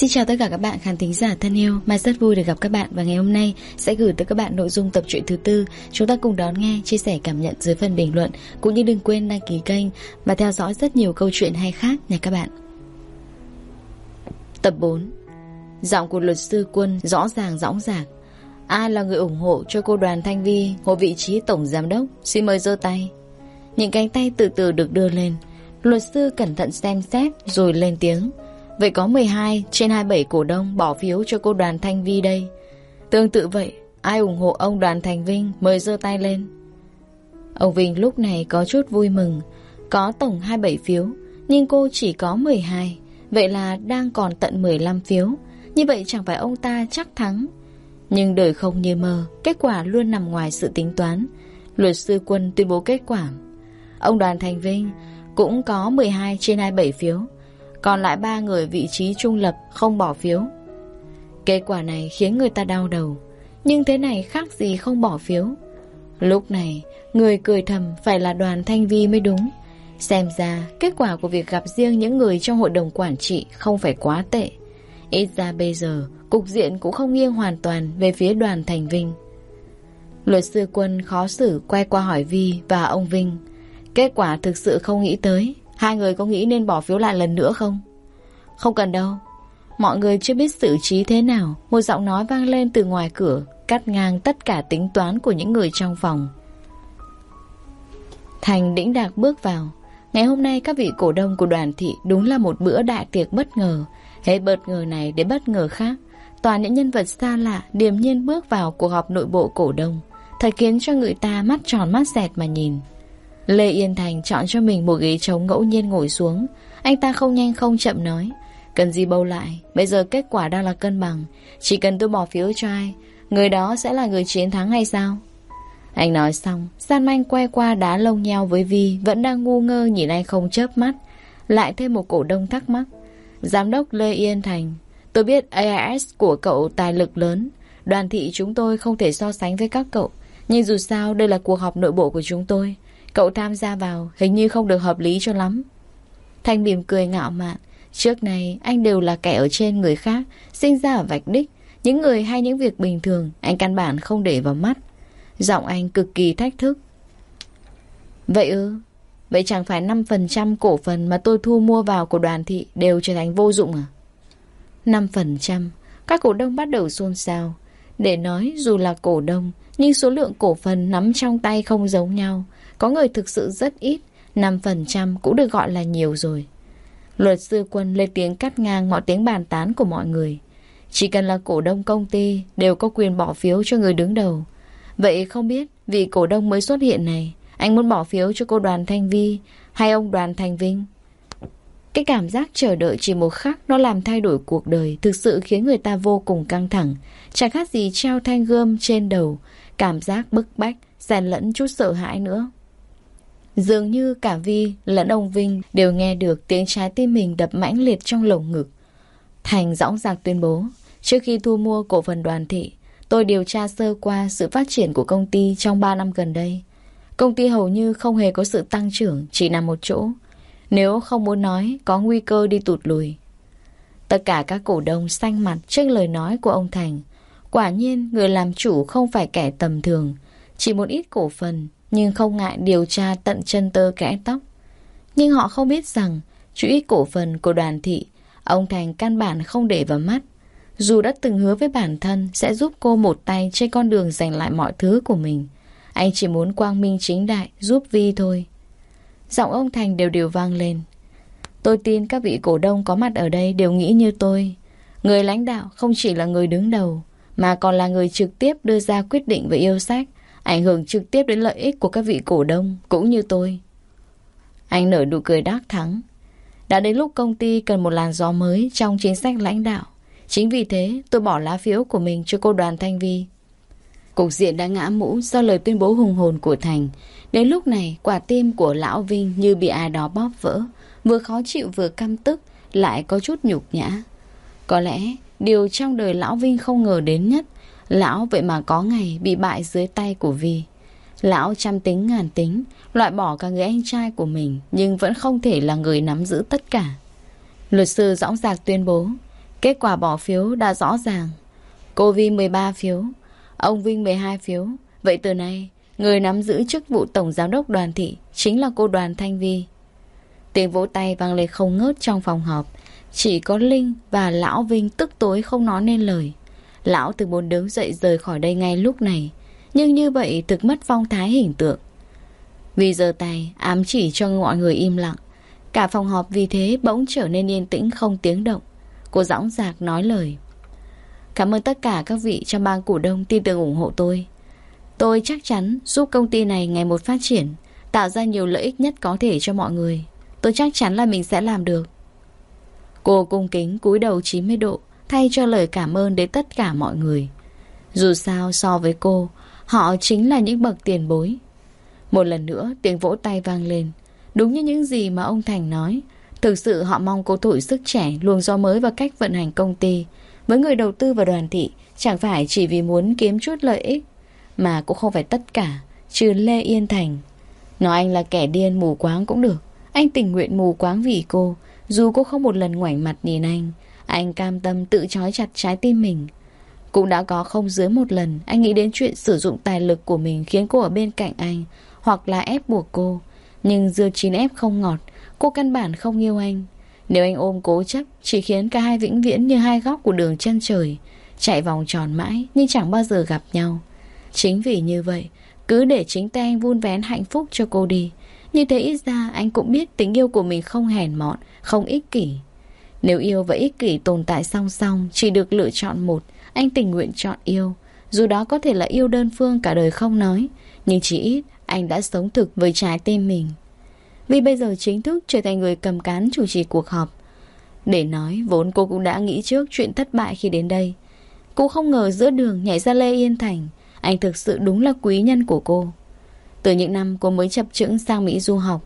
Xin chào tất cả các bạn khán thính giả thân yêu. Mai rất vui được gặp các bạn và ngày hôm nay sẽ gửi tới các bạn nội dung tập truyện thứ tư. Chúng ta cùng đón nghe, chia sẻ cảm nhận dưới phần bình luận Cũng như đừng quên đăng ký kênh và theo dõi rất nhiều câu chuyện hay khác nha các bạn. Tập 4 Giọng của luật sư quân rõ ràng rõng rạc. Ai là người ủng hộ cho cô đoàn Thanh Vi ngồi vị trí tổng giám đốc. Xin mời giơ tay. Những cánh tay từ từ được đưa lên. Luật sư cẩn thận xem xét rồi lên tiếng. Vậy có 12 trên 27 cổ đông bỏ phiếu cho cô đoàn Thanh Vi đây. Tương tự vậy, ai ủng hộ ông đoàn Thành Vinh mời giơ tay lên. Ông Vinh lúc này có chút vui mừng, có tổng 27 phiếu, nhưng cô chỉ có 12, vậy là đang còn tận 15 phiếu. Như vậy chẳng phải ông ta chắc thắng. Nhưng đời không như mơ, kết quả luôn nằm ngoài sự tính toán. Luật sư quân tuyên bố kết quả. Ông đoàn Thành Vinh cũng có 12 trên 27 phiếu. Còn lại ba người vị trí trung lập không bỏ phiếu. Kết quả này khiến người ta đau đầu. Nhưng thế này khác gì không bỏ phiếu. Lúc này, Người cười thầm phải là đoàn thanh vi mới đúng. Xem ra, Kết quả của việc gặp riêng những người trong hội đồng quản trị Không phải quá tệ. Ít ra bây giờ, Cục diện cũng không nghiêng hoàn toàn Về phía đoàn Thành Vinh. Luật sư quân khó xử quay qua hỏi Vi và ông Vinh. Kết quả thực sự không nghĩ tới. Hai người có nghĩ nên bỏ phiếu lại lần nữa không? Không cần đâu. Mọi người chưa biết xử trí thế nào. Một giọng nói vang lên từ ngoài cửa, cắt ngang tất cả tính toán của những người trong phòng. Thành đĩnh đạc bước vào. Ngày hôm nay các vị cổ đông của đoàn thị đúng là một bữa đại tiệc bất ngờ. Hết bất ngờ này đến bất ngờ khác. Toàn những nhân vật xa lạ điềm nhiên bước vào cuộc họp nội bộ cổ đông. Thật khiến cho người ta mắt tròn mắt dẹt mà nhìn. Lê Yên Thành chọn cho mình một ghế trống ngẫu nhiên ngồi xuống. Anh ta không nhanh không chậm nói. Cần gì bầu lại, bây giờ kết quả đang là cân bằng. Chỉ cần tôi bỏ phiếu cho ai, người đó sẽ là người chiến thắng hay sao? Anh nói xong, San Manh quay qua đá lông nhau với Vi, vẫn đang ngu ngơ nhìn anh không chớp mắt. Lại thêm một cổ đông thắc mắc. Giám đốc Lê Yên Thành, tôi biết AIS của cậu tài lực lớn. Đoàn thị chúng tôi không thể so sánh với các cậu. Nhưng dù sao đây là cuộc họp nội bộ của chúng tôi. Cậu tham gia vào, hình như không được hợp lý cho lắm. Thanh mỉm cười ngạo mạn. Trước này, anh đều là kẻ ở trên người khác, Sinh ra ở vạch đích. Những người hay những việc bình thường, Anh căn bản không để vào mắt. Giọng anh cực kỳ thách thức. Vậy ư? Vậy chẳng phải 5% cổ phần mà tôi thu mua vào của đoàn thị đều trở thành vô dụng à? 5% Các cổ đông bắt đầu xôn xao. Để nói dù là cổ đông, Nhưng số lượng cổ phần nắm trong tay không giống nhau có người thực sự rất ít 5% cũng được gọi là nhiều rồi. Luật sư quân lên tiếng cắt ngang mọi tiếng bàn tán của mọi người. Chỉ cần là cổ đông công ty Đều có quyền bỏ phiếu cho người đứng đầu. Vậy không biết vị cổ đông mới xuất hiện này, Anh muốn bỏ phiếu cho cô đoàn Thanh Vi Hay ông đoàn Thành Vinh? Cái cảm giác chờ đợi chỉ một khắc Nó làm thay đổi cuộc đời, Thực sự khiến người ta vô cùng căng thẳng. Chẳng khác gì treo thanh gươm trên đầu, Cảm giác bức bách, Xen lẫn chút sợ hãi nữa. Dường như cả Vi lẫn ông Vinh đều nghe được tiếng trái tim mình đập mãnh liệt trong lồng ngực. Thành dõng dạc tuyên bố, trước khi thu mua cổ phần đoàn thị, tôi điều tra sơ qua sự phát triển của công ty trong 3 năm gần đây. Công ty hầu như không hề có sự tăng trưởng, chỉ nằm một chỗ. Nếu không muốn nói, có nguy cơ đi tụt lùi. Tất cả các cổ đông xanh mặt trước lời nói của ông Thành. Quả nhiên, người làm chủ không phải kẻ tầm thường. Chỉ một ít cổ phần, nhưng không ngại điều tra tận chân tơ kẽ tóc. Nhưng họ không biết rằng, chuỗi cổ phần của đoàn thị, ông Thành căn bản không để vào mắt. Dù đã từng hứa với bản thân sẽ giúp cô một tay trên con đường giành lại mọi thứ của mình. Anh chỉ muốn quang minh chính đại giúp Vi thôi. Giọng ông Thành đều đều vang lên. Tôi tin các vị cổ đông có mặt ở đây đều nghĩ như tôi. Người lãnh đạo không chỉ là người đứng đầu, mà còn là người trực tiếp đưa ra quyết định về yêu sách, ảnh hưởng trực tiếp đến lợi ích của các vị cổ đông cũng như tôi. Anh nở nụ cười đắc thắng. Đã đến lúc công ty cần một làn gió mới trong chính sách lãnh đạo. Chính vì thế, tôi bỏ lá phiếu của mình cho cô đoàn Thanh Vi. Cục diện đã ngã mũ do lời tuyên bố hùng hồn của Thành. Đến lúc này, quả tim của Lão Vinh như bị ai đó bóp vỡ. Vừa khó chịu vừa căm tức, lại có chút nhục nhã. Có lẽ, điều trong đời Lão Vinh không ngờ đến nhất Lão vậy mà có ngày bị bại dưới tay của Vi. Lão trăm tính ngàn tính, loại bỏ cả người anh trai của mình, nhưng vẫn không thể là người nắm giữ tất cả. Luật sư dõng dạc tuyên bố, Kết quả bỏ phiếu đã rõ ràng. Cô Vi 13 phiếu, ông Vinh 12 phiếu. Vậy từ nay, người nắm giữ chức vụ Tổng Giám đốc đoàn thị chính là cô đoàn Thanh Vi. Tiếng vỗ tay vang lên không ngớt trong phòng họp. Chỉ có Linh và Lão Vinh tức tối không nói nên lời. Lão từ muốn đứng dậy rời khỏi đây ngay lúc này. Nhưng như vậy thực mất phong thái hình tượng. Vì giờ tay ám chỉ cho mọi người im lặng. Cả phòng họp vì thế bỗng trở nên yên tĩnh không tiếng động. Cô dõng dạc nói lời. Cảm ơn tất cả các vị trong bang cổ đông tin tưởng ủng hộ tôi. Tôi chắc chắn giúp công ty này ngày một phát triển, tạo ra nhiều lợi ích nhất có thể cho mọi người. Tôi chắc chắn là mình sẽ làm được. Cô cung kính cúi đầu 90 độ, thay cho lời cảm ơn đến tất cả mọi người. Dù sao so với cô, họ chính là những bậc tiền bối. Một lần nữa tiếng vỗ tay vang lên. Đúng như những gì mà ông Thành nói. Thực sự họ mong cô thổi sức trẻ, luồng gió mới và cách vận hành công ty. Với người đầu tư và đoàn thị, chẳng phải chỉ vì muốn kiếm chút lợi ích, mà cũng không phải tất cả, trừ Lê Yên Thành. Nói anh là kẻ điên mù quáng cũng được. Anh tình nguyện mù quáng vì cô, dù cô không một lần ngoảnh mặt nhìn anh. Anh cam tâm tự trói chặt trái tim mình. Cũng đã có không dưới một lần anh nghĩ đến chuyện sử dụng tài lực của mình khiến cô ở bên cạnh anh, hoặc là ép buộc cô. Nhưng dưa chín ép không ngọt, cô căn bản không yêu anh. Nếu anh ôm cố chấp, chỉ khiến cả hai vĩnh viễn như hai góc của đường chân trời, chạy vòng tròn mãi nhưng chẳng bao giờ gặp nhau. Chính vì như vậy, cứ để chính tay anh vun vén hạnh phúc cho cô đi. Như thế ít ra anh cũng biết tình yêu của mình không hèn mọn, không ích kỷ. Nếu yêu và ích kỷ tồn tại song song, chỉ được lựa chọn một, anh tình nguyện chọn yêu. Dù đó có thể là yêu đơn phương cả đời không nói, nhưng chỉ ít anh đã sống thực với trái tim mình. Vì bây giờ chính thức trở thành người cầm cán chủ trì cuộc họp. Để nói, vốn cô cũng đã nghĩ trước chuyện thất bại khi đến đây. Cô không ngờ giữa đường nhảy ra Lê Yên Thành, anh thực sự đúng là quý nhân của cô. Từ những năm cô mới chập chững sang Mỹ du học,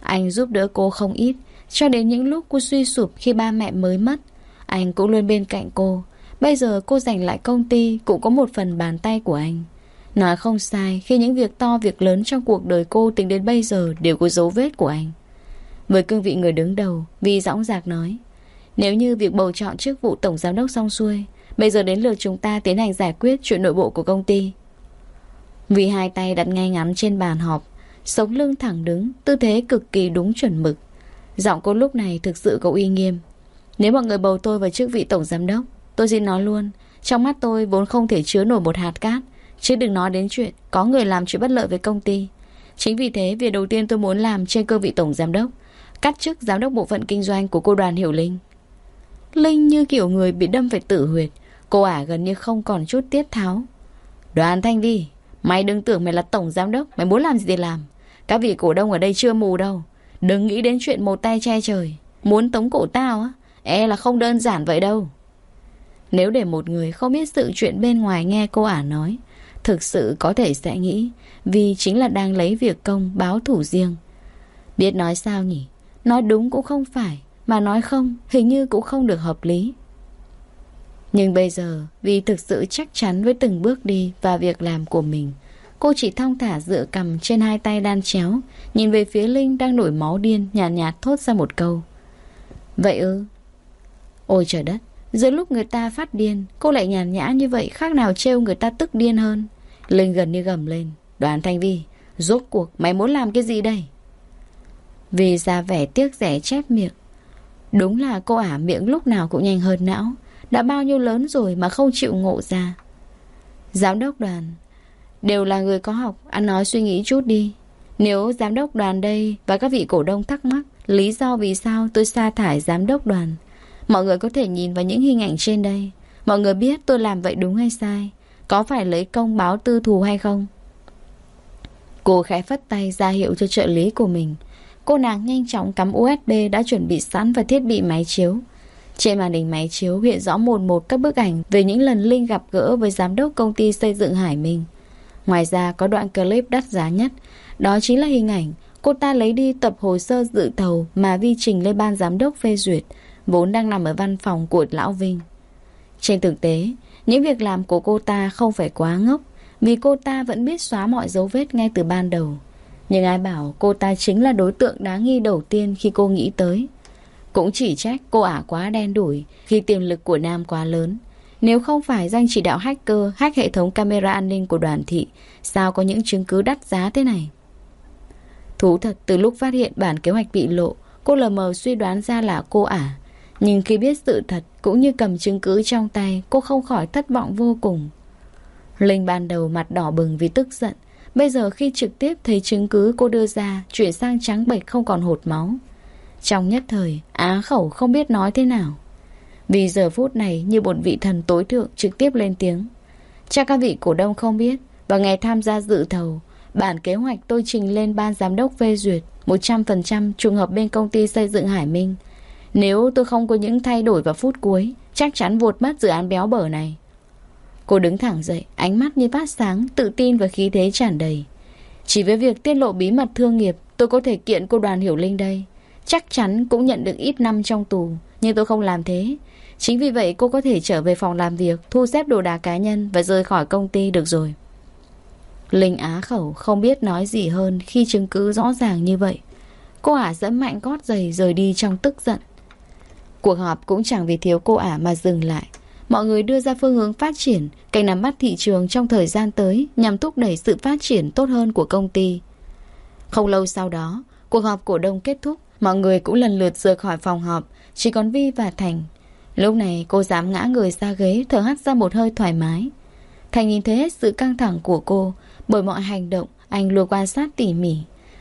anh giúp đỡ cô không ít, cho đến những lúc cô suy sụp khi ba mẹ mới mất. Anh cũng luôn bên cạnh cô. Bây giờ cô giành lại công ty cũng có một phần bàn tay của anh. Nói không sai khi những việc to việc lớn trong cuộc đời cô tính đến bây giờ đều có dấu vết của anh. Với cương vị người đứng đầu, Vi dõng dạc nói Nếu như việc bầu chọn chức vụ tổng giám đốc xong xuôi Bây giờ đến lượt chúng ta tiến hành giải quyết chuyện nội bộ của công ty Vì hai tay đặt ngay ngắn trên bàn họp Sống lưng thẳng đứng, tư thế cực kỳ đúng chuẩn mực Giọng cô lúc này thực sự có uy nghiêm. Nếu mọi người bầu tôi vào chức vị tổng giám đốc, Tôi xin nói luôn, Trong mắt tôi vốn không thể chứa nổi một hạt cát. Chứ đừng nói đến chuyện Có người làm chuyện bất lợi với công ty. Chính vì thế, việc đầu tiên tôi muốn làm trên cơ vị tổng giám đốc, Cắt chức giám đốc bộ phận kinh doanh của cô đoàn Hiểu Linh. Linh như kiểu người bị đâm phải tử huyệt, Cô ả gần như không còn chút tiết tháo. Đoàn Thanh Vi Mày đừng tưởng mày là tổng giám đốc, Mày muốn làm gì thì làm. Các vị cổ đông ở đây chưa mù đâu. Đừng nghĩ đến chuyện một tay che trời. Muốn tống cổ tao á E là không đơn giản vậy đâu. Nếu để một người không biết sự chuyện bên ngoài nghe cô ả nói, Thực sự có thể sẽ nghĩ Vì chính là đang lấy việc công báo thủ riêng. Biết nói sao nhỉ? Nói đúng cũng không phải, Mà nói không hình như cũng không được hợp lý. Nhưng bây giờ, Vì thực sự chắc chắn với từng bước đi Và việc làm của mình Cô chỉ thong thả dựa cầm trên hai tay đan chéo, Nhìn về phía Linh đang nổi máu điên Nhạt nhạt thốt ra một câu. Vậy ư? Ôi trời đất, Giữa lúc người ta phát điên, Cô lại nhàn nhã như vậy, Khác nào trêu người ta tức điên hơn. Linh gần như gầm lên. Đoàn Thanh Vi, Rốt cuộc mày muốn làm cái gì đây? Vì ra vẻ tiếc rẻ chép miệng. Đúng là cô ả miệng lúc nào cũng nhanh hơn não. Đã bao nhiêu lớn rồi mà không chịu ngộ ra. Giám đốc đoàn Đều là người có học. Ăn nói suy nghĩ chút đi. Nếu giám đốc đoàn đây Và các vị cổ đông thắc mắc Lý do vì sao tôi sa thải giám đốc đoàn, Mọi người có thể nhìn vào những hình ảnh trên đây. Mọi người biết tôi làm vậy đúng hay sai? Có phải lấy công báo tư thù hay không? Cô khẽ phất tay ra hiệu cho trợ lý của mình. Cô nàng nhanh chóng cắm USB đã chuẩn bị sẵn vào thiết bị máy chiếu. Trên màn hình máy chiếu hiện rõ một một các bức ảnh Về những lần Linh gặp gỡ với giám đốc công ty xây dựng Hải Minh. Ngoài ra, có đoạn clip đắt giá nhất. Đó chính là hình ảnh Cô ta lấy đi tập hồ sơ dự thầu Mà vi trình lên ban giám đốc phê duyệt, Vốn đang nằm ở văn phòng của Lão Vinh. Trên thực tế, những việc làm của cô ta không phải quá ngốc, Vì cô ta vẫn biết xóa mọi dấu vết ngay từ ban đầu. Nhưng ai bảo cô ta chính là đối tượng đáng nghi đầu tiên khi cô nghĩ tới. Cũng chỉ trách cô ả quá đen đủi khi tiềm lực của Nam quá lớn. Nếu không phải danh chỉ đạo hacker hack hệ thống camera an ninh của đoàn thị, sao có những chứng cứ đắt giá thế này? Thú thật, từ lúc phát hiện bản kế hoạch bị lộ, cô lờ mờ suy đoán ra là cô ả. Nhưng khi biết sự thật, cũng như cầm chứng cứ trong tay, cô không khỏi thất vọng vô cùng. Linh ban đầu mặt đỏ bừng vì tức giận. Bây giờ khi trực tiếp thấy chứng cứ cô đưa ra, chuyển sang trắng bệch không còn hột máu. Trong nhất thời, á khẩu không biết nói thế nào. Vì giờ phút này như một vị thần tối thượng trực tiếp lên tiếng. cha các vị cổ đông không biết, và ngày tham gia dự thầu, bản kế hoạch tôi trình lên ban giám đốc phê duyệt 100% trùng hợp bên công ty xây dựng Hải Minh. Nếu tôi không có những thay đổi vào phút cuối, chắc chắn vụt mất dự án béo bở này. Cô đứng thẳng dậy, ánh mắt như phát sáng, tự tin và khí thế tràn đầy. Chỉ với việc tiết lộ bí mật thương nghiệp, tôi có thể kiện cô đoàn hiểu linh đây. Chắc chắn cũng nhận được ít năm trong tù, nhưng tôi không làm thế. Chính vì vậy cô có thể trở về phòng làm việc, thu xếp đồ đạc cá nhân và rời khỏi công ty được rồi. Linh á khẩu không biết nói gì hơn khi chứng cứ rõ ràng như vậy. Cô ả dẫm mạnh gót giày rời đi trong tức giận. Cuộc họp cũng chẳng vì thiếu cô ả mà dừng lại. Mọi người đưa ra phương hướng phát triển, cách nắm bắt thị trường trong thời gian tới nhằm thúc đẩy sự phát triển tốt hơn của công ty. Không lâu sau đó, cuộc họp cổ đông kết thúc, mọi người cũng lần lượt rời khỏi phòng họp, chỉ còn Vi và Thành. Lúc này cô dám ngã người ra ghế, thở hắt ra một hơi thoải mái. Thành nhìn thấy hết sự căng thẳng của cô, bởi mọi hành động, anh luôn quan sát tỉ mỉ.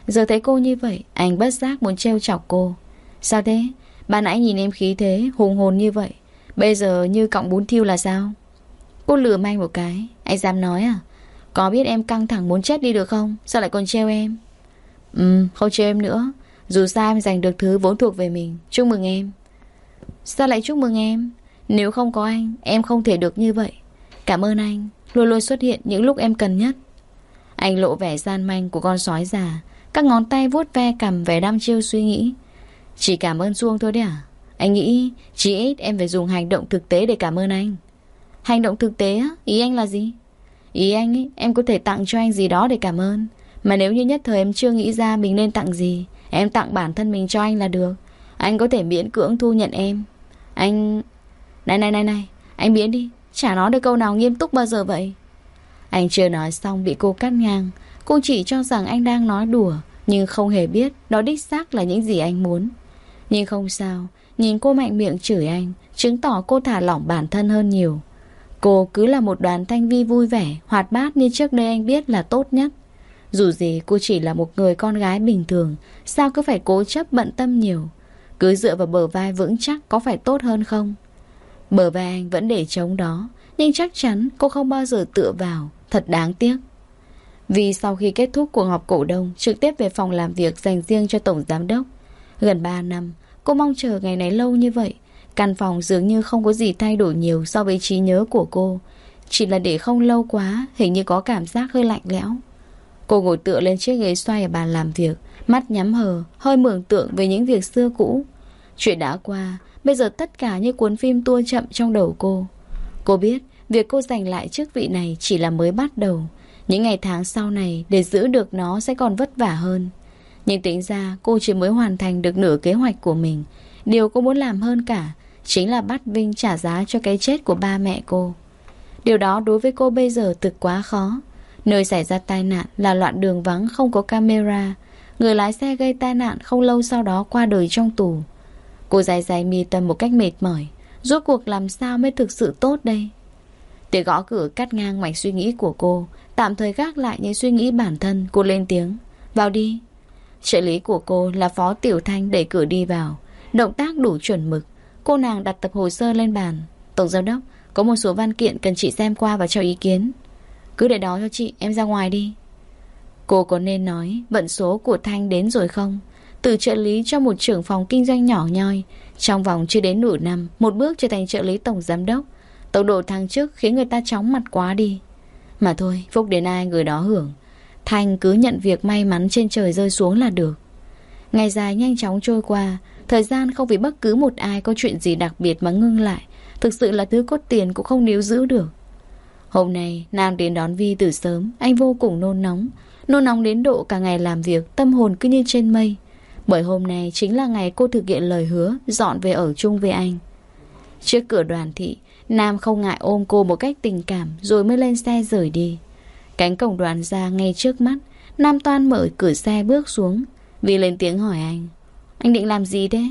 Giờ thấy cô như vậy, anh bất giác muốn trêu chọc cô. Sao thế? Bà nãy nhìn em khí thế, hùng hồn như vậy. Bây giờ như cọng bún thiêu là sao? Cô lừa manh một cái. Anh dám nói à? Có biết em căng thẳng muốn chết đi được không? Sao lại còn treo em? Ừ, không treo em nữa. Dù sao em giành được thứ vốn thuộc về mình. Chúc mừng em. Sao lại chúc mừng em? Nếu không có anh, em không thể được như vậy. Cảm ơn anh, luôn luôn xuất hiện những lúc em cần nhất. Anh lộ vẻ gian manh của con sói già, các ngón tay vuốt ve cầm vẻ đăm chiêu suy nghĩ. Chỉ cảm ơn Xuông thôi đấy à? Anh nghĩ chỉ ít em phải dùng hành động thực tế để cảm ơn anh. Hành động thực tế á? Ý anh là gì? Ý anh ấy, em có thể tặng cho anh gì đó để cảm ơn. Mà nếu như nhất thời em chưa nghĩ ra mình nên tặng gì, em tặng bản thân mình cho anh là được. Anh có thể miễn cưỡng thu nhận em. Anh... Này này này này, anh biến đi. Chả nói được câu nào nghiêm túc bao giờ vậy. Anh chưa nói xong bị cô cắt ngang. Cô chỉ cho rằng anh đang nói đùa, nhưng không hề biết đó đích xác là những gì anh muốn. Nhưng không sao, Nhìn cô mạnh miệng chửi anh Chứng tỏ cô thả lỏng bản thân hơn nhiều Cô cứ là một đoàn thanh vi vui vẻ Hoạt bát như trước đây anh biết là tốt nhất Dù gì cô chỉ là một người con gái bình thường Sao cứ phải cố chấp bận tâm nhiều cứ dựa vào bờ vai vững chắc Có phải tốt hơn không? Bờ vai anh vẫn để trống đó, Nhưng chắc chắn cô không bao giờ tựa vào. Thật đáng tiếc. Vì sau khi kết thúc cuộc họp cổ đông, Trực tiếp về phòng làm việc dành riêng cho Tổng Giám Đốc. Gần 3 năm, Cô mong chờ ngày này lâu như vậy. Căn phòng dường như không có gì thay đổi nhiều So với trí nhớ của cô. Chỉ là để không lâu quá, Hình như có cảm giác hơi lạnh lẽo. Cô ngồi tựa lên chiếc ghế xoay ở bàn làm việc, Mắt nhắm hờ, Hơi mường tượng về những việc xưa cũ. Chuyện đã qua, Bây giờ tất cả như cuốn phim tua chậm trong đầu cô. Cô biết, Việc cô giành lại chức vị này chỉ là mới bắt đầu. Những ngày tháng sau này, Để giữ được nó sẽ còn vất vả hơn. Nhưng tính ra, cô chỉ mới hoàn thành được nửa kế hoạch của mình. Điều cô muốn làm hơn cả, Chính là bắt Vinh trả giá cho cái chết của ba mẹ cô. Điều đó đối với cô bây giờ thực quá khó. Nơi xảy ra tai nạn là loạn đường vắng, không có camera. Người lái xe gây tai nạn không lâu sau đó qua đời trong tù. Cô dài dài mi tâm một cách mệt mỏi. Rốt cuộc làm sao mới thực sự tốt đây? Tiếng gõ cửa cắt ngang mạch suy nghĩ của cô. Tạm thời gác lại những suy nghĩ bản thân, Cô lên tiếng. Vào đi. Trợ lý của cô là Phó Tiểu Thanh đẩy cửa đi vào. Động tác đủ chuẩn mực. Cô nàng đặt tập hồ sơ lên bàn. Tổng giám đốc, Có một số văn kiện cần chị xem qua và cho ý kiến. Cứ để đó cho chị, Em ra ngoài đi. Cô có nên nói vận số của Thanh đến rồi không? Từ trợ lý cho một trưởng phòng kinh doanh nhỏ nhoi, Trong vòng chưa đến nửa năm, Một bước trở thành trợ lý tổng giám đốc. Tốc độ thăng chức khiến người ta chóng mặt quá đi. Mà thôi, Phúc đến ai người đó hưởng. Thanh cứ nhận việc may mắn trên trời rơi xuống là được. Ngày dài nhanh chóng trôi qua, Thời gian không vì bất cứ một ai có chuyện gì đặc biệt mà ngưng lại. Thực sự là thứ cốt tiền cũng không níu giữ được. Hôm nay Nam đến đón Vi từ sớm Anh vô cùng nôn nóng Nôn nóng đến độ cả ngày làm việc Tâm hồn cứ như trên mây Bởi hôm nay chính là ngày cô thực hiện lời hứa dọn về ở chung với anh. Trước cửa đoàn thị, Nam không ngại ôm cô một cách tình cảm rồi mới lên xe rời đi. Cánh cổng đoàn ra ngay trước mắt, Nam Toan mở cửa xe bước xuống. vi lên tiếng hỏi anh. Anh định làm gì thế?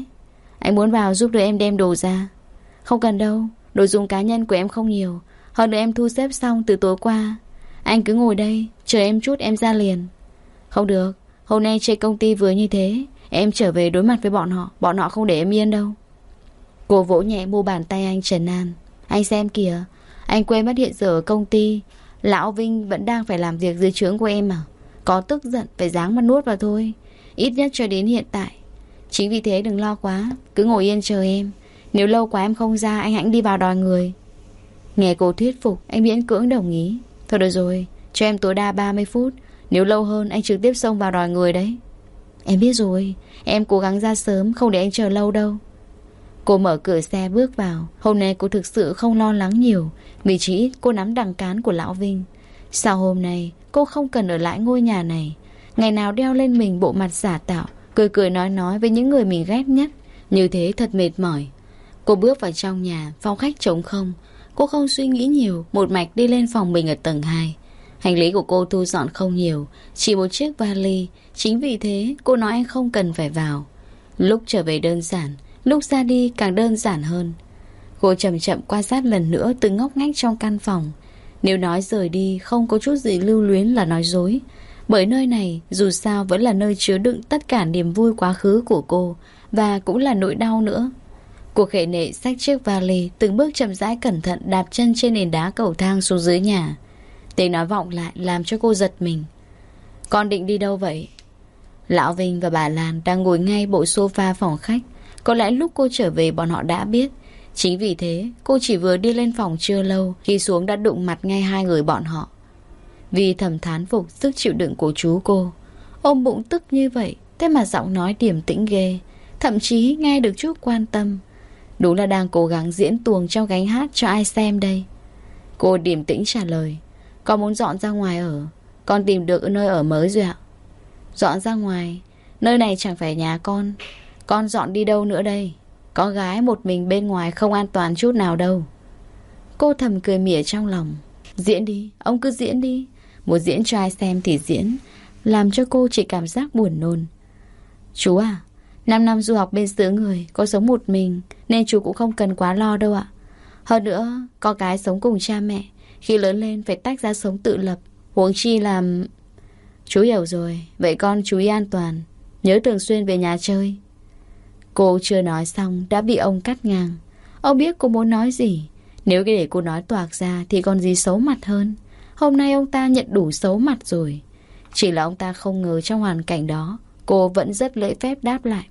Anh muốn vào giúp đỡ em đem đồ ra. Không cần đâu, đồ dùng cá nhân của em không nhiều. Hơn nữa em thu xếp xong từ tối qua. Anh cứ ngồi đây, chờ em chút em ra liền. Không được, hôm nay trên công ty vừa như thế. Em trở về đối mặt với bọn họ, bọn họ không để em yên đâu. Cô vỗ nhẹ mu bàn tay anh Trần An. Anh xem kìa, anh quên mất hiện giờ ở công ty. Lão Vinh vẫn đang phải làm việc dưới trướng của em à? Có tức giận phải dáng mà nuốt vào thôi. Ít nhất cho đến hiện tại. Chính vì thế đừng lo quá, cứ ngồi yên chờ em. Nếu lâu quá em không ra, anh hãy đi vào đòi người. Nghe cô thuyết phục, anh miễn cưỡng đồng ý. Thôi được rồi, cho em tối đa 30 phút. Nếu lâu hơn, anh trực tiếp xông vào đòi người đấy. Em biết rồi, em cố gắng ra sớm, không để anh chờ lâu đâu. Cô mở cửa xe bước vào Hôm nay cô thực sự không lo lắng nhiều Vì chỉ ít cô nắm đằng cán của Lão Vinh Sau hôm nay Cô không cần ở lại ngôi nhà này Ngày nào đeo lên mình bộ mặt giả tạo Cười cười nói nói với những người mình ghét nhất Như thế thật mệt mỏi Cô bước vào trong nhà Phòng khách trống không Cô không suy nghĩ nhiều, Một mạch đi lên phòng mình ở tầng 2 Hành lý của cô thu dọn không nhiều, Chỉ một chiếc vali. Chính vì thế, cô nói anh không cần phải vào. Lúc trở về đơn giản, Lúc ra đi càng đơn giản hơn. Cô chậm chậm quan sát lần nữa Từng ngóc ngách trong căn phòng. Nếu nói rời đi, không có chút gì lưu luyến là nói dối. Bởi nơi này, Dù sao vẫn là nơi chứa đựng Tất cả niềm vui quá khứ của cô, Và cũng là nỗi đau nữa. Cuộc khệ nệ xách chiếc vali Từng bước chậm rãi cẩn thận Đạp chân trên nền đá cầu thang xuống dưới nhà. Tiếng nói vọng lại làm cho cô giật mình. Con định đi đâu vậy? Lão Vinh và bà Lan đang ngồi ngay bộ sofa phòng khách. Có lẽ lúc cô trở về bọn họ đã biết. Chính vì thế, cô chỉ vừa đi lên phòng chưa lâu Khi xuống đã đụng mặt ngay hai người bọn họ. Vì thầm thán phục sức chịu đựng của chú cô, Ôm bụng tức như vậy, Thế mà giọng nói điềm tĩnh ghê, Thậm chí nghe được chút quan tâm. Đúng là đang cố gắng diễn tuồng trong gánh hát cho ai xem đây. Cô điềm tĩnh trả lời Con muốn dọn ra ngoài ở? Con tìm được nơi ở mới rồi ạ. Dọn ra ngoài? Nơi này chẳng phải nhà con. Con dọn đi đâu nữa đây? Có gái một mình bên ngoài không an toàn chút nào đâu. Cô thầm cười mỉa trong lòng. Diễn đi, ông cứ diễn đi. Muốn diễn cho ai xem thì diễn Làm cho cô chỉ cảm giác buồn nôn. Chú à 5 năm du học bên xứ người, Có sống một mình, Nên chú cũng không cần quá lo đâu ạ. Hơn nữa, Có cái sống cùng cha mẹ, Khi lớn lên phải tách ra sống tự lập, Huống chi làm Chú hiểu rồi, Vậy con chú ý an toàn, Nhớ thường xuyên về nhà chơi. Cô chưa nói xong đã bị ông cắt ngang. Ông biết cô muốn nói gì, Nếu để cô nói toạc ra Thì còn gì xấu mặt hơn. Hôm nay ông ta nhận đủ xấu mặt rồi, Chỉ là ông ta không ngờ trong hoàn cảnh đó, Cô vẫn rất lễ phép đáp lại.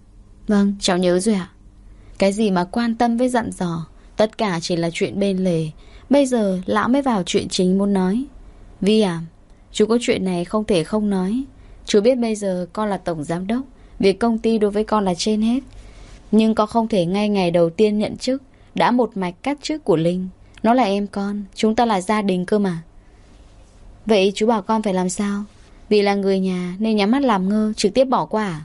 Vâng. Cháu nhớ rồi ạ. Cái gì mà quan tâm với dặn dò, Tất cả chỉ là chuyện bên lề. Bây giờ lão mới vào chuyện chính muốn nói. Vi à Chú có chuyện này không thể không nói. Chú biết bây giờ con là tổng giám đốc, Việc công ty đối với con là trên hết. Nhưng con không thể ngay ngày đầu tiên nhận chức, Đã một mạch cắt chức của Linh. Nó là em con, Chúng ta là gia đình cơ mà. Vậy chú bảo con phải làm sao? Vì là người nhà nên nhắm mắt làm ngơ, Trực tiếp bỏ qua à?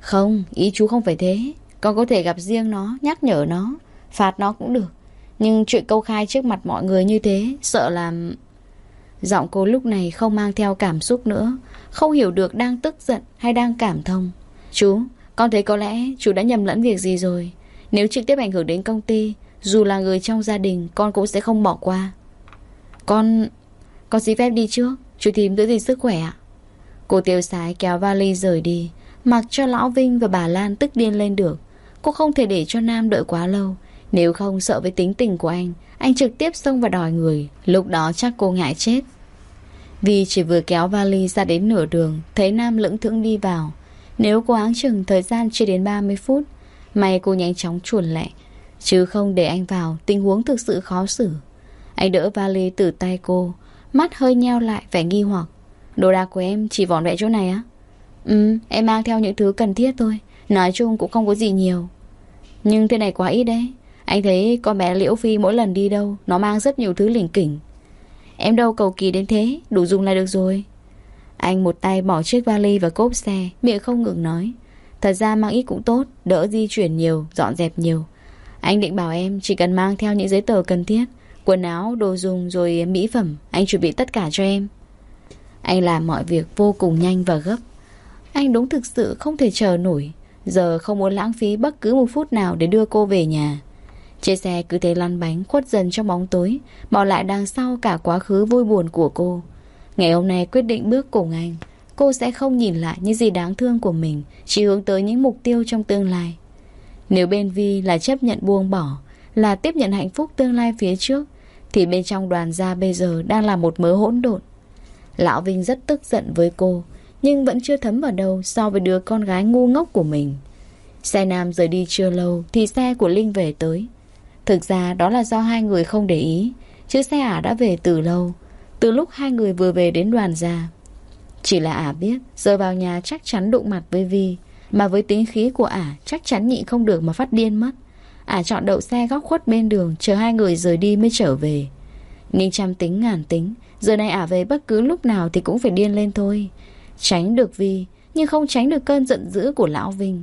Không, ý chú không phải thế. Con có thể gặp riêng nó, Nhắc nhở nó, Phạt nó cũng được. Nhưng chuyện câu khai trước mặt mọi người như thế, Sợ làm Giọng cô lúc này không mang theo cảm xúc nữa. Không hiểu được đang tức giận hay đang cảm thông. Chú, con thấy có lẽ chú đã nhầm lẫn việc gì rồi. Nếu trực tiếp ảnh hưởng đến công ty, Dù là người trong gia đình, Con cũng sẽ không bỏ qua. Con... Con xin phép đi trước. Chú thím giữ gìn sức khỏe ạ. Cô tiêu sái kéo vali rời đi. Mặc cho Lão Vinh và bà Lan tức điên lên được. Cô không thể để cho Nam đợi quá lâu. Nếu không sợ với tính tình của anh Anh trực tiếp xông vào đòi người. Lúc đó chắc cô ngại chết. Vì chỉ vừa kéo vali ra đến nửa đường, Thấy Nam lững thững đi vào. Nếu cô áng chừng thời gian chưa đến 30 phút, May cô nhanh chóng chuồn lẹ, Chứ không để anh vào, Tình huống thực sự khó xử. Anh đỡ vali từ tay cô, Mắt hơi nheo lại, vẻ nghi hoặc. Đồ đạc của em chỉ vỏn vẹn chỗ này á. Ừ em mang theo những thứ cần thiết thôi. Nói chung cũng không có gì nhiều. Nhưng thế này quá ít đấy. Anh thấy con bé Liễu Phi mỗi lần đi đâu Nó mang rất nhiều thứ lỉnh kỉnh. Em đâu cầu kỳ đến thế Đủ dùng là được rồi. Anh một tay bỏ chiếc vali vào cốp xe Miệng không ngừng nói. Thật ra mang ít cũng tốt Đỡ di chuyển nhiều, dọn dẹp nhiều. Anh định bảo em chỉ cần mang theo những giấy tờ cần thiết Quần áo, đồ dùng rồi mỹ phẩm Anh chuẩn bị tất cả cho em. Anh làm mọi việc vô cùng nhanh và gấp. Anh đúng thực sự không thể chờ nổi. Giờ không muốn lãng phí bất cứ một phút nào để đưa cô về nhà. Chiếc xe cứ thế lăn bánh khuất dần trong bóng tối, Bỏ lại đằng sau cả quá khứ vui buồn của cô. Ngày hôm nay quyết định bước cùng anh. Cô sẽ không nhìn lại những gì đáng thương của mình, Chỉ hướng tới những mục tiêu trong tương lai. Nếu bên Vi là chấp nhận buông bỏ, Là tiếp nhận hạnh phúc tương lai phía trước, Thì bên trong đoàn gia bây giờ đang là một mớ hỗn độn. Lão Vinh rất tức giận với cô nhưng vẫn chưa thấm vào đâu so với đứa con gái ngu ngốc của mình. Xe Nam rời đi chưa lâu Thì xe của Linh về tới. Thực ra đó là do hai người không để ý, Chứ xe ả đã về từ lâu, Từ lúc hai người vừa về đến đoàn già. Chỉ là ả biết Giờ vào nhà chắc chắn đụng mặt với Vi, Mà với tính khí của ả Chắc chắn nhịn không được mà phát điên mất. Ả chọn đậu xe góc khuất bên đường Chờ hai người rời đi mới trở về. Ninh trăm tính ngàn tính, Giờ này ả về bất cứ lúc nào Thì cũng phải điên lên thôi. Tránh được Vi, Nhưng không tránh được cơn giận dữ của Lão Vinh.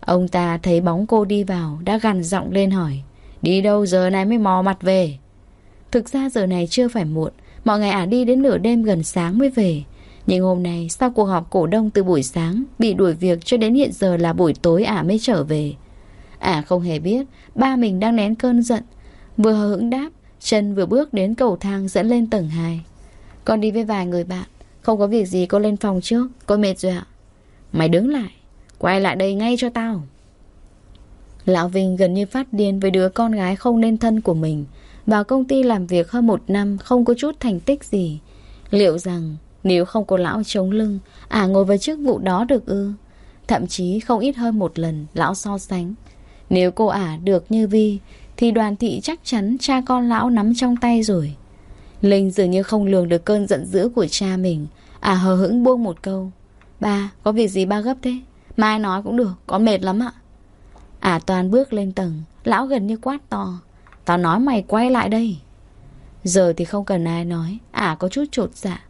Ông ta thấy bóng cô đi vào Đã gằn giọng lên hỏi, Đi đâu giờ này mới mò mặt về? Thực ra giờ này chưa phải muộn, Mọi ngày ả đi đến nửa đêm gần sáng mới về. Nhưng hôm nay, sau cuộc họp cổ đông từ buổi sáng, Bị đuổi việc cho đến hiện giờ là buổi tối ả mới trở về. Ả không hề biết Ba mình đang nén cơn giận. Vừa hờ hững đáp, Chân vừa bước đến cầu thang dẫn lên tầng 2 Con đi với vài người bạn. Không có việc gì cô lên phòng trước Cô mệt rồi ạ Mày đứng lại Quay lại đây ngay cho tao Lão Vinh gần như phát điên với đứa con gái không nên thân của mình. Vào công ty làm việc hơn một năm không có chút thành tích gì. Liệu rằng nếu không có lão chống lưng, à ngồi vào chức vụ đó được ư? Thậm chí không ít hơn một lần lão so sánh. Nếu cô ả được như Vi, thì đoàn thị chắc chắn cha con lão nắm trong tay rồi. Linh dường như không lường được cơn giận dữ của cha mình. À hờ hững buông một câu. Ba, có việc gì ba gấp thế? Mai nói cũng được, con mệt lắm ạ. à toàn bước lên tầng Lão gần như quát to Tao nói mày quay lại đây Giờ thì không cần ai nói à có chút trột dạ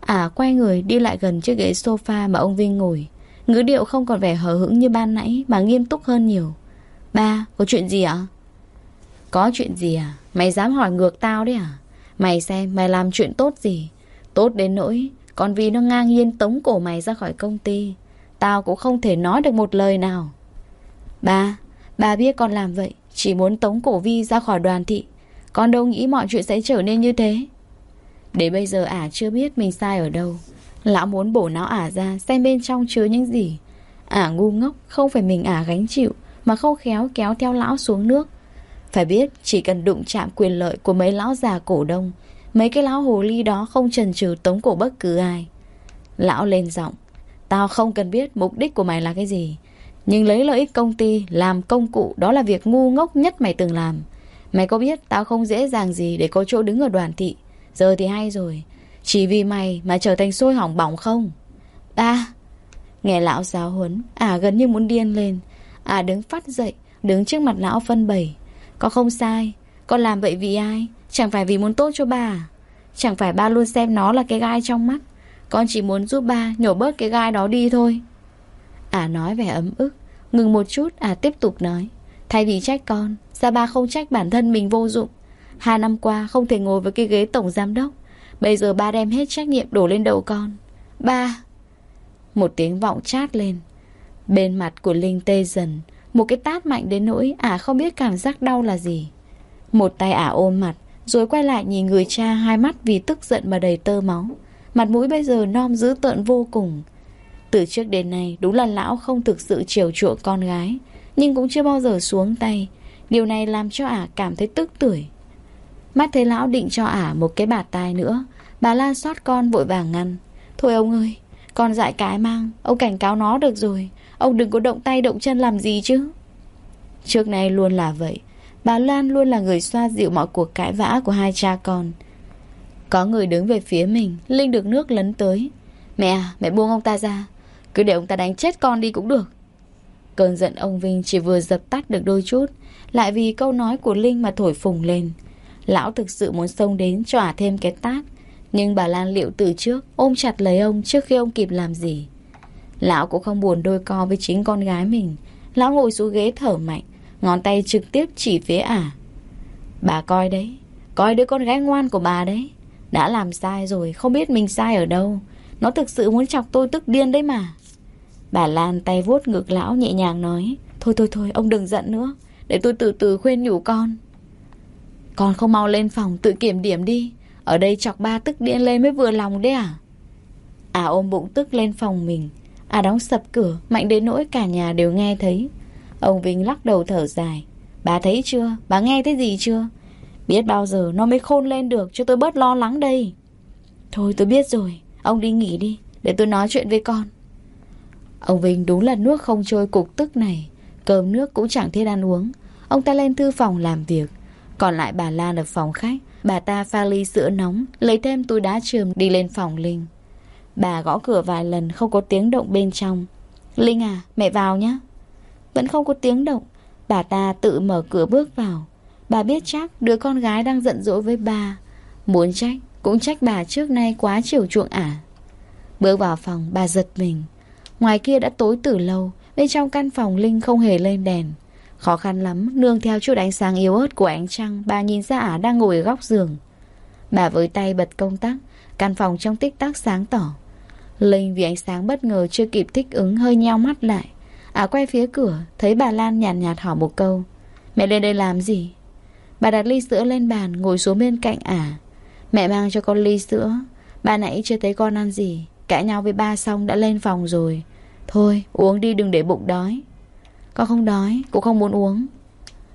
à quay người đi lại gần chiếc ghế sofa mà ông Vinh ngồi Ngữ điệu không còn vẻ hờ hững như ban nãy Mà nghiêm túc hơn nhiều Ba, có chuyện gì ạ? Có chuyện gì à? Mày dám hỏi ngược tao đấy à? Mày xem mày làm chuyện tốt gì? Tốt đến nỗi Còn vì nó ngang nhiên tống cổ mày ra khỏi công ty. Tao cũng không thể nói được một lời nào. Ba, ba biết con làm vậy Chỉ muốn tống cổ vi ra khỏi đoàn thị. Con đâu nghĩ mọi chuyện sẽ trở nên như thế? Để bây giờ ả chưa biết mình sai ở đâu. Lão muốn bổ não ả ra Xem bên trong chứa những gì. Ả ngu ngốc không phải mình ả gánh chịu Mà không khéo kéo theo lão xuống nước. Phải biết chỉ cần đụng chạm quyền lợi Của mấy lão già cổ đông Mấy cái lão hồ ly đó không chần chừ tống cổ bất cứ ai Lão lên giọng Tao không cần biết mục đích của mày là cái gì nhưng lấy lợi ích công ty làm công cụ đó là việc ngu ngốc nhất mày từng làm. Mày có biết tao không dễ dàng gì để có chỗ đứng ở đoàn thị. Giờ thì hay rồi. Chỉ vì mày mà trở thành sôi hỏng bỏng không? Ba. Nghe lão giáo huấn, à gần như muốn điên lên. À đứng phát dậy, đứng trước mặt lão phân bày con không sai, con làm vậy vì ai? Chẳng phải vì muốn tốt cho ba à? Chẳng phải ba luôn xem nó là cái gai trong mắt. Con chỉ muốn giúp ba nhổ bớt cái gai đó đi thôi. À nói vẻ ấm ức. Ngừng một chút. À tiếp tục nói. Thay vì trách con Sao ba không trách bản thân mình vô dụng? Hai năm qua không thể ngồi với cái ghế tổng giám đốc. Bây giờ ba đem hết trách nhiệm đổ lên đầu con. Ba! Một tiếng vọng chát lên. Bên mặt của Linh tê dần. Một cái tát mạnh đến nỗi ả không biết cảm giác đau là gì. Một tay ả ôm mặt, Rồi quay lại nhìn người cha hai mắt vì tức giận mà đầy tơ máu. Mặt mũi bây giờ non dữ tợn vô cùng. Từ trước đến nay, đúng là lão không thực sự chiều chuộng con gái, Nhưng cũng chưa bao giờ xuống tay. Điều này làm cho ả cảm thấy tức tuổi Mắt thấy lão định cho ả một cái bạt tai nữa, Bà Lan xót con vội vàng ngăn. Thôi ông ơi, Con dại cái mang, Ông cảnh cáo nó được rồi. Ông đừng có động tay động chân làm gì chứ. Trước nay luôn là vậy. Bà Lan luôn là người xoa dịu mọi cuộc cãi vã của hai cha con. Có người đứng về phía mình Linh được nước lấn tới. Mẹ à, mẹ buông ông ta ra. Cứ để ông ta đánh chết con đi cũng được. Cơn giận ông Vinh chỉ vừa dập tắt được đôi chút Lại vì câu nói của Linh mà thổi phùng lên. Lão thực sự muốn xông đến cho ả thêm cái tát Nhưng bà Lan liệu từ trước Ôm chặt lấy ông trước khi ông kịp làm gì? Lão cũng không buồn đôi co với chính con gái mình. Lão ngồi xuống ghế thở mạnh, Ngón tay trực tiếp chỉ phía ả. Bà coi đấy, Coi đứa con gái ngoan của bà đấy. Đã làm sai rồi, Không biết mình sai ở đâu. Nó thực sự muốn chọc tôi tức điên đấy mà. Bà Lan tay vuốt ngực lão nhẹ nhàng nói, Thôi thôi thôi, ông đừng giận nữa. Để tôi từ từ khuyên nhủ con. Con không mau lên phòng tự kiểm điểm đi. Ở đây chọc ba tức điên lên mới vừa lòng đấy à? À ôm bụng tức lên phòng mình. À đóng sập cửa, Mạnh đến nỗi cả nhà đều nghe thấy. Ông Vinh lắc đầu thở dài. Bà thấy chưa? Bà nghe thấy gì chưa? Biết bao giờ nó mới khôn lên được Cho tôi bớt lo lắng đây? Thôi, tôi biết rồi. Ông đi nghỉ đi, Để tôi nói chuyện với con. Ông Vinh đúng là nước không trôi cục tức này. Cơm nước cũng chẳng thiết ăn uống. Ông ta lên thư phòng làm việc. Còn lại bà Lan ở phòng khách. Bà ta pha ly sữa nóng, Lấy thêm túi đá trường đi lên phòng Linh. Bà gõ cửa vài lần, không có tiếng động bên trong. Linh à mẹ vào nhé Vẫn không có tiếng động. Bà ta tự mở cửa bước vào. Bà biết chắc đứa con gái đang giận dỗi với bà. Muốn trách, Cũng trách bà trước nay quá chiều chuộng ả Bước vào phòng, bà giật mình. Ngoài kia đã tối từ lâu, Bên trong căn phòng Linh không hề lên đèn. Khó khăn lắm, Nương theo chút ánh sáng yếu ớt của ánh trăng, Bà nhìn ra ả đang ngồi ở góc giường. Bà với tay bật công tắc, Căn phòng trong tích tắc sáng tỏ. Linh vì ánh sáng bất ngờ chưa kịp thích ứng hơi nheo mắt lại. À quay phía cửa Thấy bà Lan nhàn nhạt, nhạt hỏi một câu. Mẹ lên đây làm gì? Bà đặt ly sữa lên bàn ngồi xuống bên cạnh ả Mẹ mang cho con ly sữa. Bà nãy chưa thấy con ăn gì. Cãi nhau với ba xong đã lên phòng rồi. Thôi uống đi đừng để bụng đói. Con không đói Cũng không muốn uống.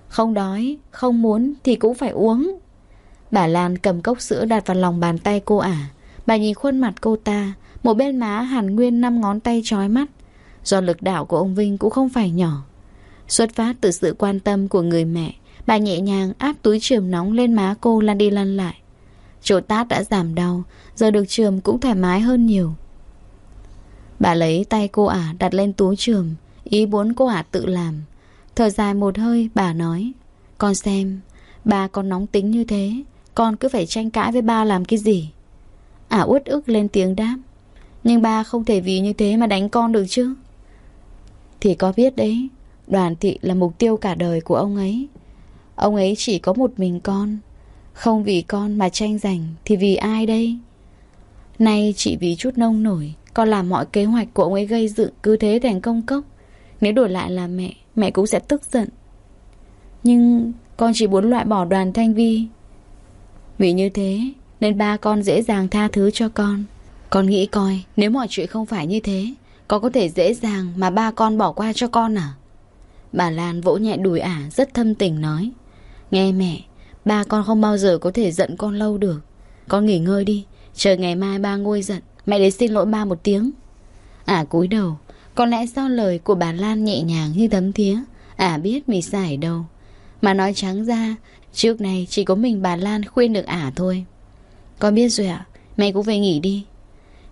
Không đói Không muốn thì cũng phải uống. Bà Lan cầm cốc sữa đặt vào lòng bàn tay cô ả Bà nhìn khuôn mặt cô ta một bên má hàn nguyên năm ngón tay trói mắt. Do lực đạo của ông Vinh cũng không phải nhỏ. Xuất phát từ sự quan tâm của người mẹ, Bà nhẹ nhàng áp túi trường nóng lên má cô lăn đi lăn lại. Chỗ tát đã giảm đau, Giờ được trường cũng thoải mái hơn nhiều. Bà lấy tay cô ả đặt lên túi trường, Ý muốn cô ả tự làm. Thở dài một hơi, bà nói, Con xem Bà còn nóng tính như thế, Con cứ phải tranh cãi với ba làm cái gì? Ả uất ức lên tiếng đáp nhưng ba không thể vì như thế mà đánh con được chứ. Thì có biết đấy, Đoàn thị là mục tiêu cả đời của ông ấy. Ông ấy chỉ có một mình con. Không vì con mà tranh giành Thì vì ai đây? Nay chỉ vì chút nông nổi Con làm mọi kế hoạch của ông ấy gây dựng Cứ thế thành công cốc. Nếu đổi lại là mẹ Mẹ cũng sẽ tức giận. Nhưng con chỉ muốn loại bỏ đoàn thanh vi. Vì như thế, Nên ba con dễ dàng tha thứ cho con. Con nghĩ coi, Nếu mọi chuyện không phải như thế Con có thể dễ dàng mà ba con bỏ qua cho con à? Bà Lan vỗ nhẹ đùi ả, rất thâm tình nói. Nghe mẹ, Ba con không bao giờ có thể giận con lâu được. Con nghỉ ngơi đi, Chờ ngày mai ba ngôi giận, Mẹ đến xin lỗi ba một tiếng. Ả cúi đầu, Có lẽ do lời của bà Lan nhẹ nhàng như thấm thía, Ả biết mình sai ở đâu. Mà nói trắng ra, Trước này chỉ có mình bà Lan khuyên được Ả thôi. Con biết rồi ạ, Mẹ cũng về nghỉ đi.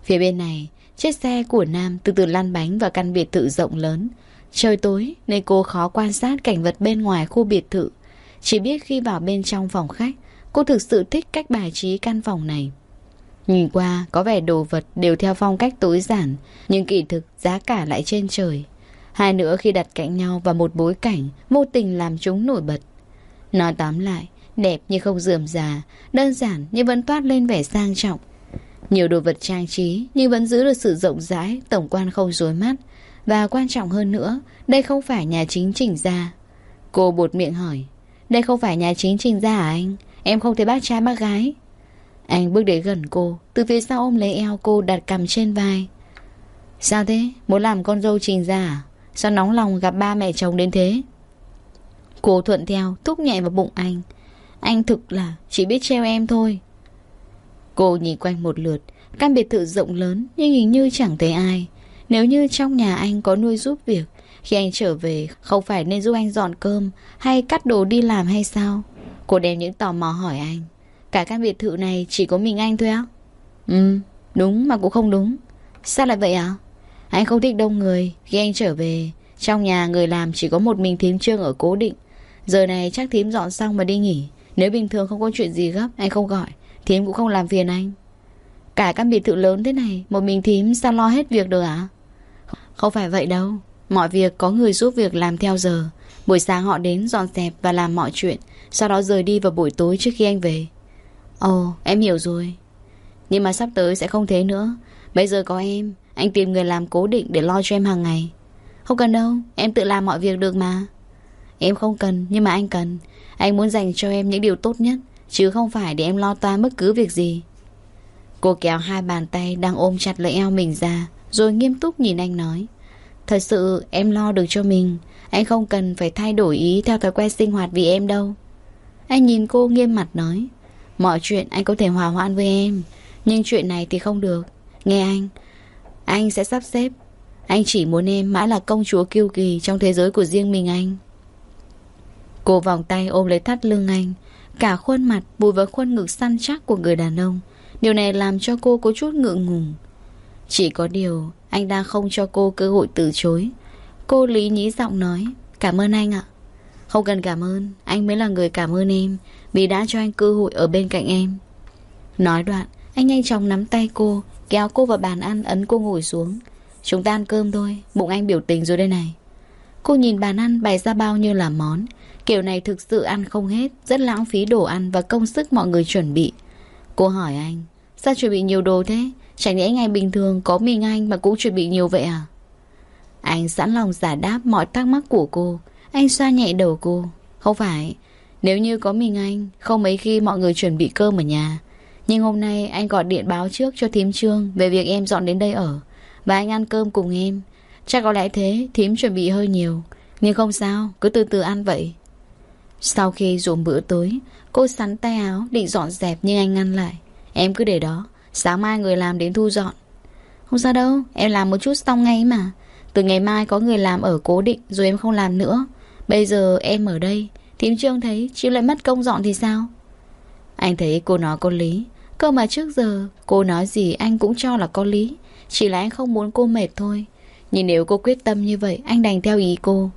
Phía bên này, Chiếc xe của Nam từ từ lăn bánh vào căn biệt thự rộng lớn. Trời tối nên cô khó quan sát cảnh vật bên ngoài khu biệt thự. Chỉ biết khi vào bên trong phòng khách, Cô thực sự thích cách bài trí căn phòng này. Nhìn qua, có vẻ đồ vật đều theo phong cách tối giản, Nhưng kỳ thực giá cả lại trên trời. Hai nữa khi đặt cạnh nhau vào một bối cảnh Vô tình làm chúng nổi bật. Nói tóm lại, Đẹp nhưng không dườm già, Đơn giản nhưng vẫn toát lên vẻ sang trọng. Nhiều đồ vật trang trí, Nhưng vẫn giữ được sự rộng rãi, Tổng quan không rối mắt. Và quan trọng hơn nữa, Đây không phải nhà chính trình ra Cô bột miệng hỏi, đây không phải nhà chính trình ra à anh? Em không thấy bác trai bác gái? Anh bước đến gần cô, Từ phía sau ôm lấy eo cô đặt cầm trên vai. Sao thế? Muốn làm con dâu trình gia à? Sao nóng lòng gặp ba mẹ chồng đến thế? Cô thuận theo, Thúc nhẹ vào bụng anh. Anh thực là chỉ biết treo em thôi. Cô nhìn quanh một lượt, Căn biệt thự rộng lớn Nhưng hình như chẳng thấy ai. Nếu như trong nhà anh có nuôi giúp việc, khi anh trở về, Không phải nên giúp anh dọn cơm Hay cắt đồ đi làm hay sao? Cô đem những tò mò hỏi anh. Cả căn biệt thự này chỉ có mình anh thôi á? Ừ đúng mà cũng không đúng. Sao lại vậy ạ? À? Anh không thích đông người. Khi anh trở về, Trong nhà người làm chỉ có một mình thím trương ở cố định. Giờ này chắc thím dọn xong mà đi nghỉ. Nếu bình thường không có chuyện gì gấp, Anh không gọi. Thím cũng không làm phiền anh. Cả căn biệt thự lớn thế này, Một mình thím sao lo hết việc được ạ. À? Không phải vậy đâu, Mọi việc có người giúp việc làm theo giờ. Buổi sáng họ đến dọn dẹp và làm mọi chuyện, Sau đó rời đi vào buổi tối trước khi anh về. Ồ, em hiểu rồi. Nhưng mà sắp tới sẽ không thế nữa. Bây giờ có em, Anh tìm người làm cố định để lo cho em hàng ngày. Không cần đâu, Em tự làm mọi việc được mà. Em không cần, nhưng mà anh cần. Anh muốn dành cho em những điều tốt nhất. Chứ không phải để em lo toan bất cứ việc gì. Cô kéo hai bàn tay Đang ôm chặt lấy eo mình ra, Rồi nghiêm túc nhìn anh nói, Thật sự em lo được cho mình, Anh không cần phải thay đổi ý Theo thói quen sinh hoạt vì em đâu. Anh nhìn cô nghiêm mặt nói, Mọi chuyện anh có thể hòa hoãn với em, Nhưng chuyện này thì không được. Nghe anh Anh sẽ sắp xếp. Anh chỉ muốn em mãi là công chúa kiêu kỳ Trong thế giới của riêng mình anh. Cô vòng tay ôm lấy thắt lưng anh Cả khuôn mặt, bùi vào khuôn ngực săn chắc của người đàn ông. Điều này làm cho cô có chút ngượng ngùng. Chỉ có điều, Anh đang không cho cô cơ hội từ chối. Cô lý nhí giọng nói, Cảm ơn anh ạ. Không cần cảm ơn, Anh mới là người cảm ơn em, Vì đã cho anh cơ hội ở bên cạnh em. Nói đoạn, Anh nhanh chóng nắm tay cô, Kéo cô vào bàn ăn ấn cô ngồi xuống. Chúng ta ăn cơm thôi, Bụng anh biểu tình rồi đây này. Cô nhìn bàn ăn bày ra bao nhiêu là món Kiểu này thực sự ăn không hết, Rất lãng phí đồ ăn và công sức mọi người chuẩn bị. Cô hỏi anh, Sao chuẩn bị nhiều đồ thế? Chẳng lẽ ngày bình thường có mình anh mà cũng chuẩn bị nhiều vậy à? Anh sẵn lòng giải đáp mọi thắc mắc của cô. Anh xoa nhẹ đầu cô. Không phải, Nếu như có mình anh, Không mấy khi mọi người chuẩn bị cơm ở nhà. Nhưng hôm nay anh gọi điện báo trước cho thím trương Về việc em dọn đến đây ở. Và anh ăn cơm cùng em. Chắc có lẽ thế thím chuẩn bị hơi nhiều. Nhưng không sao, cứ từ từ ăn vậy sau khi dùng bữa tối, Cô sắn tay áo định dọn dẹp Nhưng anh ngăn lại. Em cứ để đó, Sáng mai người làm đến thu dọn. Không sao đâu, Em làm một chút xong ngay mà. Từ ngày mai có người làm ở cố định Rồi em không làm nữa. Bây giờ em ở đây Thím trương thấy chịu lại mất công dọn thì sao? Anh thấy cô nói có lý. Cơ mà trước giờ, cô nói gì anh cũng cho là có lý. Chỉ là anh không muốn cô mệt thôi. Nhưng nếu cô quyết tâm như vậy, Anh đành theo ý cô.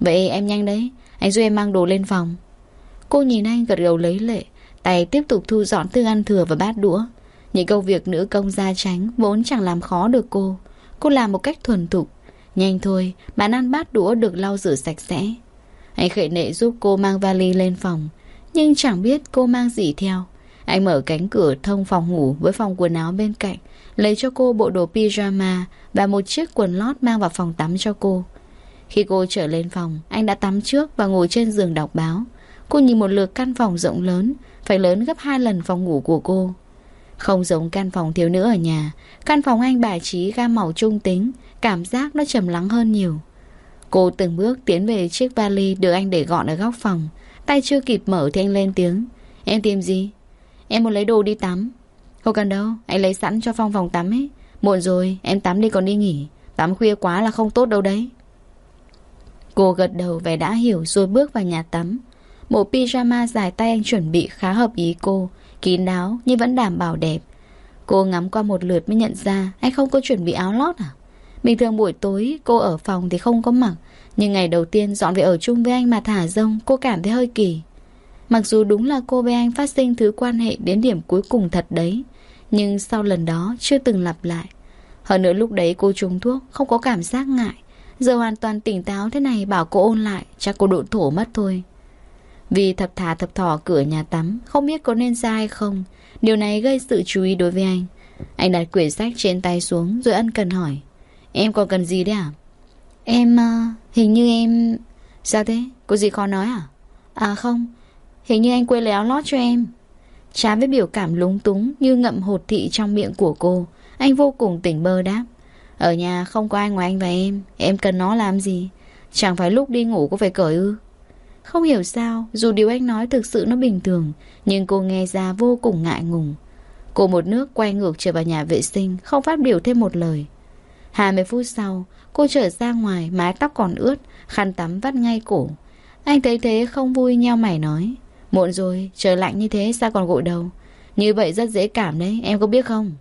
Vậy em nhanh đấy anh giúp em mang đồ lên phòng. Cô nhìn anh gật đầu lấy lệ Tay tiếp tục thu dọn thức ăn thừa và bát đũa. Những công việc nữ công gia tránh Vốn chẳng làm khó được cô. Cô làm một cách thuần thục. Nhanh thôi, bàn ăn bát đũa được lau rửa sạch sẽ. Anh khệ nệ giúp cô mang vali lên phòng Nhưng chẳng biết cô mang gì theo. Anh mở cánh cửa thông phòng ngủ với phòng quần áo bên cạnh Lấy cho cô bộ đồ pyjama Và một chiếc quần lót mang vào phòng tắm cho cô khi cô trở lên phòng, anh đã tắm trước và ngồi trên giường đọc báo. Cô nhìn một lượt căn phòng rộng lớn, phải lớn gấp hai lần phòng ngủ của cô. Không giống căn phòng thiếu nữ ở nhà, căn phòng anh bài trí gam màu trung tính, cảm giác nó trầm lắng hơn nhiều. Cô từng bước tiến về chiếc vali được anh để gọn ở góc phòng. Tay chưa kịp mở thì anh lên tiếng. Em tìm gì? Em muốn lấy đồ đi tắm. Không cần đâu, anh lấy sẵn cho phong phòng tắm ấy. Muộn rồi, em tắm đi còn đi nghỉ. Tắm khuya quá là không tốt đâu đấy. Cô gật đầu vẻ đã hiểu rồi bước vào nhà tắm. Bộ pyjama dài tay anh chuẩn bị khá hợp ý cô, kín đáo nhưng vẫn đảm bảo đẹp. Cô ngắm qua một lượt mới nhận ra anh không có chuẩn bị áo lót à? Bình thường buổi tối cô ở phòng thì không có mặc, nhưng ngày đầu tiên dọn về ở chung với anh mà thả rông cô cảm thấy hơi kỳ. Mặc dù đúng là cô với anh phát sinh thứ quan hệ đến điểm cuối cùng thật đấy, nhưng sau lần đó chưa từng lặp lại. Hơn nữa lúc đấy cô trúng thuốc, không có cảm giác ngại. Giờ hoàn toàn tỉnh táo thế này bảo cô ôn lại Chắc cô độn thổ mất thôi. Vì thập thà thập thỏ cửa nhà tắm Không biết có nên ra hay không. Điều này gây sự chú ý đối với anh. Anh đặt quyển sách trên tay xuống Rồi ân cần hỏi Em còn cần gì đấy à? Em uh, hình như em Sao thế? Có gì khó nói à? À không Hình như anh quên lấy áo lót cho em. Trái với biểu cảm lúng túng Như ngậm hột thị trong miệng của cô Anh vô cùng tỉnh bơ đáp ở nhà không có ai ngoài anh và em. Em cần nó làm gì? Chẳng phải lúc đi ngủ có phải cởi ư? Không hiểu sao, Dù điều anh nói thực sự nó bình thường, Nhưng cô nghe ra vô cùng ngại ngùng. Cô một nước quay ngược trở vào nhà vệ sinh, Không phát biểu thêm một lời. 20 phút sau, Cô trở ra ngoài, mái tóc còn ướt, Khăn tắm vắt ngay cổ. Anh thấy thế không vui nheo mày nói, Muộn rồi, trời lạnh như thế sao còn gội đầu? Như vậy rất dễ cảm đấy, Em có biết không?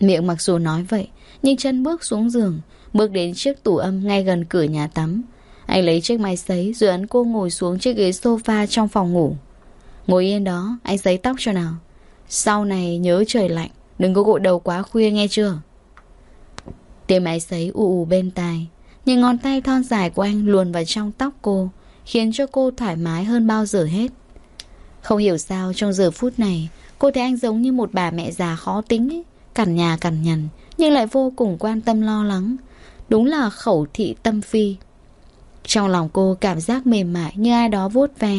Miệng mặc dù nói vậy nhưng chân bước xuống giường Bước đến chiếc tủ âm ngay gần cửa nhà tắm. Anh lấy chiếc máy sấy Rồi ấn cô ngồi xuống chiếc ghế sofa trong phòng ngủ. Ngồi yên đó Anh sấy tóc cho nào. Sau này nhớ trời lạnh Đừng có gội đầu quá khuya nghe chưa? Tiếng máy sấy ù ù bên tai Những ngón tay thon dài của anh luồn vào trong tóc cô Khiến cho cô thoải mái hơn bao giờ hết. Không hiểu sao trong giờ phút này Cô thấy anh giống như một bà mẹ già khó tính ấy, Cằn nhà cằn nhằn nhưng lại vô cùng quan tâm lo lắng. Đúng là khẩu thị tâm phi. Trong lòng cô cảm giác mềm mại Như ai đó vuốt ve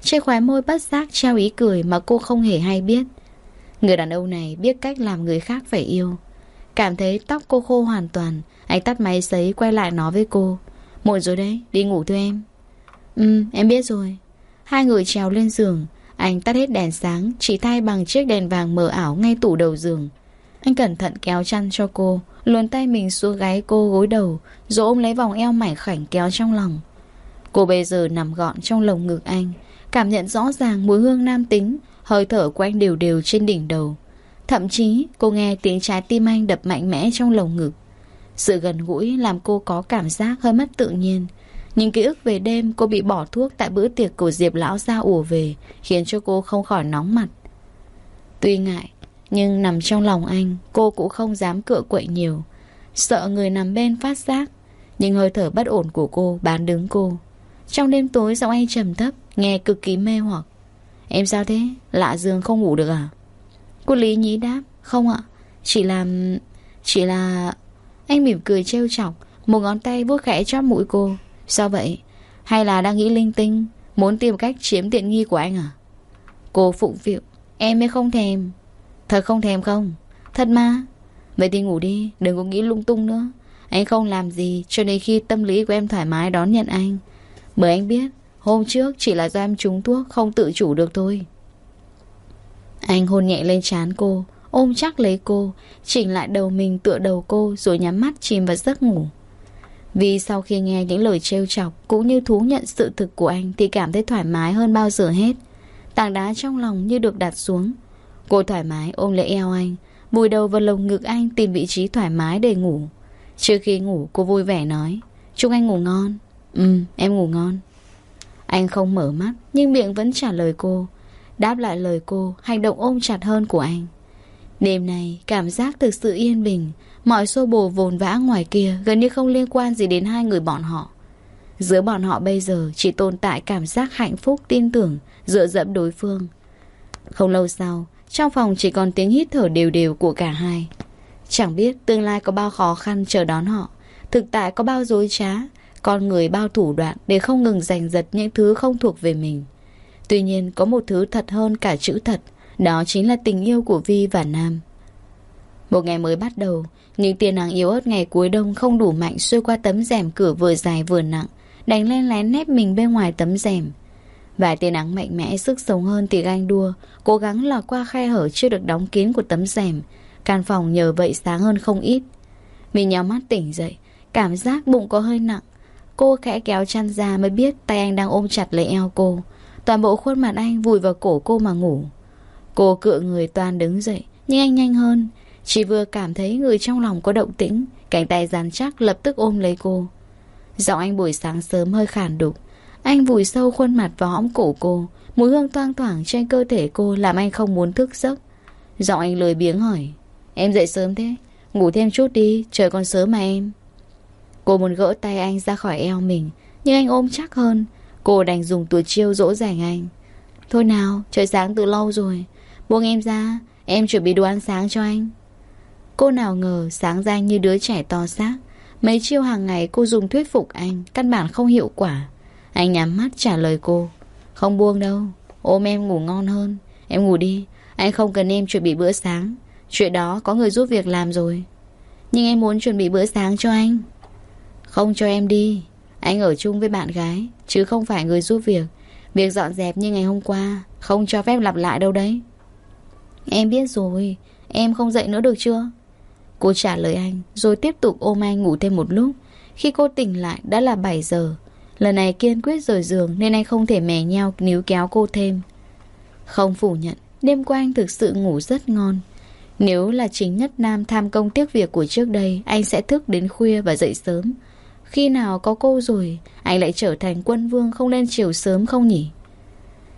Trên khóe môi bất giác treo ý cười Mà cô không hề hay biết. Người đàn ông này biết cách làm người khác phải yêu. Cảm thấy tóc cô khô hoàn toàn Anh tắt máy sấy quay lại nói với cô Muộn rồi đấy, đi ngủ thôi em. Ừ, em biết rồi. Hai người trèo lên giường Anh tắt hết đèn sáng Chỉ thay bằng chiếc đèn vàng mờ ảo ngay tủ đầu giường. Anh cẩn thận kéo chăn cho cô, Luồn tay mình xuống gáy cô gối đầu, Rồi ôm lấy vòng eo mảnh khảnh kéo trong lòng. Cô bây giờ nằm gọn trong lồng ngực anh, Cảm nhận rõ ràng mùi hương nam tính, Hơi thở của anh đều đều trên đỉnh đầu. Thậm chí, cô nghe tiếng trái tim anh đập mạnh mẽ trong lồng ngực. Sự gần gũi làm cô có cảm giác hơi mất tự nhiên. Những ký ức về đêm cô bị bỏ thuốc tại bữa tiệc của Diệp Lão ra ùa về, Khiến cho cô không khỏi nóng mặt. Tuy ngại nhưng nằm trong lòng anh, Cô cũng không dám cựa quậy nhiều Sợ người nằm bên phát giác, Nhưng hơi thở bất ổn của cô bán đứng cô Trong đêm tối giọng anh trầm thấp, Nghe cực kỳ mê hoặc Em sao thế? Lạ giường không ngủ được à? Cô Lý nhí đáp, Không ạ Chỉ là... Chỉ là... Anh mỉm cười trêu chọc, Một ngón tay vuốt khẽ chóp mũi cô Sao vậy? Hay là đang nghĩ linh tinh, Muốn tìm cách chiếm tiện nghi của anh à? Cô phụng phịu, Em mới không thèm Thật không thèm không? Thật mà. Vậy thì ngủ đi, Đừng có nghĩ lung tung nữa. Anh không làm gì, Cho đến khi tâm lý của em thoải mái đón nhận anh. Bởi anh biết, Hôm trước chỉ là do em trúng thuốc, Không tự chủ được thôi. Anh hôn nhẹ lên trán cô, Ôm chắc lấy cô, Chỉnh lại đầu mình tựa đầu cô Rồi nhắm mắt chìm vào giấc ngủ. Vì sau khi nghe những lời trêu chọc Cũng như thú nhận sự thực của anh Thì cảm thấy thoải mái hơn bao giờ hết. Tảng đá trong lòng như được đặt xuống. Cô thoải mái ôm lấy eo anh Vùi đầu vào lồng ngực anh Tìm vị trí thoải mái để ngủ Trước khi ngủ cô vui vẻ nói Chúc anh ngủ ngon Ừ em ngủ ngon Anh không mở mắt Nhưng miệng vẫn trả lời cô Đáp lại lời cô Hành động ôm chặt hơn của anh Đêm này cảm giác thực sự yên bình Mọi xô bồ vồn vã ngoài kia gần như không liên quan gì đến hai người bọn họ. Giữa bọn họ bây giờ chỉ tồn tại cảm giác hạnh phúc tin tưởng dựa dẫm đối phương. Không lâu sau, trong phòng chỉ còn tiếng hít thở đều đều của cả hai. Chẳng biết tương lai có bao khó khăn chờ đón họ, thực tại có bao dối trá, con người bao thủ đoạn để không ngừng giành giật những thứ không thuộc về mình. Tuy nhiên có một thứ thật hơn cả chữ thật, đó chính là tình yêu của Vi và Nam. Một ngày mới bắt đầu, những tia nắng yếu ớt ngày cuối đông không đủ mạnh xuôi qua tấm rèm cửa vừa dài vừa nặng, đánh lên lén nép mình bên ngoài tấm rèm. Vài tia nắng mạnh mẽ sức sống hơn thì ganh đua, cố gắng lọt qua khe hở chưa được đóng kín của tấm rèm. Căn phòng nhờ vậy sáng hơn không ít. Mình nhắm mắt tỉnh dậy, cảm giác bụng có hơi nặng. Cô khẽ kéo chăn ra mới biết tay anh đang ôm chặt lấy eo cô. Toàn bộ khuôn mặt anh vùi vào cổ cô mà ngủ. Cô cựa người toàn đứng dậy, nhưng anh nhanh hơn. Chỉ vừa cảm thấy người trong lòng có động tĩnh Cánh tay dán chắc lập tức ôm lấy cô Giọng anh buổi sáng sớm hơi khản đục anh vùi sâu khuôn mặt vào hõm cổ cô. Mùi hương toang thoảng trên cơ thể cô Làm anh không muốn thức giấc. Giọng anh lười biếng hỏi, Em dậy sớm thế? Ngủ thêm chút đi, Trời còn sớm mà em. Cô muốn gỡ tay anh ra khỏi eo mình, Nhưng anh ôm chắc hơn. Cô đành dùng tuổi chiêu dỗ dành anh. Thôi nào, trời sáng từ lâu rồi. Buông em ra, Em chuẩn bị đồ ăn sáng cho anh. Cô nào ngờ sáng ra như đứa trẻ to xác. Mấy chiêu hàng ngày cô dùng thuyết phục anh, Căn bản không hiệu quả. Anh nhắm mắt trả lời cô. Không buông đâu. Ôm em ngủ ngon hơn. Em ngủ đi. Anh không cần em chuẩn bị bữa sáng. Chuyện đó có người giúp việc làm rồi. Nhưng em muốn chuẩn bị bữa sáng cho anh. Không cho em đi. Anh ở chung với bạn gái, Chứ không phải người giúp việc. Việc dọn dẹp như ngày hôm qua, Không cho phép lặp lại đâu đấy. Em biết rồi. Em không dậy nữa được chưa? Cô trả lời anh, Rồi tiếp tục ôm anh ngủ thêm một lúc. Khi cô tỉnh lại, đã là 7 giờ. Lần này kiên quyết rời giường Nên anh không thể mè nhau níu kéo cô thêm. Không phủ nhận, Đêm qua anh thực sự ngủ rất ngon. Nếu là chính nhất nam tham công tiếc việc của trước đây, Anh sẽ thức đến khuya và dậy sớm. Khi nào có cô rồi, Anh lại trở thành quân vương không lên chiều sớm không nhỉ?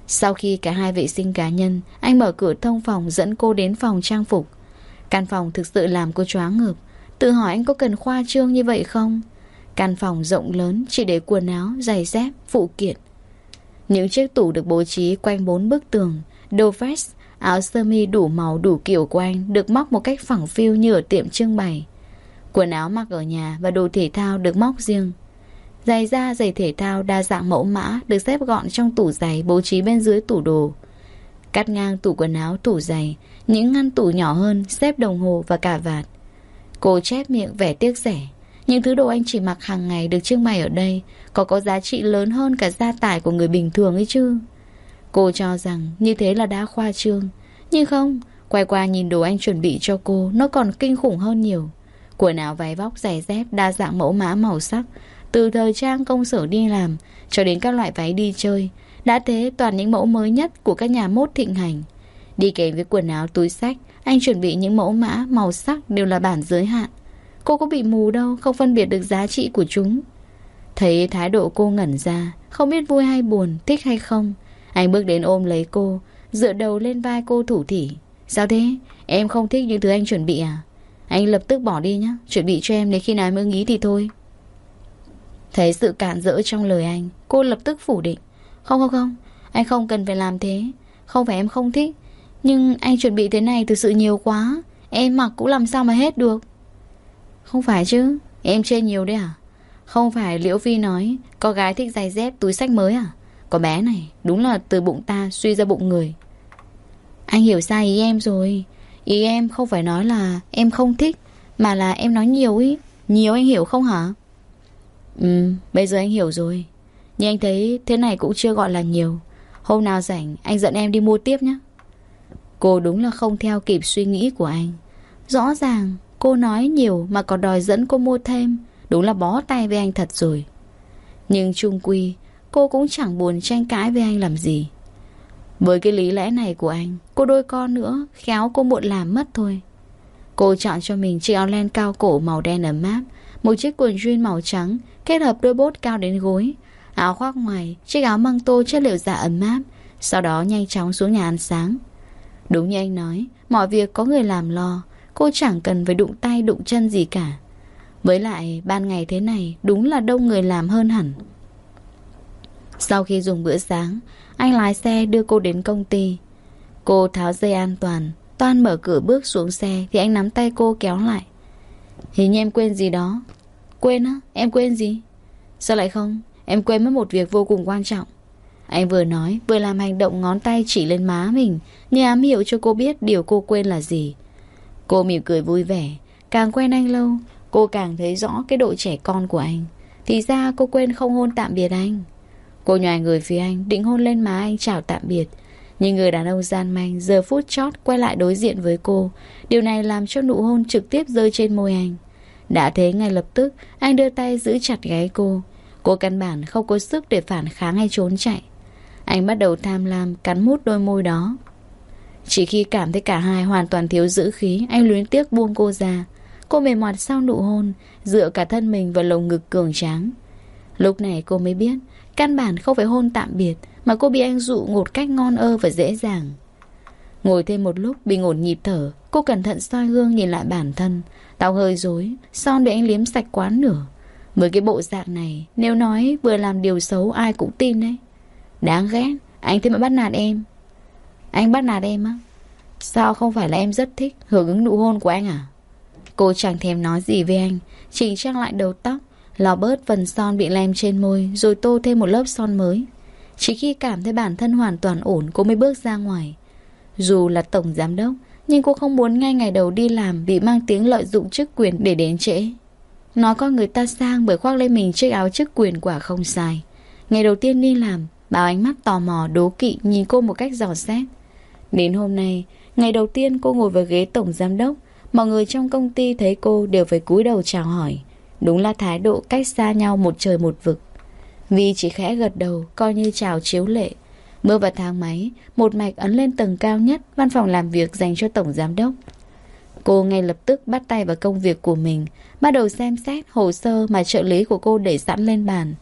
Sau khi cả hai vệ sinh cá nhân, Anh mở cửa thông phòng dẫn cô đến phòng trang phục. Căn phòng thực sự làm cô choáng ngợp. Tự hỏi anh có cần khoa trương như vậy không? Căn phòng rộng lớn chỉ để quần áo, giày dép, phụ kiện. Những chiếc tủ được bố trí quanh bốn bức tường, đồ vest, áo sơ mi đủ màu đủ kiểu của anh được móc một cách phẳng phiu như ở tiệm trưng bày. Quần áo mặc ở nhà và đồ thể thao được móc riêng. Giày da, giày thể thao đa dạng mẫu mã được xếp gọn trong tủ giày bố trí bên dưới tủ đồ. Cắt ngang tủ quần áo, tủ giày, những ngăn tủ nhỏ hơn xếp đồng hồ và cả vạt. Cô chép miệng vẻ tiếc rẻ. Những thứ đồ anh chỉ mặc hàng ngày được trưng bày ở đây có có giá trị lớn hơn cả gia tài của người bình thường ấy chứ. Cô cho rằng như thế là đã khoa trương. Nhưng không, quay qua nhìn đồ anh chuẩn bị cho cô nó còn kinh khủng hơn nhiều. Quần áo váy vóc giày dép đa dạng mẫu mã màu sắc từ thời trang công sở đi làm cho đến các loại váy đi chơi đã thế toàn những mẫu mới nhất của các nhà mốt thịnh hành. Đi kèm với quần áo túi sách anh chuẩn bị những mẫu mã màu sắc đều là bản giới hạn. Cô có bị mù đâu, không phân biệt được giá trị của chúng. Thấy thái độ cô ngẩn ra, không biết vui hay buồn, thích hay không. Anh bước đến ôm lấy cô, dựa đầu lên vai cô thủ thỉ. Sao thế? Em không thích những thứ anh chuẩn bị à? Anh lập tức bỏ đi nhé, chuẩn bị cho em đến khi nào em ưng ý thì thôi. Thấy sự cạn rỡ trong lời anh, cô lập tức phủ định. Không không không, anh không cần phải làm thế. Không phải em không thích, nhưng anh chuẩn bị thế này thực sự nhiều quá. Em mặc cũng làm sao mà hết được. Không phải chứ, em chê nhiều đấy à? Không phải Liễu Phi nói Có gái thích giày dép túi sách mới à? Có bé này Đúng là từ bụng ta suy ra bụng người. Anh hiểu sai ý em rồi. Ý em không phải nói là em không thích Mà là em nói nhiều ý. Nhiều anh hiểu không hả? Ừ bây giờ anh hiểu rồi. Nhưng anh thấy thế này cũng chưa gọi là nhiều. Hôm nào rảnh anh dẫn em đi mua tiếp nhé. Cô đúng là không theo kịp suy nghĩ của anh. Rõ ràng cô nói nhiều mà còn đòi dẫn cô mua thêm. Đúng là bó tay với anh thật rồi. Nhưng Trung quy, Cô cũng chẳng buồn tranh cãi với anh làm gì. Với cái lý lẽ này của anh, Cô đôi con nữa, Khéo cô muộn làm mất thôi. Cô chọn cho mình chiếc áo len cao cổ màu đen ấm áp, Một chiếc quần jean màu trắng Kết hợp đôi bốt cao đến gối, Áo khoác ngoài, Chiếc áo măng tô chất liệu dạ ấm áp, Sau đó nhanh chóng xuống nhà ăn sáng. Đúng như anh nói, Mọi việc có người làm lo Cô chẳng cần phải đụng tay đụng chân gì cả. Với lại, ban ngày thế này, Đúng là đông người làm hơn hẳn. Sau khi dùng bữa sáng, Anh lái xe đưa cô đến công ty. Cô tháo dây an toàn, Toan mở cửa bước xuống xe Thì anh nắm tay cô kéo lại. Hình như em quên gì đó. Quên á? Em quên gì? Sao lại không? Em quên mất một việc vô cùng quan trọng. Anh vừa nói, Vừa làm hành động ngón tay chỉ lên má mình, Như ám hiệu cho cô biết điều cô quên là gì. Cô mỉm cười vui vẻ, Càng quen anh lâu, Cô càng thấy rõ cái độ trẻ con của anh. Thì ra cô quên không hôn tạm biệt anh. Cô nhòi người phía anh, Định hôn lên má anh chào tạm biệt. Nhưng người đàn ông gian manh Giờ phút chót quay lại đối diện với cô. Điều này làm cho nụ hôn trực tiếp rơi trên môi anh. Đã thế ngay lập tức, Anh đưa tay giữ chặt gáy cô. Cô căn bản không có sức để phản kháng hay trốn chạy. Anh bắt đầu tham lam, Cắn mút đôi môi đó. Chỉ khi cảm thấy cả hai hoàn toàn thiếu giữ khí Anh luyến tiếc buông cô ra. Cô mềm mọt sau nụ hôn Dựa cả thân mình vào lồng ngực cường tráng. Lúc này cô mới biết Căn bản không phải hôn tạm biệt Mà cô bị anh dụ một cách ngon ơ và dễ dàng. Ngồi thêm một lúc Bình ổn nhịp thở Cô cẩn thận soi gương nhìn lại bản thân. Tao hơi dối, Son bị anh liếm sạch quá nửa. Với cái bộ dạng này Nếu nói vừa làm điều xấu ai cũng tin đấy. Đáng ghét Anh thế mà bắt nạt em. Anh bắt nạt em á? Sao không phải là em rất thích hưởng ứng nụ hôn của anh à? Cô chẳng thèm nói gì với anh Chỉnh trang lại đầu tóc, Lò bớt phần son bị lem trên môi, Rồi tô thêm một lớp son mới. Chỉ khi cảm thấy bản thân hoàn toàn ổn, Cô mới bước ra ngoài. Dù là tổng giám đốc, Nhưng cô không muốn ngay ngày đầu đi làm Bị mang tiếng lợi dụng chức quyền để đến trễ. Nói con người ta sang bởi khoác lên mình chiếc áo chức quyền quả không sai. Ngày đầu tiên đi làm Bảo ánh mắt tò mò, đố kỵ, nhìn cô một cách dò xét. Đến hôm nay, Ngày đầu tiên cô ngồi vào ghế tổng giám đốc Mọi người trong công ty thấy cô đều phải cúi đầu chào hỏi. Đúng là thái độ cách xa nhau một trời một vực. Vì chỉ khẽ gật đầu, Coi như chào chiếu lệ. Bước vào thang máy, Một mạch ấn lên tầng cao nhất, Văn phòng làm việc dành cho tổng giám đốc. Cô ngay lập tức bắt tay vào công việc của mình, Bắt đầu xem xét hồ sơ Mà trợ lý của cô để sẵn lên bàn.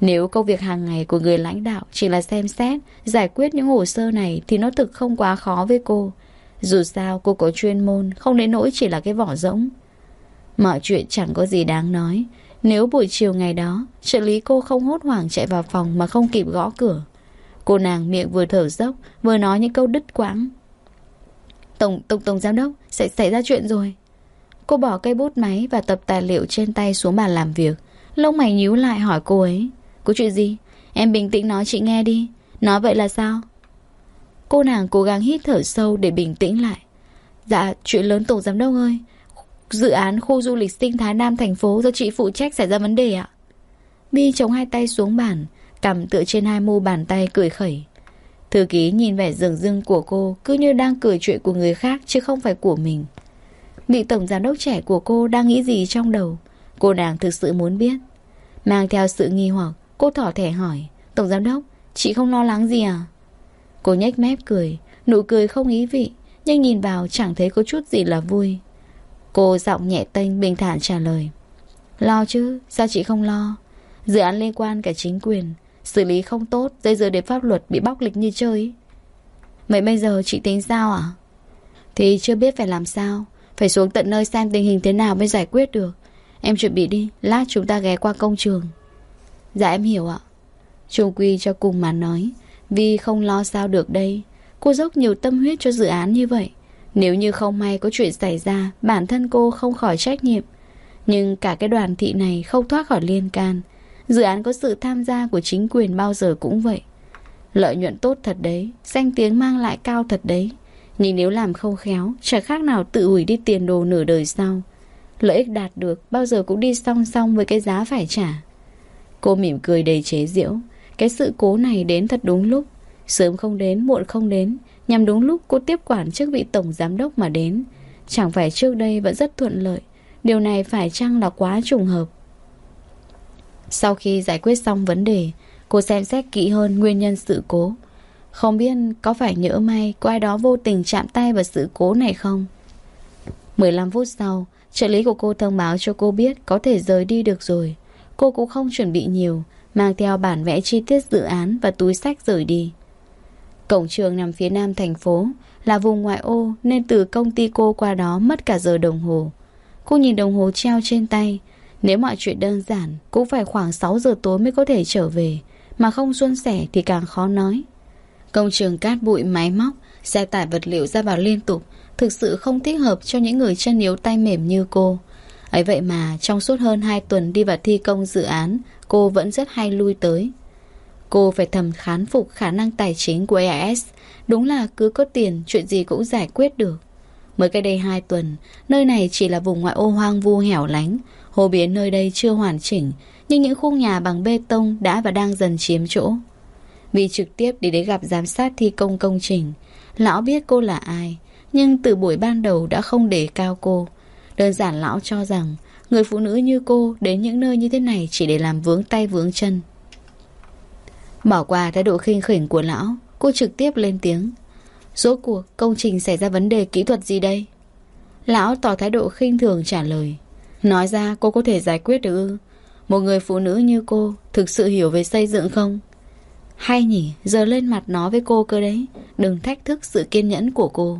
Nếu công việc hàng ngày của người lãnh đạo Chỉ là xem xét Giải quyết những hồ sơ này Thì nó thực không quá khó với cô. Dù sao cô có chuyên môn Không đến nỗi chỉ là cái vỏ rỗng. Mọi chuyện chẳng có gì đáng nói. Nếu buổi chiều ngày đó Trợ lý cô không hốt hoảng chạy vào phòng Mà không kịp gõ cửa. Cô nàng miệng vừa thở dốc Vừa nói những câu đứt quãng. Tổng, tổng, tổng giám đốc Sẽ xảy ra chuyện rồi. Cô bỏ cây bút máy và tập tài liệu trên tay xuống bàn làm việc. Lông mày nhíu lại hỏi cô ấy. Có chuyện gì? Em bình tĩnh nói, chị nghe đi. Nói vậy là sao? Cô nàng cố gắng hít thở sâu để bình tĩnh lại. Dạ chuyện lớn tổng giám đốc ơi. Dự án khu du lịch sinh thái Nam thành phố do chị phụ trách xảy ra vấn đề ạ. Mi chống hai tay xuống bàn, Cầm tựa trên hai mu bàn tay cười khẩy. Thư ký nhìn vẻ rừng rưng của cô, Cứ như đang cười chuyện của người khác Chứ không phải của mình. Vị tổng giám đốc trẻ của cô đang nghĩ gì trong đầu? Cô nàng thực sự muốn biết. Mang theo sự nghi hoặc Cô thỏ thẻ hỏi, Tổng giám đốc, Chị không lo lắng gì à? Cô nhếch mép cười, Nụ cười không ý vị, Nhưng nhìn vào chẳng thấy có chút gì là vui. Cô giọng nhẹ tênh bình thản trả lời, Lo chứ, Sao chị không lo? Dự án liên quan cả chính quyền, Xử lý không tốt, Dây dưa đến pháp luật bị bóc lịch như chơi. Vậy bây giờ chị tính sao ạ? Thì chưa biết phải làm sao, Phải xuống tận nơi xem tình hình thế nào mới giải quyết được. Em chuẩn bị đi, Lát chúng ta ghé qua công trường. Dạ em hiểu ạ. Trung quy cho cùng mà nói, Vì không lo sao được đây. Cô dốc nhiều tâm huyết cho dự án như vậy. Nếu như không may có chuyện xảy ra, Bản thân cô không khỏi trách nhiệm. Nhưng cả cái đoàn thị này không thoát khỏi liên can. Dự án có sự tham gia của chính quyền bao giờ cũng vậy. Lợi nhuận tốt thật đấy, Danh tiếng mang lại cao thật đấy. Nhưng nếu làm không khéo Chẳng khác nào tự hủy đi tiền đồ nửa đời sau. Lợi ích đạt được, Bao giờ cũng đi song song với cái giá phải trả. Cô mỉm cười đầy chế giễu. Cái sự cố này đến thật đúng lúc. Sớm không đến, muộn không đến. Nhằm đúng lúc cô tiếp quản chức vị tổng giám đốc mà đến. Chẳng phải trước đây vẫn rất thuận lợi. Điều này phải chăng là quá trùng hợp? Sau khi giải quyết xong vấn đề Cô xem xét kỹ hơn nguyên nhân sự cố. Không biết có phải nhỡ may Có ai đó vô tình chạm tay vào sự cố này không? 15 phút sau Trợ lý của cô thông báo cho cô biết Có thể rời đi được rồi. Cô cũng không chuẩn bị nhiều, Mang theo bản vẽ chi tiết dự án Và túi sách rời đi. Cổng trường nằm phía nam thành phố, Là vùng ngoại ô Nên từ công ty cô qua đó mất cả giờ đồng hồ. Cô nhìn đồng hồ treo trên tay, Nếu mọi chuyện đơn giản, Cũng phải khoảng 6 giờ tối mới có thể trở về, Mà không xuân sẻ thì càng khó nói. Công trường cát bụi máy móc, Xe tải vật liệu ra vào liên tục, Thực sự không thích hợp cho những người chân yếu tay mềm như cô ấy vậy mà, trong suốt hơn 2 tuần đi vào thi công dự án, Cô vẫn rất hay lui tới. Cô phải thầm khán phục khả năng tài chính của AIS Đúng là cứ có tiền, Chuyện gì cũng giải quyết được. Mới cách đây 2 tuần, Nơi này chỉ là vùng ngoại ô hoang vu hẻo lánh. Hồ biến nơi đây chưa hoàn chỉnh, Nhưng những khu nhà bằng bê tông Đã và đang dần chiếm chỗ. Vì trực tiếp đi đến gặp giám sát thi công công trình. Lão biết cô là ai, Nhưng từ buổi ban đầu đã không để cao cô. Đơn giản lão cho rằng, Người phụ nữ như cô đến những nơi như thế này Chỉ để làm vướng tay vướng chân. Bỏ qua thái độ khinh khỉnh của lão, Cô trực tiếp lên tiếng. Rốt cuộc, công trình xảy ra vấn đề kỹ thuật gì đây? Lão tỏ thái độ khinh thường trả lời. Nói ra cô có thể giải quyết được ư? Một người phụ nữ như cô Thực sự hiểu về xây dựng không? Hay nhỉ, Giờ lên mặt nó với cô cơ đấy. Đừng thách thức sự kiên nhẫn của cô.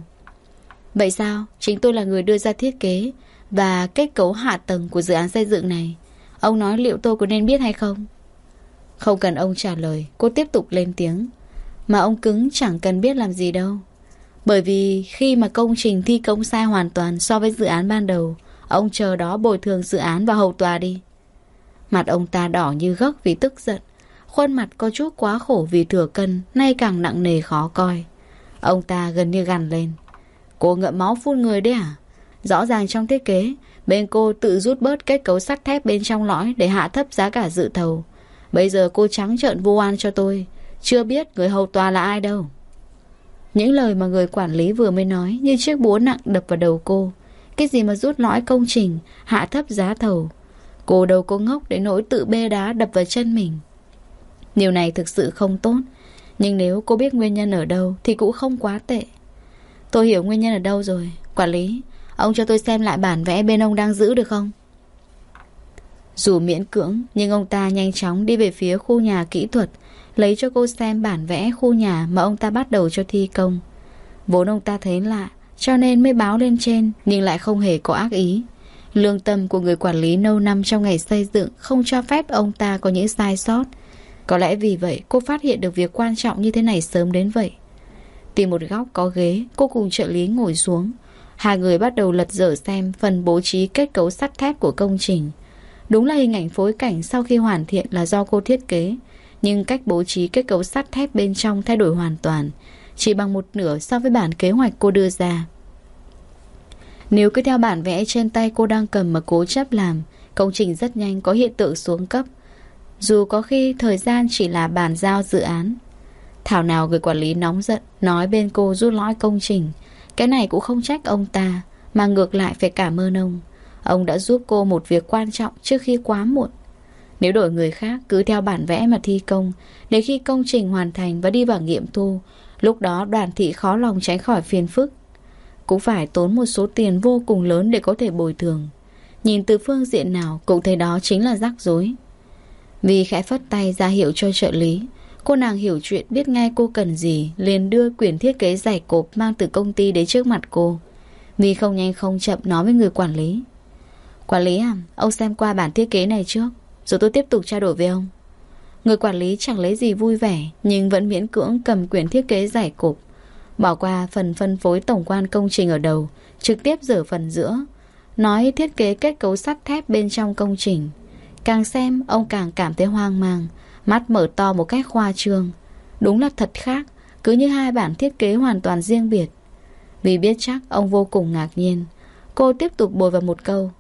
Vậy sao? Chính tôi là người đưa ra thiết kế. Và kết cấu hạ tầng của dự án xây dựng này, Ông nói liệu tôi có nên biết hay không? Không cần ông trả lời, Cô tiếp tục lên tiếng. Mà ông cứng chẳng cần biết làm gì đâu. Bởi vì khi mà công trình thi công sai hoàn toàn so với dự án ban đầu, Ông chờ đó bồi thường dự án và hậu tòa đi. Mặt ông ta đỏ như gấc vì tức giận. Khuôn mặt có chút quá khổ vì thừa cân, Nay càng nặng nề khó coi. Ông ta gần như gằn lên. Cô ngậm máu phun người đấy à? Rõ ràng trong thiết kế, Bên cô tự rút bớt kết cấu sắt thép bên trong lõi Để hạ thấp giá cả dự thầu. Bây giờ cô trắng trợn vu oan cho tôi, Chưa biết người hầu tòa là ai đâu. Những lời mà người quản lý vừa mới nói Như chiếc búa nặng đập vào đầu cô. Cái gì mà rút lõi công trình, Hạ thấp giá thầu? Cô đâu có ngốc để nỗi tự bê đá đập vào chân mình. Điều này thực sự không tốt, Nhưng nếu cô biết nguyên nhân ở đâu Thì cũng không quá tệ. Tôi hiểu nguyên nhân ở đâu rồi, Quản lý. Ông cho tôi xem lại bản vẽ bên ông đang giữ được không dù miễn cưỡng, nhưng ông ta nhanh chóng đi về phía khu nhà kỹ thuật, lấy cho cô xem bản vẽ khu nhà mà ông ta bắt đầu cho thi công. Vốn ông ta thấy lạ, cho nên mới báo lên trên, nhưng lại không hề có ác ý. Lương tâm của người quản lý lâu năm trong ngày xây dựng không cho phép ông ta có những sai sót. Có lẽ vì vậy cô phát hiện được việc quan trọng như thế này sớm đến vậy. Tìm một góc có ghế, cô cùng trợ lý ngồi xuống. Hai người bắt đầu lật dở xem phần bố trí kết cấu sắt thép của công trình. Đúng là hình ảnh phối cảnh sau khi hoàn thiện là do cô thiết kế. Nhưng cách bố trí kết cấu sắt thép bên trong thay đổi hoàn toàn, chỉ bằng một nửa so với bản kế hoạch cô đưa ra. Nếu cứ theo bản vẽ trên tay cô đang cầm mà cố chấp làm, công trình rất nhanh có hiện tượng xuống cấp. Dù có khi thời gian chỉ là bàn giao dự án. Thảo nào người quản lý nóng giận, nói bên cô rút lõi công trình. Cái này cũng không trách ông ta, mà ngược lại phải cảm ơn ông. Ông đã giúp cô một việc quan trọng trước khi quá muộn. Nếu đổi người khác cứ theo bản vẽ mà thi công, để khi công trình hoàn thành và đi vào nghiệm thu, lúc đó đoàn thị khó lòng tránh khỏi phiền phức. Cũng phải tốn một số tiền vô cùng lớn để có thể bồi thường. Nhìn từ phương diện nào cũng thấy đó chính là rắc rối. Vì khẽ phất tay ra hiệu cho trợ lý, cô nàng hiểu chuyện biết ngay cô cần gì, liền đưa quyển thiết kế giải cộp mang từ công ty đến trước mặt cô. Vì không nhanh không chậm nói với người quản lý. Quản lý à, ông xem qua bản thiết kế này trước, rồi tôi tiếp tục trao đổi với ông. Người quản lý chẳng lấy gì vui vẻ, nhưng vẫn miễn cưỡng cầm quyển thiết kế giải cộp. Bỏ qua phần phân phối tổng quan công trình ở đầu, trực tiếp dở phần giữa. Nói thiết kế kết cấu sắt thép bên trong công trình. Càng xem, ông càng cảm thấy hoang mang, mắt mở to một cách khoa trương. Đúng là thật khác, cứ như hai bản thiết kế hoàn toàn riêng biệt. Vì biết chắc ông vô cùng ngạc nhiên, cô tiếp tục bồi vào một câu.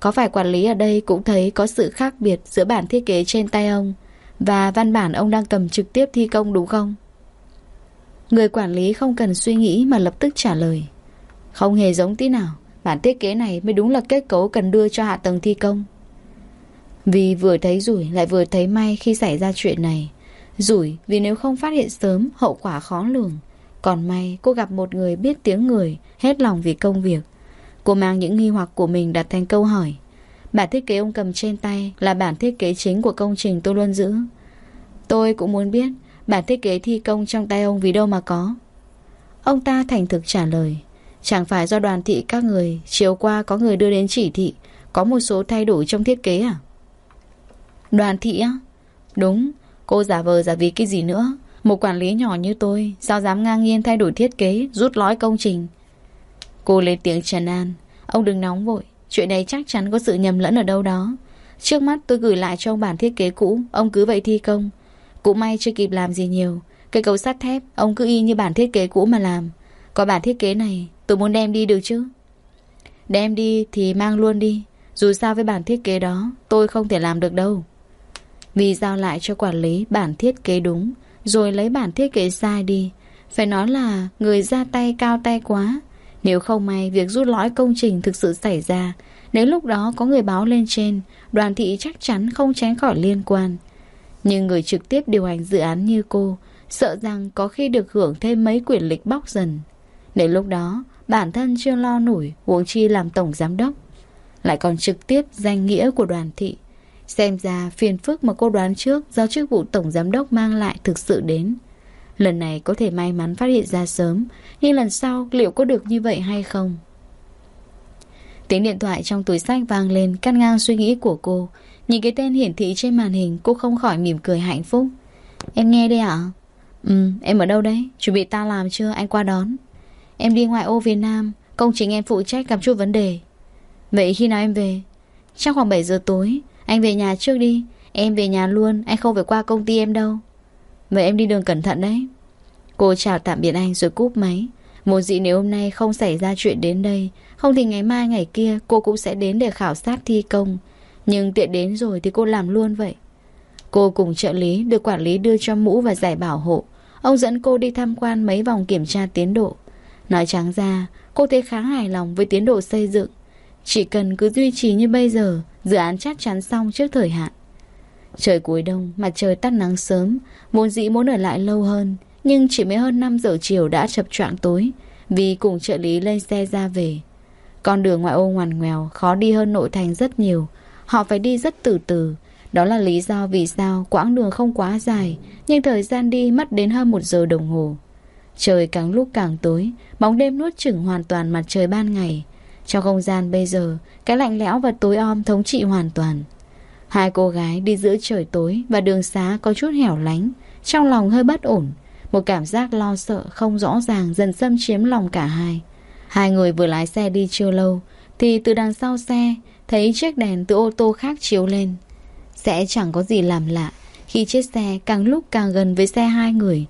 Có phải quản lý ở đây cũng thấy có sự khác biệt giữa bản thiết kế trên tay ông và văn bản ông đang cầm trực tiếp thi công đúng không? Người quản lý không cần suy nghĩ mà lập tức trả lời. Không hề giống tí nào, bản thiết kế này mới đúng là kết cấu cần đưa cho hạ tầng thi công. Vì vừa thấy rủi lại vừa thấy may khi xảy ra chuyện này. Rủi vì nếu không phát hiện sớm hậu quả khó lường. Còn may cô gặp một người biết tiếng người, hết lòng vì công việc. Cô mang những nghi hoặc của mình đặt thành câu hỏi. Bản thiết kế ông cầm trên tay là bản thiết kế chính của công trình tôi luôn giữ. Tôi cũng muốn biết bản thiết kế thi công trong tay ông vì đâu mà có. Ông ta thành thực trả lời. Chẳng phải do đoàn thị các người chiều qua có người đưa đến chỉ thị có một số thay đổi trong thiết kế à? Đoàn thị á? Đúng, cô giả vờ giả vì cái gì nữa? Một quản lý nhỏ như tôi sao dám ngang nhiên thay đổi thiết kế, rút lõi công trình? Cô lên tiếng trần an. Ông đừng nóng vội, chuyện này chắc chắn có sự nhầm lẫn ở đâu đó. Trước mắt tôi gửi lại cho ông bản thiết kế cũ, ông cứ vậy thi công. Cũng may chưa kịp làm gì nhiều. Cây cầu sắt thép, ông cứ y như bản thiết kế cũ mà làm. Có bản thiết kế này, tôi muốn đem đi được chứ? Đem đi thì mang luôn đi. Dù sao với bản thiết kế đó, tôi không thể làm được đâu. Vì giao lại cho quản lý bản thiết kế đúng, rồi lấy bản thiết kế sai đi. Phải nói là người ra tay cao tay quá. Nếu không may việc rút lõi công trình thực sự xảy ra, nếu lúc đó có người báo lên trên, đoàn thị chắc chắn không tránh khỏi liên quan. Nhưng người trực tiếp điều hành dự án như cô, sợ rằng có khi được hưởng thêm mấy quyền lịch bóc dần. Đến lúc đó, bản thân chưa lo nổi, huống chi làm tổng giám đốc. Lại còn trực tiếp danh nghĩa của đoàn thị. Xem ra phiền phức mà cô đoán trước do chức vụ tổng giám đốc mang lại thực sự đến. Lần này có thể may mắn phát hiện ra sớm, nhưng lần sau liệu có được như vậy hay không? Tiếng điện thoại trong túi sách vang lên cắt ngang suy nghĩ của cô. Nhìn cái tên hiển thị trên màn hình cô không khỏi mỉm cười hạnh phúc. Em nghe đây ạ? Ừ, em ở đâu đấy? Chuẩn bị ta làm chưa? Anh qua đón. Em đi ngoại ô Việt Nam, công trình em phụ trách gặp chút vấn đề. Vậy khi nào em về? Chắc khoảng 7 giờ tối. Anh về nhà trước đi. Em về nhà luôn, anh không phải qua công ty em đâu. Vậy em đi đường cẩn thận đấy. Cô chào tạm biệt anh rồi cúp máy. Một dị nếu hôm nay không xảy ra chuyện đến đây, không thì ngày mai ngày kia cô cũng sẽ đến để khảo sát thi công. Nhưng tiện đến rồi thì cô làm luôn vậy. Cô cùng trợ lý được quản lý đưa cho mũ và giải bảo hộ. Ông dẫn cô đi tham quan mấy vòng kiểm tra tiến độ. Nói trắng ra, cô thấy khá hài lòng với tiến độ xây dựng. Chỉ cần cứ duy trì như bây giờ, dự án chắc chắn xong trước thời hạn. Trời cuối đông, mặt trời tắt nắng sớm, vốn dĩ muốn ở lại lâu hơn, nhưng chỉ mới hơn 5 giờ chiều đã chập choạng tối, vì cùng trợ lý lên xe ra về. Con đường ngoại ô ngoằn ngoèo, khó đi hơn nội thành rất nhiều, họ phải đi rất từ từ. Đó là lý do vì sao quãng đường không quá dài, nhưng thời gian đi mất đến hơn một giờ đồng hồ. Trời càng lúc càng tối, bóng đêm nuốt chửng hoàn toàn mặt trời ban ngày. Trong không gian bây giờ, cái lạnh lẽo và tối om thống trị hoàn toàn. Hai cô gái đi giữa trời tối và đường xá có chút hẻo lánh, trong lòng hơi bất ổn. Một cảm giác lo sợ không rõ ràng dần xâm chiếm lòng cả hai. Hai người vừa lái xe đi chưa lâu, thì từ đằng sau xe thấy chiếc đèn từ ô tô khác chiếu lên. Sẽ chẳng có gì làm lạ khi chiếc xe càng lúc càng gần với xe hai người.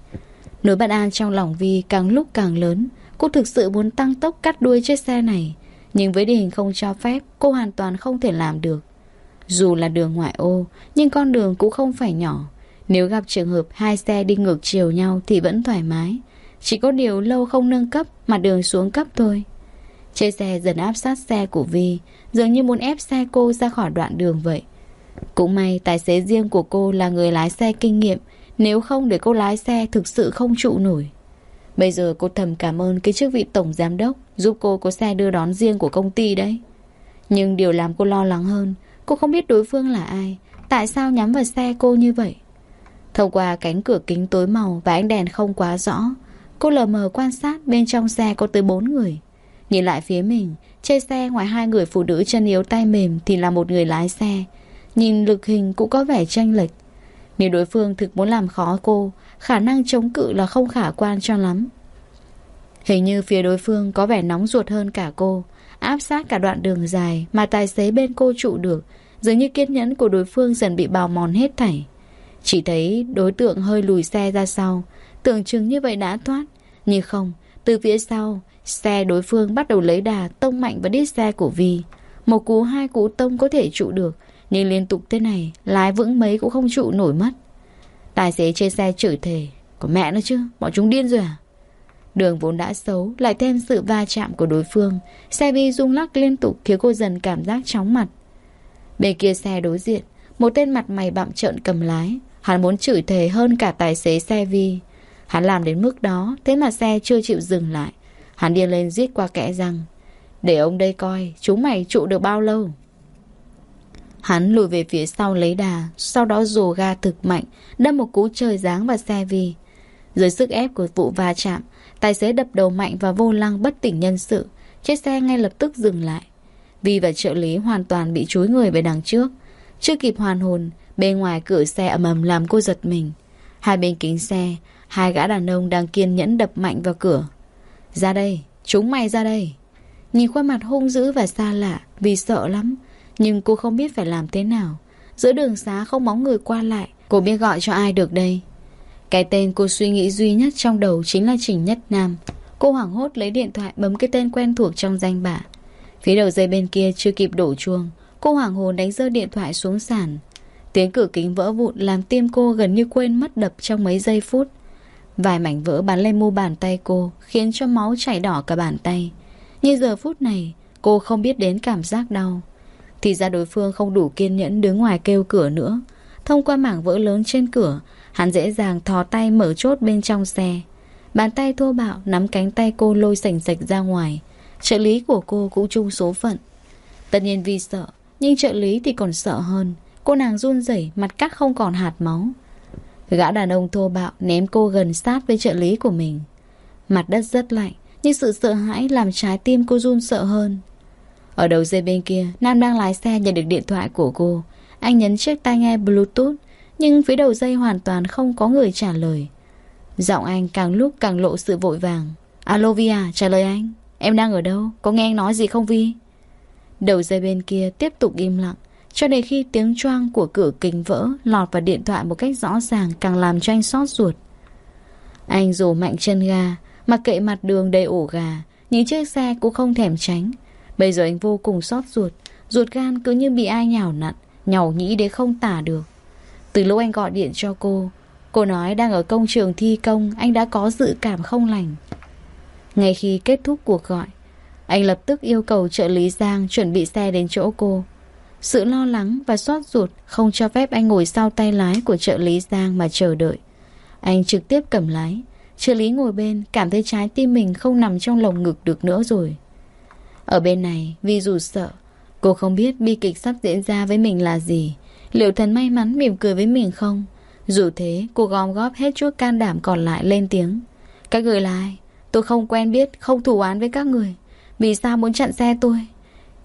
Nỗi bất an trong lòng Vi càng lúc càng lớn. Cô thực sự muốn tăng tốc cắt đuôi chiếc xe này. Nhưng với địa hình không cho phép, cô hoàn toàn không thể làm được. Dù là đường ngoại ô, nhưng con đường cũng không phải nhỏ. Nếu gặp trường hợp hai xe đi ngược chiều nhau thì vẫn thoải mái. Chỉ có điều lâu không nâng cấp mà đường xuống cấp thôi. Chiếc xe dần áp sát xe của Vi, dường như muốn ép xe cô ra khỏi đoạn đường vậy. Cũng may tài xế riêng của cô là người lái xe kinh nghiệm, nếu không để cô lái xe thực sự không trụ nổi. Bây giờ cô thầm cảm ơn cái chức vị tổng giám đốc giúp cô có xe đưa đón riêng của công ty đấy. Nhưng điều làm cô lo lắng hơn, cô không biết đối phương là ai, tại sao nhắm vào xe cô như vậy. Thông qua cánh cửa kính tối màu và ánh đèn không quá rõ, cô lờ mờ quan sát bên trong xe có tới bốn người. Nhìn lại phía mình, trên xe ngoài hai người phụ nữ chân yếu tay mềm thì là một người lái xe. Nhìn lực hình cũng có vẻ tranh lệch. Nếu đối phương thực muốn làm khó cô, khả năng chống cự là không khả quan cho lắm. Hình như phía đối phương có vẻ nóng ruột hơn cả cô, áp sát cả đoạn đường dài mà tài xế bên cô trụ được, dường như kiên nhẫn của đối phương dần bị bào mòn hết thảy. Chỉ thấy đối tượng hơi lùi xe ra sau, tưởng chừng như vậy đã thoát, nhưng không, từ phía sau, xe đối phương bắt đầu lấy đà tông mạnh vào đít xe của Vi. Một cú hai cú tông có thể trụ được, nhưng liên tục thế này, lái vững mấy cũng không trụ nổi mất. Tài xế trên xe chửi thề, có mẹ nữa chứ, bọn chúng điên rồi à? Đường vốn đã xấu, lại thêm sự va chạm của đối phương. Xe Vi rung lắc liên tục khiến cô dần cảm giác chóng mặt. Bên kia xe đối diện, một tên mặt mày bặm trợn cầm lái. Hắn muốn chửi thề hơn cả tài xế xe Vi. Hắn làm đến mức đó, thế mà xe chưa chịu dừng lại. Hắn điên lên giết qua kẽ răng. Để ông đây coi, chúng mày trụ được bao lâu? Hắn lùi về phía sau lấy đà, sau đó rồ ga thực mạnh, đâm một cú trời giáng vào xe Vi. Dưới sức ép của vụ va chạm, tài xế đập đầu mạnh và vô lăng bất tỉnh nhân sự. Chiếc xe ngay lập tức dừng lại. Vi và trợ lý hoàn toàn bị chúi người về đằng trước. Chưa kịp hoàn hồn, bên ngoài cửa xe ầm ầm làm cô giật mình. Hai bên kính xe, hai gã đàn ông đang kiên nhẫn đập mạnh vào cửa. Ra đây, chúng mày ra đây. Nhìn khuôn mặt hung dữ và xa lạ, vì sợ lắm. Nhưng cô không biết phải làm thế nào. Giữa đường xá không bóng người qua lại, cô biết gọi cho ai được đây. Cái tên cô suy nghĩ duy nhất trong đầu chính là Trình Nhất Nam. Cô hoảng hốt lấy điện thoại bấm cái tên quen thuộc trong danh bạ. Phía đầu dây bên kia chưa kịp đổ chuông. Cô hoảng hồn đánh rơi điện thoại xuống sàn. Tiếng cửa kính vỡ vụn làm tim cô gần như quên mất đập trong mấy giây phút. Vài mảnh vỡ bắn lên mu bàn tay cô, khiến cho máu chảy đỏ cả bàn tay. Như giờ phút này, cô không biết đến cảm giác đau. Thì ra đối phương không đủ kiên nhẫn đứng ngoài kêu cửa nữa. Thông qua mảng vỡ lớn trên cửa, hắn dễ dàng thò tay mở chốt bên trong xe. Bàn tay thô bạo nắm cánh tay cô lôi sành sạch ra ngoài. Trợ lý của cô cũng chung số phận. Tất nhiên vì sợ, nhưng trợ lý thì còn sợ hơn. Cô nàng run rẩy, mặt cắt không còn hạt máu. Gã đàn ông thô bạo ném cô gần sát với trợ lý của mình. Mặt đất rất lạnh, nhưng sự sợ hãi làm trái tim cô run sợ hơn. Ở đầu dây bên kia, Nam đang lái xe nhận được điện thoại của cô. Anh nhấn chiếc tai nghe Bluetooth, nhưng phía đầu dây hoàn toàn không có người trả lời. Giọng anh càng lúc càng lộ sự vội vàng. Alo Vi à, trả lời anh. Em đang ở đâu? Có nghe anh nói gì không Vi? Đầu dây bên kia tiếp tục im lặng. Cho đến khi tiếng choang của cửa kính vỡ lọt vào điện thoại một cách rõ ràng càng làm cho anh xót ruột. Anh rồ mạnh chân ga, mặc kệ mặt đường đầy ổ gà, những chiếc xe cũng không thèm tránh. Bây giờ anh vô cùng xót ruột, ruột gan cứ như bị ai nhào nặn, Nhào nhĩ đến không tả được. Từ lúc anh gọi điện cho cô, cô nói đang ở công trường thi công, anh đã có dự cảm không lành. Ngay khi kết thúc cuộc gọi, anh lập tức yêu cầu trợ lý Giang chuẩn bị xe đến chỗ cô. Sự lo lắng và xót ruột không cho phép anh ngồi sau tay lái của trợ lý Giang mà chờ đợi. Anh trực tiếp cầm lái. Trợ lý ngồi bên cảm thấy trái tim mình không nằm trong lồng ngực được nữa rồi. Ở bên này, vì dù sợ, cô không biết bi kịch sắp diễn ra với mình là gì. Liệu thần may mắn mỉm cười với mình không? Dù thế, cô gom góp hết chút can đảm còn lại lên tiếng. Các người là ai? Tôi không quen biết, không thù án với các người. Vì sao muốn chặn xe tôi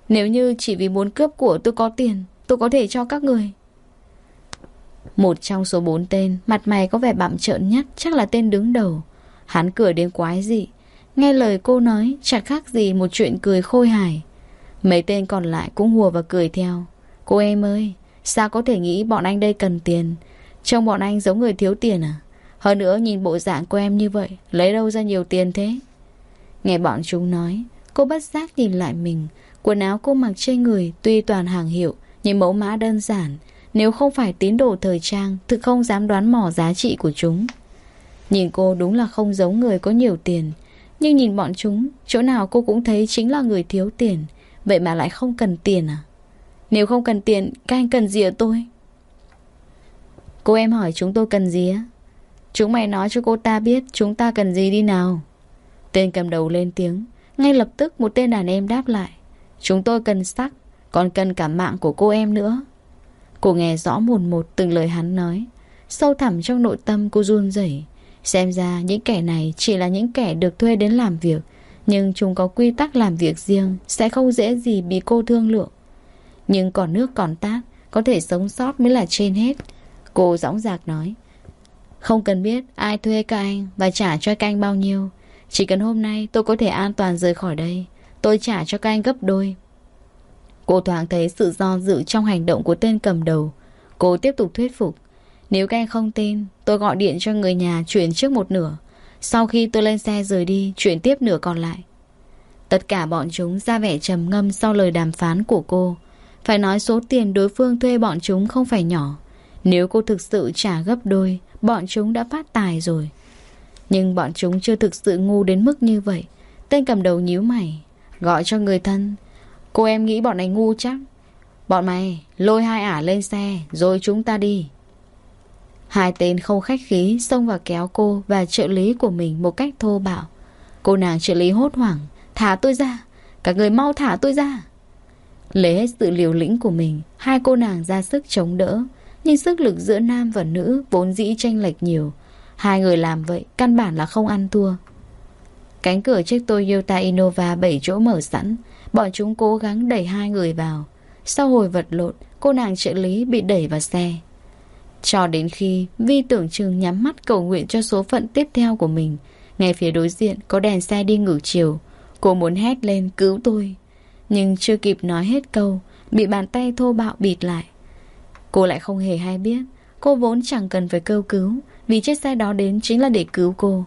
Nếu như chỉ vì muốn cướp của tôi có tiền Tôi có thể cho các người Một trong số bốn tên Mặt mày có vẻ bặm trợn nhất Chắc là tên đứng đầu Hắn cười đến quái dị Nghe lời cô nói Chẳng khác gì một chuyện cười khôi hài. Mấy tên còn lại cũng hùa và cười theo. Cô em ơi, Sao có thể nghĩ bọn anh đây cần tiền? Trông bọn anh giống người thiếu tiền à? Hơn nữa nhìn bộ dạng của em như vậy, Lấy đâu ra nhiều tiền thế? Nghe bọn chúng nói, Cô bất giác nhìn lại mình. Quần áo cô mặc trên người tuy toàn hàng hiệu, Nhưng mẫu mã đơn giản. Nếu không phải tín đồ thời trang, Thực không dám đoán mò giá trị của chúng. Nhìn cô đúng là không giống người có nhiều tiền. Nhưng nhìn bọn chúng, Chỗ nào cô cũng thấy chính là người thiếu tiền. Vậy mà lại không cần tiền à? Nếu không cần tiền, Các anh cần gì ở tôi? Cô em hỏi chúng tôi cần gì á? Chúng mày nói cho cô ta biết Chúng ta cần gì đi nào. Tên cầm đầu lên tiếng. Ngay lập tức một tên đàn em đáp lại. Chúng tôi cần sắc Còn cần cả mạng của cô em nữa. Cô nghe rõ mồn một từng lời hắn nói. Sâu thẳm trong nội tâm cô run rẩy. Xem ra những kẻ này chỉ là những kẻ được thuê đến làm việc, Nhưng chúng có quy tắc làm việc riêng Sẽ không dễ gì bị cô thương lượng. Nhưng còn nước còn tác, Có thể sống sót mới là trên hết. Cô dõng dạc nói, Không cần biết ai thuê các anh Và trả cho các anh bao nhiêu. Chỉ cần hôm nay tôi có thể an toàn rời khỏi đây, Tôi trả cho các anh gấp đôi. Cô thoáng thấy sự do dự trong hành động của tên cầm đầu. Cô tiếp tục thuyết phục nếu các anh không tin, Tôi gọi điện cho người nhà chuyển trước một nửa. Sau khi tôi lên xe rời đi, Chuyển tiếp nửa còn lại. Tất cả bọn chúng ra vẻ trầm ngâm Sau lời đàm phán của cô. Phải nói số tiền đối phương thuê bọn chúng không phải nhỏ. Nếu cô thực sự trả gấp đôi, Bọn chúng đã phát tài rồi. Nhưng bọn chúng chưa thực sự ngu đến mức như vậy. Tên cầm đầu nhíu mày, Gọi cho người thân. Cô em nghĩ bọn này ngu chắc. Bọn mày, lôi hai ả lên xe, Rồi chúng ta đi. Hai tên không khách khí Xông vào kéo cô và trợ lý của mình Một cách thô bạo. Cô nàng trợ lý hốt hoảng, Thả tôi ra, Cả người mau thả tôi ra. Lấy hết sự liều lĩnh của mình, Hai cô nàng ra sức chống đỡ, Nhưng sức lực giữa nam và nữ Vốn dĩ tranh lệch nhiều. Hai người làm vậy căn bản là không ăn thua. Cánh cửa chiếc Toyota Innova 7 chỗ mở sẵn, Bọn chúng cố gắng đẩy hai người vào. Sau hồi vật lộn, Cô nàng trợ lý bị đẩy vào xe. Cho đến khi Vi tưởng chừng nhắm mắt cầu nguyện cho số phận tiếp theo của mình, Ngay phía đối diện có đèn xe đi ngược chiều. Cô muốn hét lên, cứu tôi! Nhưng chưa kịp nói hết câu, Bị bàn tay thô bạo bịt lại. Cô lại không hề hay biết, Cô vốn chẳng cần phải kêu cứu, Vì chiếc xe đó đến chính là để cứu cô.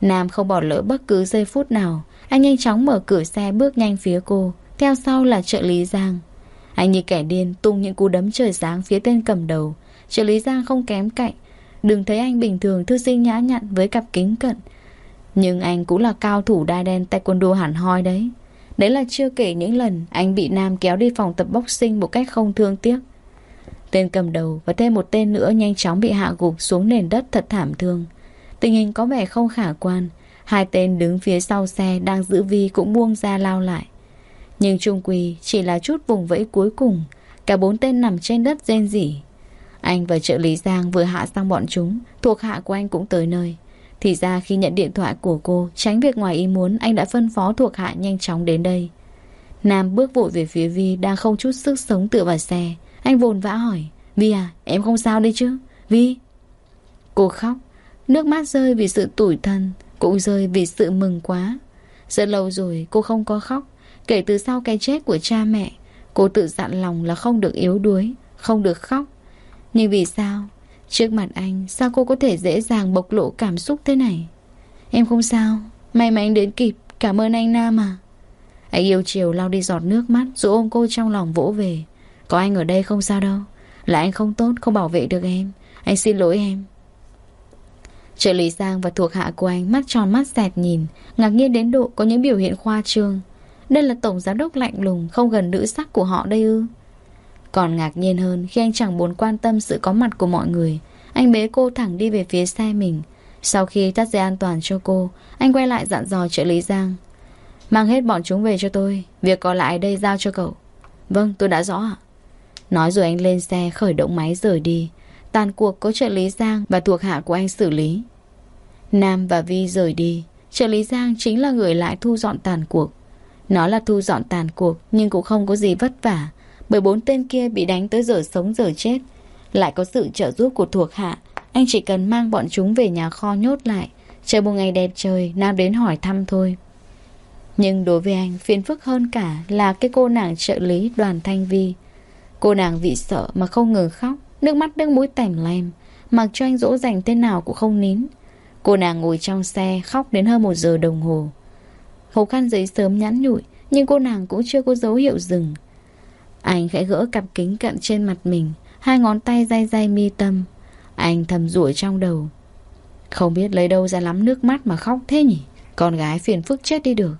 Nam không bỏ lỡ bất cứ giây phút nào, Anh nhanh chóng mở cửa xe bước nhanh phía cô, Theo sau là trợ lý Giang. Anh như kẻ điên tung những cú đấm trời sáng phía tên cầm đầu Trợ lý Giang không kém cạnh. Đừng thấy anh bình thường thư sinh nhã nhặn với cặp kính cận. Nhưng anh cũng là cao thủ đai đen taekwondo hẳn hoi đấy. Đấy là chưa kể những lần anh bị Nam kéo đi phòng tập boxing một cách không thương tiếc. Tên cầm đầu và thêm một tên nữa nhanh chóng bị hạ gục xuống nền đất thật thảm thương. Tình hình có vẻ không khả quan. Hai tên đứng phía sau xe đang giữ vi cũng buông ra lao lại. Nhưng trung quỳ chỉ là chút vùng vẫy cuối cùng. Cả bốn tên nằm trên đất rên rỉ. Anh và trợ lý Giang vừa hạ sang bọn chúng, Thuộc hạ của anh cũng tới nơi. Thì ra khi nhận điện thoại của cô, Tránh việc ngoài ý muốn, Anh đã phân phó thuộc hạ nhanh chóng đến đây. Nam bước vội về phía Vi, Đang không chút sức sống tựa vào xe. Anh vồn vã hỏi, Vi à em không sao đây chứ? Vi? Cô khóc. Nước mắt rơi vì sự tủi thân, Cũng rơi vì sự mừng quá. Rất lâu rồi, cô không có khóc. Kể từ sau cái chết của cha mẹ, Cô tự dặn lòng là không được yếu đuối, Không được khóc. Nhưng vì sao? Trước mặt anh Sao cô có thể dễ dàng bộc lộ cảm xúc thế này? Em không sao. May mà anh đến kịp. Cảm ơn anh Nam à. Anh yêu chiều lau đi giọt nước mắt Rồi ôm cô trong lòng vỗ về. Có anh ở đây không sao đâu. Là anh không tốt không bảo vệ được em. Anh xin lỗi em. Trợ lý Giang và thuộc hạ của anh mắt tròn mắt dẹt nhìn, ngạc nhiên đến độ có những biểu hiện khoa trương. Đây là tổng giám đốc lạnh lùng, không gần nữ sắc của họ đây ư. Còn ngạc nhiên hơn khi anh chẳng muốn quan tâm sự có mặt của mọi người. Anh bế cô thẳng đi về phía xe mình. Sau khi tắt dây an toàn cho cô, anh quay lại dặn dò trợ lý Giang. Mang hết bọn chúng về cho tôi, việc còn lại đây giao cho cậu. Vâng, tôi đã rõ ạ. Nói rồi anh lên xe khởi động máy rời đi. Tàn cuộc có trợ lý Giang và thuộc hạ của anh xử lý. Nam và Vi rời đi. Trợ lý Giang chính là người lại thu dọn tàn cuộc. Nó là thu dọn tàn cuộc Nhưng cũng không có gì vất vả bởi bốn tên kia bị đánh tới giờ sống giờ chết. Lại có sự trợ giúp của thuộc hạ. Anh chỉ cần mang bọn chúng về nhà kho nhốt lại. Chờ một ngày đẹp trời, Nam đến hỏi thăm thôi. Nhưng đối với anh, phiền phức hơn cả Là cái cô nàng trợ lý đoàn Thanh Vi. Cô nàng vì sợ mà không ngừng khóc, Nước mắt nước mũi tèm lem, Mặc cho anh dỗ dành thế nào cũng không nín. Cô nàng ngồi trong xe khóc đến hơn một giờ đồng hồ. Hồ khăn giấy sớm nhắn nhụi, Nhưng cô nàng cũng chưa có dấu hiệu dừng. Anh khẽ gỡ cặp kính cận trên mặt mình, Hai ngón tay day day mi tâm. Anh thầm rủi trong đầu. Không biết lấy đâu ra lắm nước mắt mà khóc thế nhỉ? Con gái phiền phức chết đi được.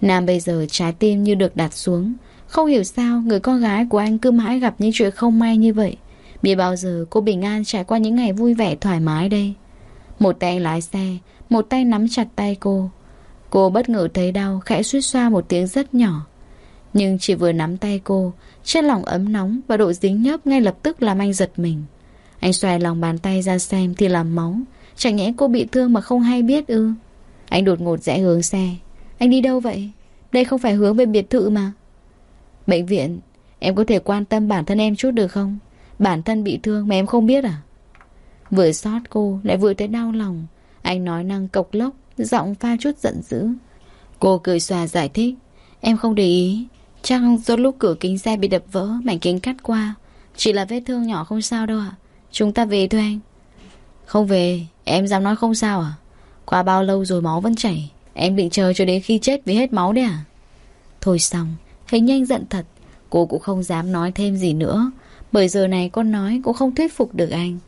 Nam bây giờ trái tim như được đặt xuống. Không hiểu sao người con gái của anh cứ mãi gặp những chuyện không may như vậy. Biết bao giờ cô bình an trải qua những ngày vui vẻ thoải mái đây? Một tay lái xe, Một tay nắm chặt tay cô. Cô bất ngờ thấy đau, Khẽ suýt xoa một tiếng rất nhỏ. Nhưng chỉ vừa nắm tay cô Chất lòng ấm nóng và độ dính nhớp Ngay lập tức làm anh giật mình. Anh xoay lòng bàn tay ra xem thì làm máu, Chẳng nhẽ cô bị thương mà không hay biết ư? Anh đột ngột rẽ hướng xe. Anh đi đâu vậy? Đây không phải hướng về biệt thự mà. Bệnh viện, Em có thể quan tâm bản thân em chút được không? Bản thân bị thương mà em không biết à? Vừa xót cô, Lại vừa thấy đau lòng. Anh nói năng cộc lốc, Giọng pha chút giận dữ. Cô cười xòa giải thích. Em không để ý. Chắc do lúc cửa kính xe bị đập vỡ, Mảnh kính cắt qua. Chỉ là vết thương nhỏ không sao đâu ạ. Chúng ta về thôi anh. Không về, Em dám nói không sao à? Qua bao lâu rồi máu vẫn chảy? Em định chờ cho đến khi chết vì hết máu đấy à? Thôi xong, Hình nhanh giận thật. Cô cũng không dám nói thêm gì nữa. Bởi giờ này con nói cũng không thuyết phục được anh.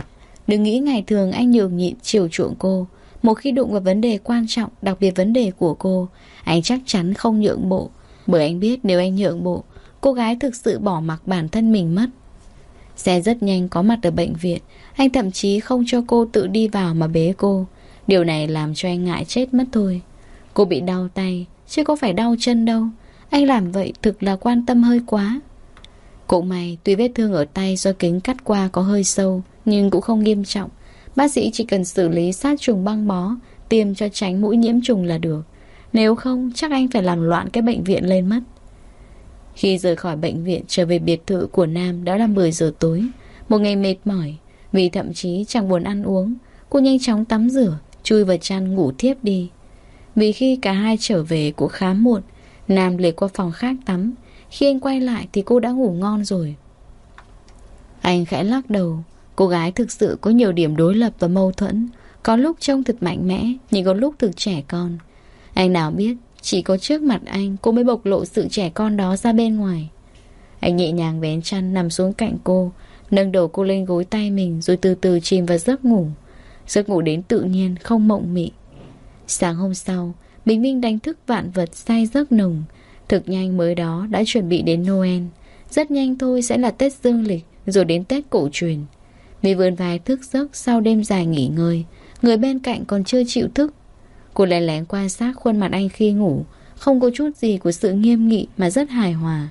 Đừng nghĩ ngày thường anh nhường nhịn, chiều chuộng cô. Một khi đụng vào vấn đề quan trọng, Đặc biệt vấn đề của cô, Anh chắc chắn không nhượng bộ. Bởi anh biết nếu anh nhượng bộ Cô gái thực sự bỏ mặc bản thân mình mất. Xe rất nhanh có mặt ở bệnh viện Anh thậm chí không cho cô tự đi vào mà bế cô. Điều này làm cho anh ngại chết mất thôi. Cô bị đau tay Chứ có phải đau chân đâu. Anh làm vậy thực là quan tâm hơi quá. Cũng may, tuy vết thương ở tay do kính cắt qua có hơi sâu, nhưng cũng không nghiêm trọng. Bác sĩ chỉ cần xử lý sát trùng băng bó, tiêm cho tránh mũi nhiễm trùng là được. Nếu không, chắc anh phải làm loạn cái bệnh viện lên mất. Khi rời khỏi bệnh viện trở về biệt thự của Nam đã là 10 giờ tối. Một ngày mệt mỏi, vì thậm chí chẳng buồn ăn uống. Cô nhanh chóng tắm rửa, chui vào chăn ngủ thiếp đi. Vì khi cả hai trở về cũng khá muộn, Nam lề qua phòng khác tắm, khi anh quay lại thì cô đã ngủ ngon rồi Anh khẽ lắc đầu Cô gái thực sự có nhiều điểm đối lập và mâu thuẫn Có lúc trông thật mạnh mẽ Nhưng có lúc thực trẻ con anh nào biết, Chỉ có trước mặt anh Cô mới bộc lộ sự trẻ con đó ra bên ngoài. Anh nhẹ nhàng vén chăn nằm xuống cạnh cô, Nâng đầu cô lên gối tay mình Rồi từ từ chìm vào giấc ngủ. Giấc ngủ đến tự nhiên, không mộng mị. Sáng hôm sau, Bình Minh đánh thức vạn vật say giấc nồng. Thực nhanh mới đó đã chuẩn bị đến Noel. Rất nhanh thôi sẽ là Tết Dương lịch, Rồi đến Tết cổ truyền. Vì vườn vai thức giấc sau đêm dài nghỉ ngơi. Người bên cạnh còn chưa chịu thức Cô lén lén quan sát khuôn mặt anh khi ngủ. Không có chút gì của sự nghiêm nghị Mà rất hài hòa.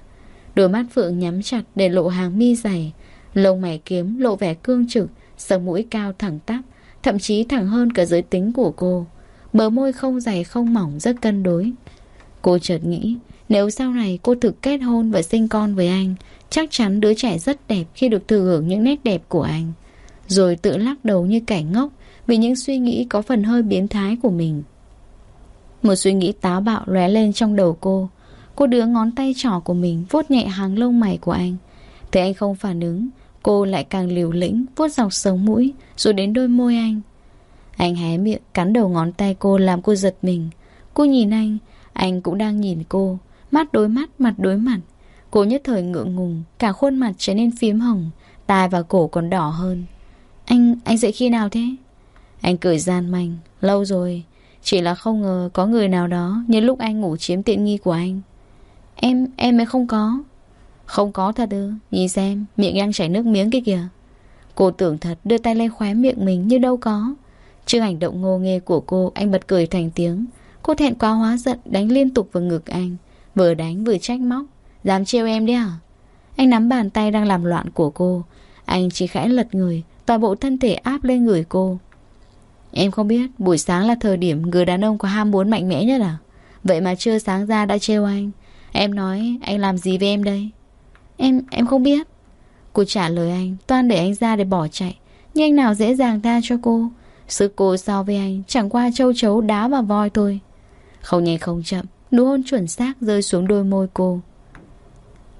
Đôi mắt Phượng nhắm chặt để lộ hàng mi dày. Lông mày kiếm lộ vẻ cương trực, Sống mũi cao thẳng tắp, Thậm chí thẳng hơn cả giới tính của cô. Bờ môi không dày, không mỏng, rất cân đối. Cô chợt nghĩ, nếu sau này cô thực kết hôn và sinh con với anh, Chắc chắn đứa trẻ rất đẹp khi được thừa hưởng những nét đẹp của anh. Rồi tự lắc đầu như kẻ ngốc Vì những suy nghĩ có phần hơi biến thái của mình. Một suy nghĩ táo bạo lóe lên trong đầu cô. Cô đưa ngón tay trỏ của mình vuốt nhẹ hàng lông mày của anh. Thấy anh không phản ứng Cô lại càng liều lĩnh vuốt dọc sống mũi Rồi đến đôi môi anh. Anh hé miệng cắn đầu ngón tay cô làm cô giật mình. Cô nhìn anh Anh cũng đang nhìn cô Mắt đối mắt, mặt đối mặt. Cô nhất thời ngượng ngùng Cả khuôn mặt trở nên phím hồng Tai và cổ còn đỏ hơn. Anh, anh dậy khi nào thế? Anh cười gian manh Lâu rồi chỉ là không ngờ có người nào đó Nhân lúc anh ngủ chiếm tiện nghi của anh. Em, em mới không có. Không có thật ư? Nhìn xem, miệng đang chảy nước miếng kia kìa. Cô tưởng thật đưa tay lên khóe miệng mình như đâu có. Trước hành động ngô nghê của cô Anh bật cười thành tiếng. Cô thẹn quá hóa giận đánh liên tục vào ngực anh. Vừa đánh vừa trách móc. Dám trêu em đấy à? Anh nắm bàn tay đang làm loạn của cô. Anh chỉ khẽ lật người Toàn bộ thân thể áp lên người cô. Em không biết buổi sáng là thời điểm Người đàn ông có ham muốn mạnh mẽ nhất à? Vậy mà chưa sáng ra đã trêu anh. Em nói anh làm gì với em đây? Em, em không biết. Cô trả lời anh Toan để anh ra để bỏ chạy. Nhưng anh nào dễ dàng tha cho cô. Sức cô so với anh Chẳng qua châu chấu đá và voi thôi. Không nhanh không chậm Nụ hôn chuẩn xác rơi xuống đôi môi cô.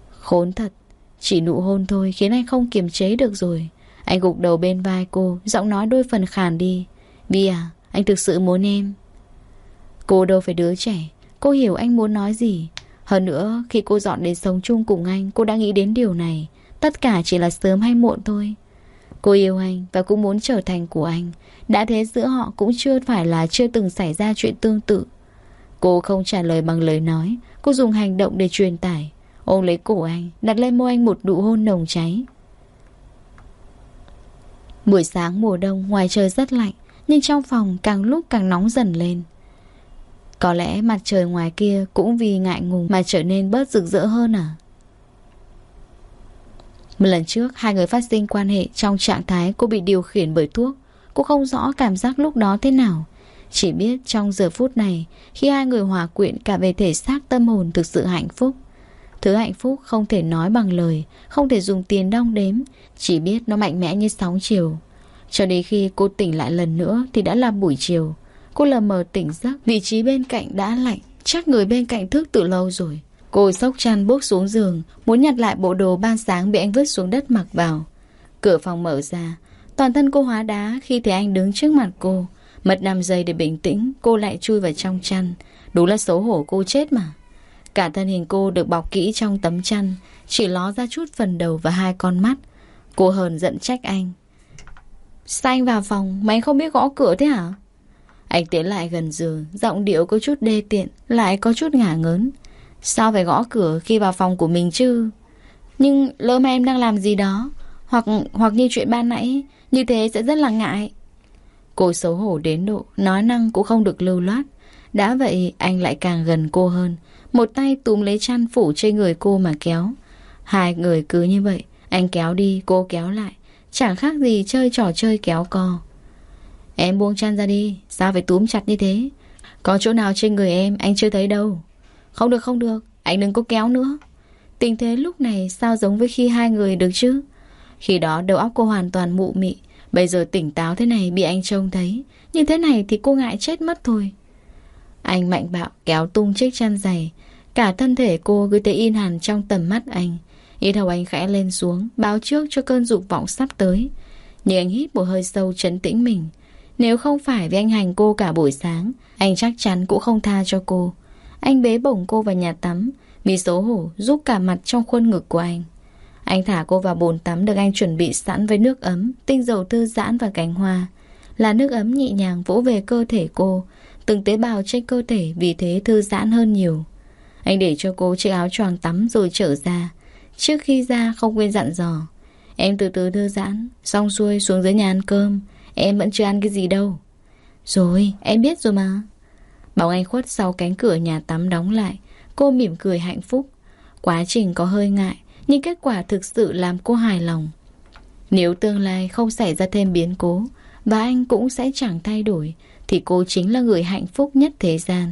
Khốn thật Chỉ nụ hôn thôi khiến anh không kiềm chế được rồi. Anh gục đầu bên vai cô Giọng nói đôi phần khàn đi. Vi à anh thực sự muốn em. Cô đâu phải đứa trẻ, Cô hiểu anh muốn nói gì. Hơn nữa, khi cô dọn đến sống chung cùng anh, Cô đã nghĩ đến điều này. Tất cả chỉ là sớm hay muộn thôi. Cô yêu anh và cũng muốn trở thành của anh. Đã thế giữa họ cũng chưa phải là Chưa từng xảy ra chuyện tương tự. Cô không trả lời bằng lời nói. Cô dùng hành động để truyền tải. Ôm lấy cổ anh, Đặt lên môi anh một nụ hôn nồng cháy. Buổi sáng mùa đông, ngoài trời rất lạnh nhưng trong phòng càng lúc càng nóng dần lên. Có lẽ mặt trời ngoài kia Cũng vì ngại ngùng mà trở nên bớt rực rỡ hơn à? Một lần trước, Hai người phát sinh quan hệ Trong trạng thái cô bị điều khiển bởi thuốc, Cô không rõ cảm giác lúc đó thế nào. Chỉ biết trong giờ phút này, Khi hai người hòa quyện cả về thể xác tâm hồn thực sự hạnh phúc. Thứ hạnh phúc không thể nói bằng lời, Không thể dùng tiền đong đếm, Chỉ biết nó mạnh mẽ như sóng chiều. Cho đến khi cô tỉnh lại lần nữa Thì đã là buổi chiều. Cô lờ mờ tỉnh giấc, Vị trí bên cạnh đã lạnh, Chắc người bên cạnh thức từ lâu rồi. Cô sốc chăn bước xuống giường, Muốn nhặt lại bộ đồ ban sáng bị anh vứt xuống đất mặc vào. Cửa phòng mở ra, Toàn thân cô hóa đá khi thấy anh đứng trước mặt cô. Mất 5 giây để bình tĩnh, Cô lại chui vào trong chăn. Đúng là xấu hổ cô chết mà. Cả thân hình cô được bọc kỹ trong tấm chăn, Chỉ ló ra chút phần đầu và hai con mắt. Cô hờn giận trách anh. Sao anh vào phòng, Mà anh không biết gõ cửa thế hả? Anh tiến lại gần giường, Giọng điệu có chút đê tiện, Lại có chút ngả ngớn. Sao phải gõ cửa khi vào phòng của mình chứ? Nhưng lỡ mà em đang làm gì đó, Hoặc hoặc như chuyện ban nãy, Như thế sẽ rất là ngại. Cô xấu hổ đến độ, Nói năng cũng không được lưu loát. Đã vậy, anh lại càng gần cô hơn. Một tay túm lấy chăn phủ trên người cô mà kéo. Hai người cứ như vậy, Anh kéo đi, cô kéo lại. Chẳng khác gì chơi trò chơi kéo co. Em buông chăn ra đi, Sao phải túm chặt như thế? Có chỗ nào trên người em anh chưa thấy đâu. Không được không được, Anh đừng có kéo nữa. Tình thế lúc này sao giống với khi hai người được chứ? Khi đó đầu óc cô hoàn toàn mụ mị, Bây giờ tỉnh táo thế này bị anh trông thấy. Như thế này thì cô ngại chết mất thôi. Anh mạnh bạo kéo tung chiếc chăn dày, Cả thân thể cô cứ thế in hẳn trong tầm mắt anh. Ý đầu anh khẽ lên xuống Báo trước cho cơn dục vọng sắp tới Nhưng anh hít một hơi sâu trấn tĩnh mình Nếu không phải vì anh hành cô cả buổi sáng Anh chắc chắn cũng không tha cho cô Anh bế bổng cô vào nhà tắm Vì xấu hổ giúp cả mặt trong khuôn ngực của anh anh thả cô vào bồn tắm được anh chuẩn bị sẵn với nước ấm, tinh dầu thư giãn và cánh hoa. Là nước ấm nhẹ nhàng vỗ về cơ thể cô, từng tế bào trên cơ thể vì thế thư giãn hơn nhiều. Anh để cho cô chiếc áo choàng tắm rồi trở ra. Trước khi ra không quên dặn dò. Em từ từ thư giãn, xong xuôi xuống dưới nhà ăn cơm. Em vẫn chưa ăn cái gì đâu. Rồi, em biết rồi mà. Bảo anh khuất sau cánh cửa nhà tắm đóng lại. Cô mỉm cười hạnh phúc. Quá trình có hơi ngại nhưng kết quả thực sự làm cô hài lòng. Nếu tương lai không xảy ra thêm biến cố và anh cũng sẽ chẳng thay đổi thì cô chính là người hạnh phúc nhất thế gian.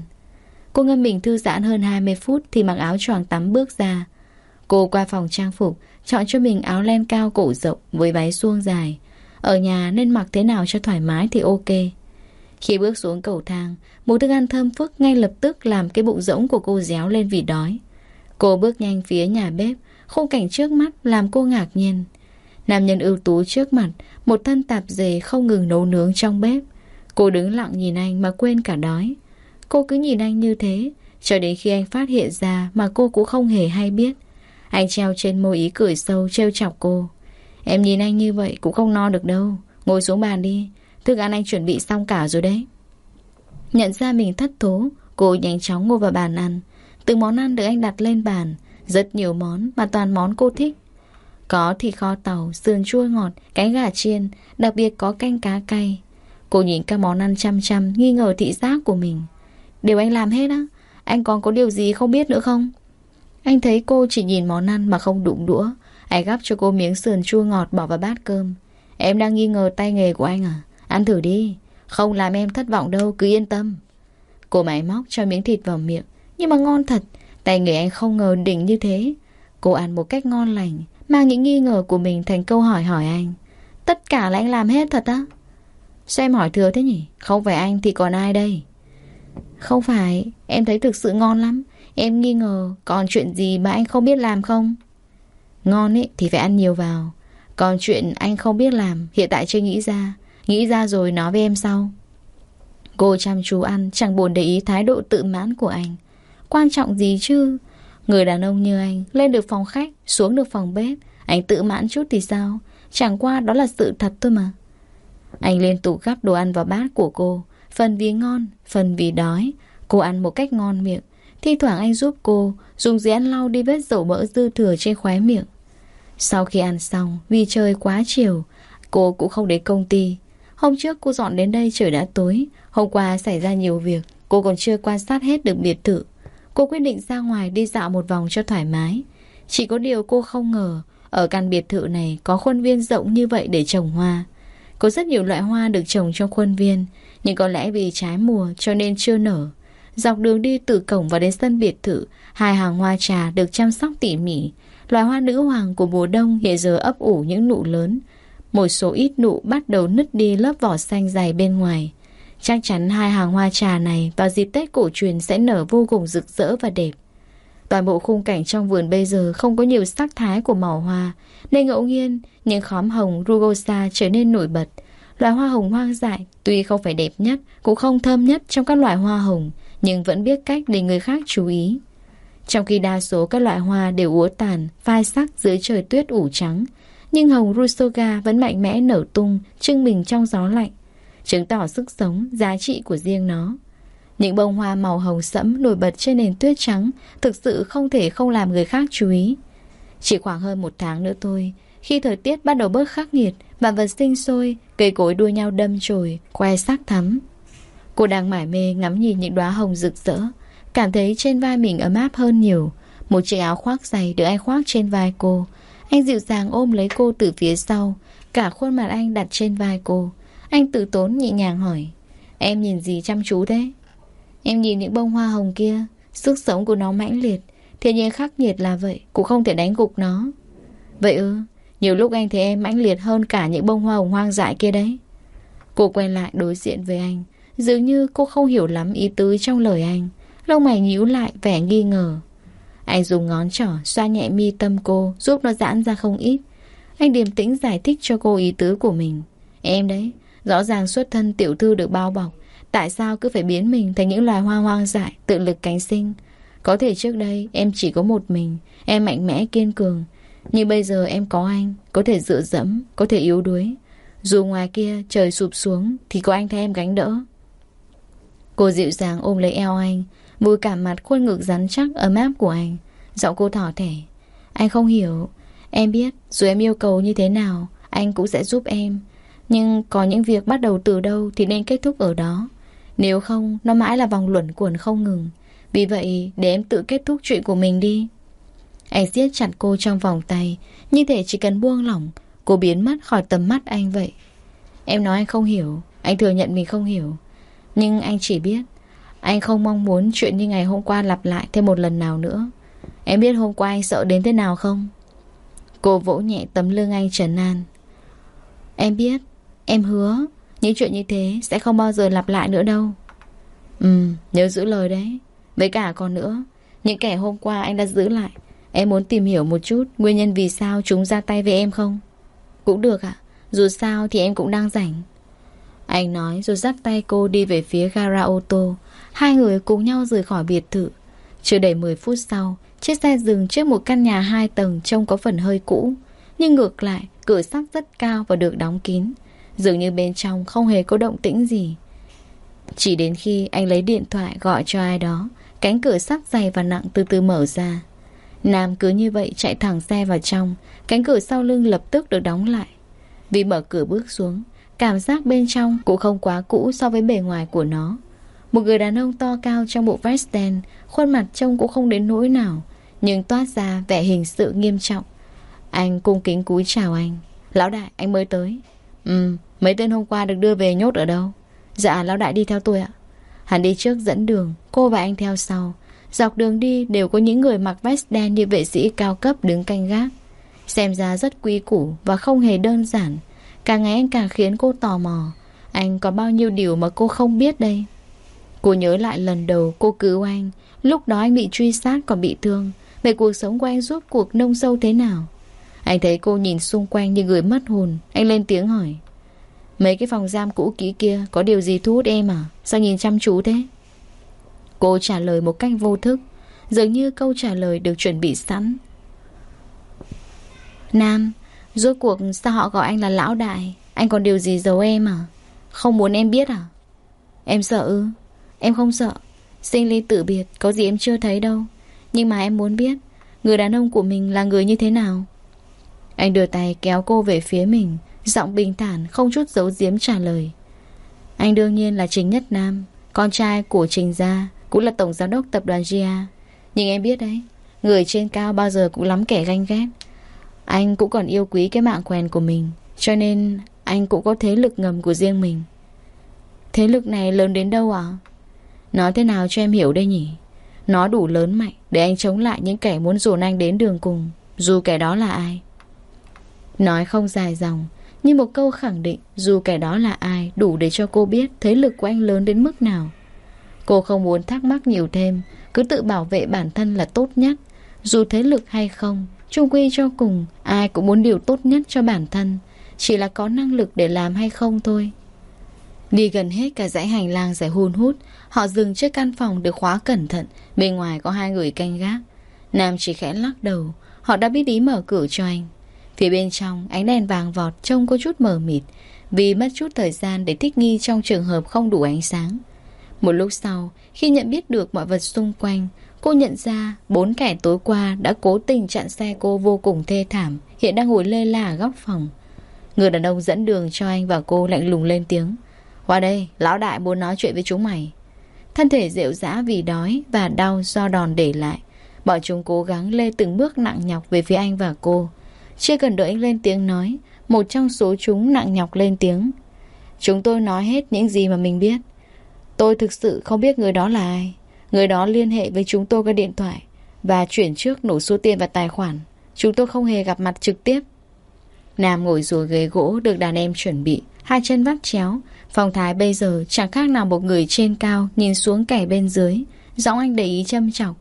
Cô ngâm mình thư giãn hơn 20 phút thì mặc áo choàng tắm bước ra. Cô qua phòng trang phục, chọn cho mình áo len cao cổ rộng với váy suông dài. Ở nhà nên mặc thế nào cho thoải mái thì ok. Khi bước xuống cầu thang, một thức ăn thơm phức ngay lập tức làm cái bụng rỗng của cô réo lên vì đói. Cô bước nhanh phía nhà bếp, Khung cảnh trước mắt làm cô ngạc nhiên Nam nhân ưu tú trước mặt Một thân tạp dề không ngừng nấu nướng trong bếp Cô đứng lặng nhìn anh mà quên cả đói Cô cứ nhìn anh như thế Cho đến khi anh phát hiện ra Mà cô cũng không hề hay biết anh treo trên môi ý cười sâu trêu chọc cô. Em nhìn anh như vậy cũng không no được đâu. Ngồi xuống bàn đi. Thức ăn anh chuẩn bị xong cả rồi đấy. Nhận ra mình thất thố Cô nhanh chóng ngồi vào bàn ăn. Từng món ăn được anh đặt lên bàn. Rất nhiều món mà toàn món cô thích. Có thịt kho tàu, sườn chua ngọt, cánh gà chiên Đặc biệt có canh cá cay. Cô nhìn các món ăn chăm chăm Nghi ngờ thị giác của mình. Điều anh làm hết á Anh còn có điều gì không biết nữa không? Anh thấy cô chỉ nhìn món ăn mà không đụng đũa. Anh gắp cho cô miếng sườn chua ngọt bỏ vào bát cơm. Em đang nghi ngờ tay nghề của anh à? Ăn thử đi. Không làm em thất vọng đâu, cứ yên tâm. Cô máy móc cho miếng thịt vào miệng. Nhưng mà ngon thật, Tay nghề anh không ngờ đỉnh như thế. Cô ăn một cách ngon lành, Mang những nghi ngờ của mình thành câu hỏi hỏi anh. Tất cả là anh làm hết thật á? Sao em hỏi thừa thế nhỉ? Không phải anh thì còn ai đây? Không phải, Em thấy thực sự ngon lắm. Em nghi ngờ Còn chuyện gì mà anh không biết làm không? Ngon ấy, thì phải ăn nhiều vào. Còn chuyện anh không biết làm, Hiện tại chưa nghĩ ra. Nghĩ ra rồi nói với em sau. Cô chăm chú ăn, Chẳng buồn để ý thái độ tự mãn của anh. Quan trọng gì chứ? Người đàn ông như anh, Lên được phòng khách, Xuống được phòng bếp, Anh tự mãn chút thì sao? Chẳng qua đó là sự thật thôi mà. Anh liên tục gắp đồ ăn vào bát của cô. Phần vì ngon, Phần vì đói. Cô ăn một cách ngon miệng Thi thoảng anh giúp cô, Dùng giấy ăn lau đi vết dầu mỡ dư thừa trên khóe miệng. Sau khi ăn xong, Vì trời quá chiều, Cô cũng không đến công ty. Hôm trước cô dọn đến đây trời đã tối, Hôm qua xảy ra nhiều việc, Cô còn chưa quan sát hết được biệt thự. Cô quyết định ra ngoài đi dạo một vòng cho thoải mái. Chỉ có điều cô không ngờ, Ở căn biệt thự này Có khuôn viên rộng như vậy để trồng hoa. Có rất nhiều loại hoa được trồng trong khuôn viên, Nhưng có lẽ vì trái mùa cho nên chưa nở. Dọc đường đi từ cổng vào đến sân biệt thự Hai hàng hoa trà được chăm sóc tỉ mỉ Loài hoa nữ hoàng của mùa đông hiện giờ ấp ủ những nụ lớn Một số ít nụ bắt đầu nứt đi lớp vỏ xanh dày bên ngoài Chắc chắn hai hàng hoa trà này vào dịp Tết cổ truyền sẽ nở vô cùng rực rỡ và đẹp. Toàn bộ khung cảnh trong vườn bây giờ không có nhiều sắc thái của màu hoa, nên ngẫu nhiên những khóm hồng rugosa trở nên nổi bật. Loài hoa hồng hoang dại tuy không phải đẹp nhất, cũng không thơm nhất trong các loài hoa hồng, nhưng vẫn biết cách để người khác chú ý. Trong khi đa số các loại hoa đều úa tàn, phai sắc dưới trời tuyết ủ trắng, nhưng hồng Rusoga vẫn mạnh mẽ nở tung, trưng mình trong gió lạnh chứng tỏ sức sống, giá trị của riêng nó. Những bông hoa màu hồng sẫm nổi bật trên nền tuyết trắng thực sự không thể không làm người khác chú ý. Chỉ khoảng hơn một tháng nữa thôi, khi thời tiết bắt đầu bớt khắc nghiệt, vạn vật sinh sôi, cây cối đua nhau đâm chồi, que sắc thắm. Cô đang mải mê ngắm nhìn những đóa hồng rực rỡ, cảm thấy trên vai mình ấm áp hơn nhiều. Một chiếc áo khoác dày được anh khoác trên vai cô. Anh dịu dàng ôm lấy cô từ phía sau, cả khuôn mặt anh đặt trên vai cô. Anh tự tốn nhẹ nhàng hỏi Em nhìn gì chăm chú thế Em nhìn những bông hoa hồng kia Sức sống của nó mãnh liệt Thiên nhiên khắc nghiệt là vậy Cũng không thể đánh gục nó Vậy ư Nhiều lúc anh thấy em mãnh liệt hơn cả những bông hoa hồng hoang dại kia đấy Cô quay lại đối diện với anh Dường như cô không hiểu lắm ý tứ trong lời anh. Lông mày nhíu lại, vẻ nghi ngờ. Anh dùng ngón trỏ xoa nhẹ mi tâm cô, Giúp nó giãn ra không ít. Anh điềm tĩnh giải thích cho cô ý tứ của mình. Em đấy, Rõ ràng xuất thân tiểu thư được bao bọc. Tại sao cứ phải biến mình thành những loài hoa hoang dại, Tự lực cánh sinh? Có thể trước đây em chỉ có một mình, Em mạnh mẽ kiên cường. Nhưng bây giờ em có anh, Có thể dựa dẫm, Có thể yếu đuối. Dù ngoài kia trời sụp xuống, Thì có anh thay em gánh đỡ. Cô dịu dàng ôm lấy eo anh vùi cả mặt khuôn ngực rắn chắc ấm áp của anh Giọng cô thỏ thẻ Anh không hiểu Em biết dù em yêu cầu như thế nào Anh cũng sẽ giúp em nhưng có những việc bắt đầu từ đâu thì nên kết thúc ở đó. Nếu không, nó mãi là vòng luẩn quẩn không ngừng. Vì vậy, để em tự kết thúc chuyện của mình đi. Anh siết chặt cô trong vòng tay, như thể chỉ cần buông lỏng, cô biến mất khỏi tầm mắt anh vậy. Em nói anh không hiểu, anh thừa nhận mình không hiểu. Nhưng anh chỉ biết, anh không mong muốn chuyện như ngày hôm qua lặp lại thêm một lần nào nữa. Em biết hôm qua anh sợ đến thế nào không? Cô vỗ nhẹ tấm lưng anh trần an. Em biết, Em hứa Những chuyện như thế sẽ không bao giờ lặp lại nữa đâu Ừ nhớ giữ lời đấy Với cả còn nữa Những kẻ hôm qua anh đã giữ lại Em muốn tìm hiểu một chút Nguyên nhân vì sao chúng ra tay với em không Cũng được ạ Dù sao thì em cũng đang rảnh anh nói rồi dắt tay cô đi về phía gara ô tô. Hai người cùng nhau rời khỏi biệt thự. Chưa đầy 10 phút sau, Chiếc xe dừng trước một căn nhà hai tầng Trông có phần hơi cũ. Nhưng ngược lại, Cửa sắt rất cao và được đóng kín. Dường như bên trong không hề có động tĩnh gì. Chỉ đến khi anh lấy điện thoại gọi cho ai đó, Cánh cửa sắt dày và nặng từ từ mở ra. Nam cứ như vậy chạy thẳng xe vào trong, Cánh cửa sau lưng lập tức được đóng lại. Vì mở cửa bước xuống Cảm giác bên trong cũng không quá cũ so với bề ngoài của nó. Một người đàn ông to cao trong bộ vest đen, Khuôn mặt trông cũng không đến nỗi nào, Nhưng toát ra vẻ hình sự nghiêm trọng. Anh cung kính cúi chào anh. Lão đại, anh mới tới. Ừ Mấy tên hôm qua được đưa về nhốt ở đâu? Dạ lão đại đi theo tôi ạ. Hắn đi trước dẫn đường, Cô và anh theo sau. Dọc đường đi đều có những người mặc vest đen như vệ sĩ cao cấp đứng canh gác. Xem ra rất quý củ và không hề đơn giản Càng ngày anh càng khiến cô tò mò. Anh có bao nhiêu điều mà cô không biết đây? Cô nhớ lại lần đầu cô cứu anh. Lúc đó anh bị truy sát còn bị thương. Về cuộc sống của anh giúp cuộc nông sâu thế nào? Anh thấy cô nhìn xung quanh như người mất hồn. Anh lên tiếng hỏi. Mấy cái phòng giam cũ kỹ kia, Có điều gì thu hút em à? Sao nhìn chăm chú thế? Cô trả lời một cách vô thức. Dường như câu trả lời được chuẩn bị sẵn. Nam Rốt cuộc sao họ gọi anh là lão đại? Anh còn điều gì giấu em à? Không muốn em biết à? Em sợ ư? Em không sợ. Sinh ly tự biệt, có gì em chưa thấy đâu. Nhưng mà em muốn biết, Người đàn ông của mình là người như thế nào? Anh đưa tay kéo cô về phía mình, Giọng bình thản, không chút giấu giếm trả lời. Anh đương nhiên là Trình Nhất Nam, Con trai của Trình Gia, Cũng là tổng giám đốc tập đoàn gia. Nhưng em biết đấy, Người trên cao bao giờ cũng lắm kẻ ganh ghét. Anh cũng còn yêu quý cái mạng quen của mình, Cho nên anh cũng có thế lực ngầm của riêng mình Thế lực này lớn đến đâu ạ? Nói thế nào cho em hiểu đây nhỉ? Nó đủ lớn mạnh để anh chống lại những kẻ muốn dồn anh đến đường cùng, Dù kẻ đó là ai Nói không dài dòng, Nhưng một câu khẳng định Dù kẻ đó là ai Đủ để cho cô biết thế lực của anh lớn đến mức nào Cô không muốn thắc mắc nhiều thêm, Cứ tự bảo vệ bản thân là tốt nhất, Dù thế lực hay không Trung quy cho cùng, Ai cũng muốn điều tốt nhất cho bản thân, Chỉ là có năng lực để làm hay không thôi. Đi gần hết cả dãy hành lang dài hun hút, Họ dừng trước căn phòng được khóa cẩn thận, Bên ngoài có hai người canh gác. Nam chỉ khẽ lắc đầu, Họ đã biết ý mở cửa cho anh. Phía bên trong, ánh đèn vàng vọt Trông có chút mờ mịt, Vì mất chút thời gian để thích nghi trong trường hợp không đủ ánh sáng. Một lúc sau, Khi nhận biết được mọi vật xung quanh Cô nhận ra bốn kẻ tối qua Đã cố tình chặn xe cô vô cùng thê thảm Hiện đang ngồi lê la ở góc phòng Người đàn ông dẫn đường cho anh và cô lạnh lùng lên tiếng Qua đây, lão đại muốn nói chuyện với chúng mày Thân thể rượu rã vì đói và đau do đòn để lại. Bọn chúng cố gắng lê từng bước nặng nhọc về phía anh và cô. Chưa cần đợi anh lên tiếng nói, một trong số chúng nặng nhọc lên tiếng. Chúng tôi nói hết những gì mà mình biết. Tôi thực sự không biết người đó là ai. Người đó liên hệ với chúng tôi qua điện thoại và chuyển trước nổ số tiền vào tài khoản. Chúng tôi không hề gặp mặt trực tiếp. Nam ngồi rồi ghế gỗ được đàn em chuẩn bị, hai chân vắt chéo, Phong thái bây giờ chẳng khác nào một người trên cao nhìn xuống kẻ bên dưới. Giọng anh để ý châm chọc.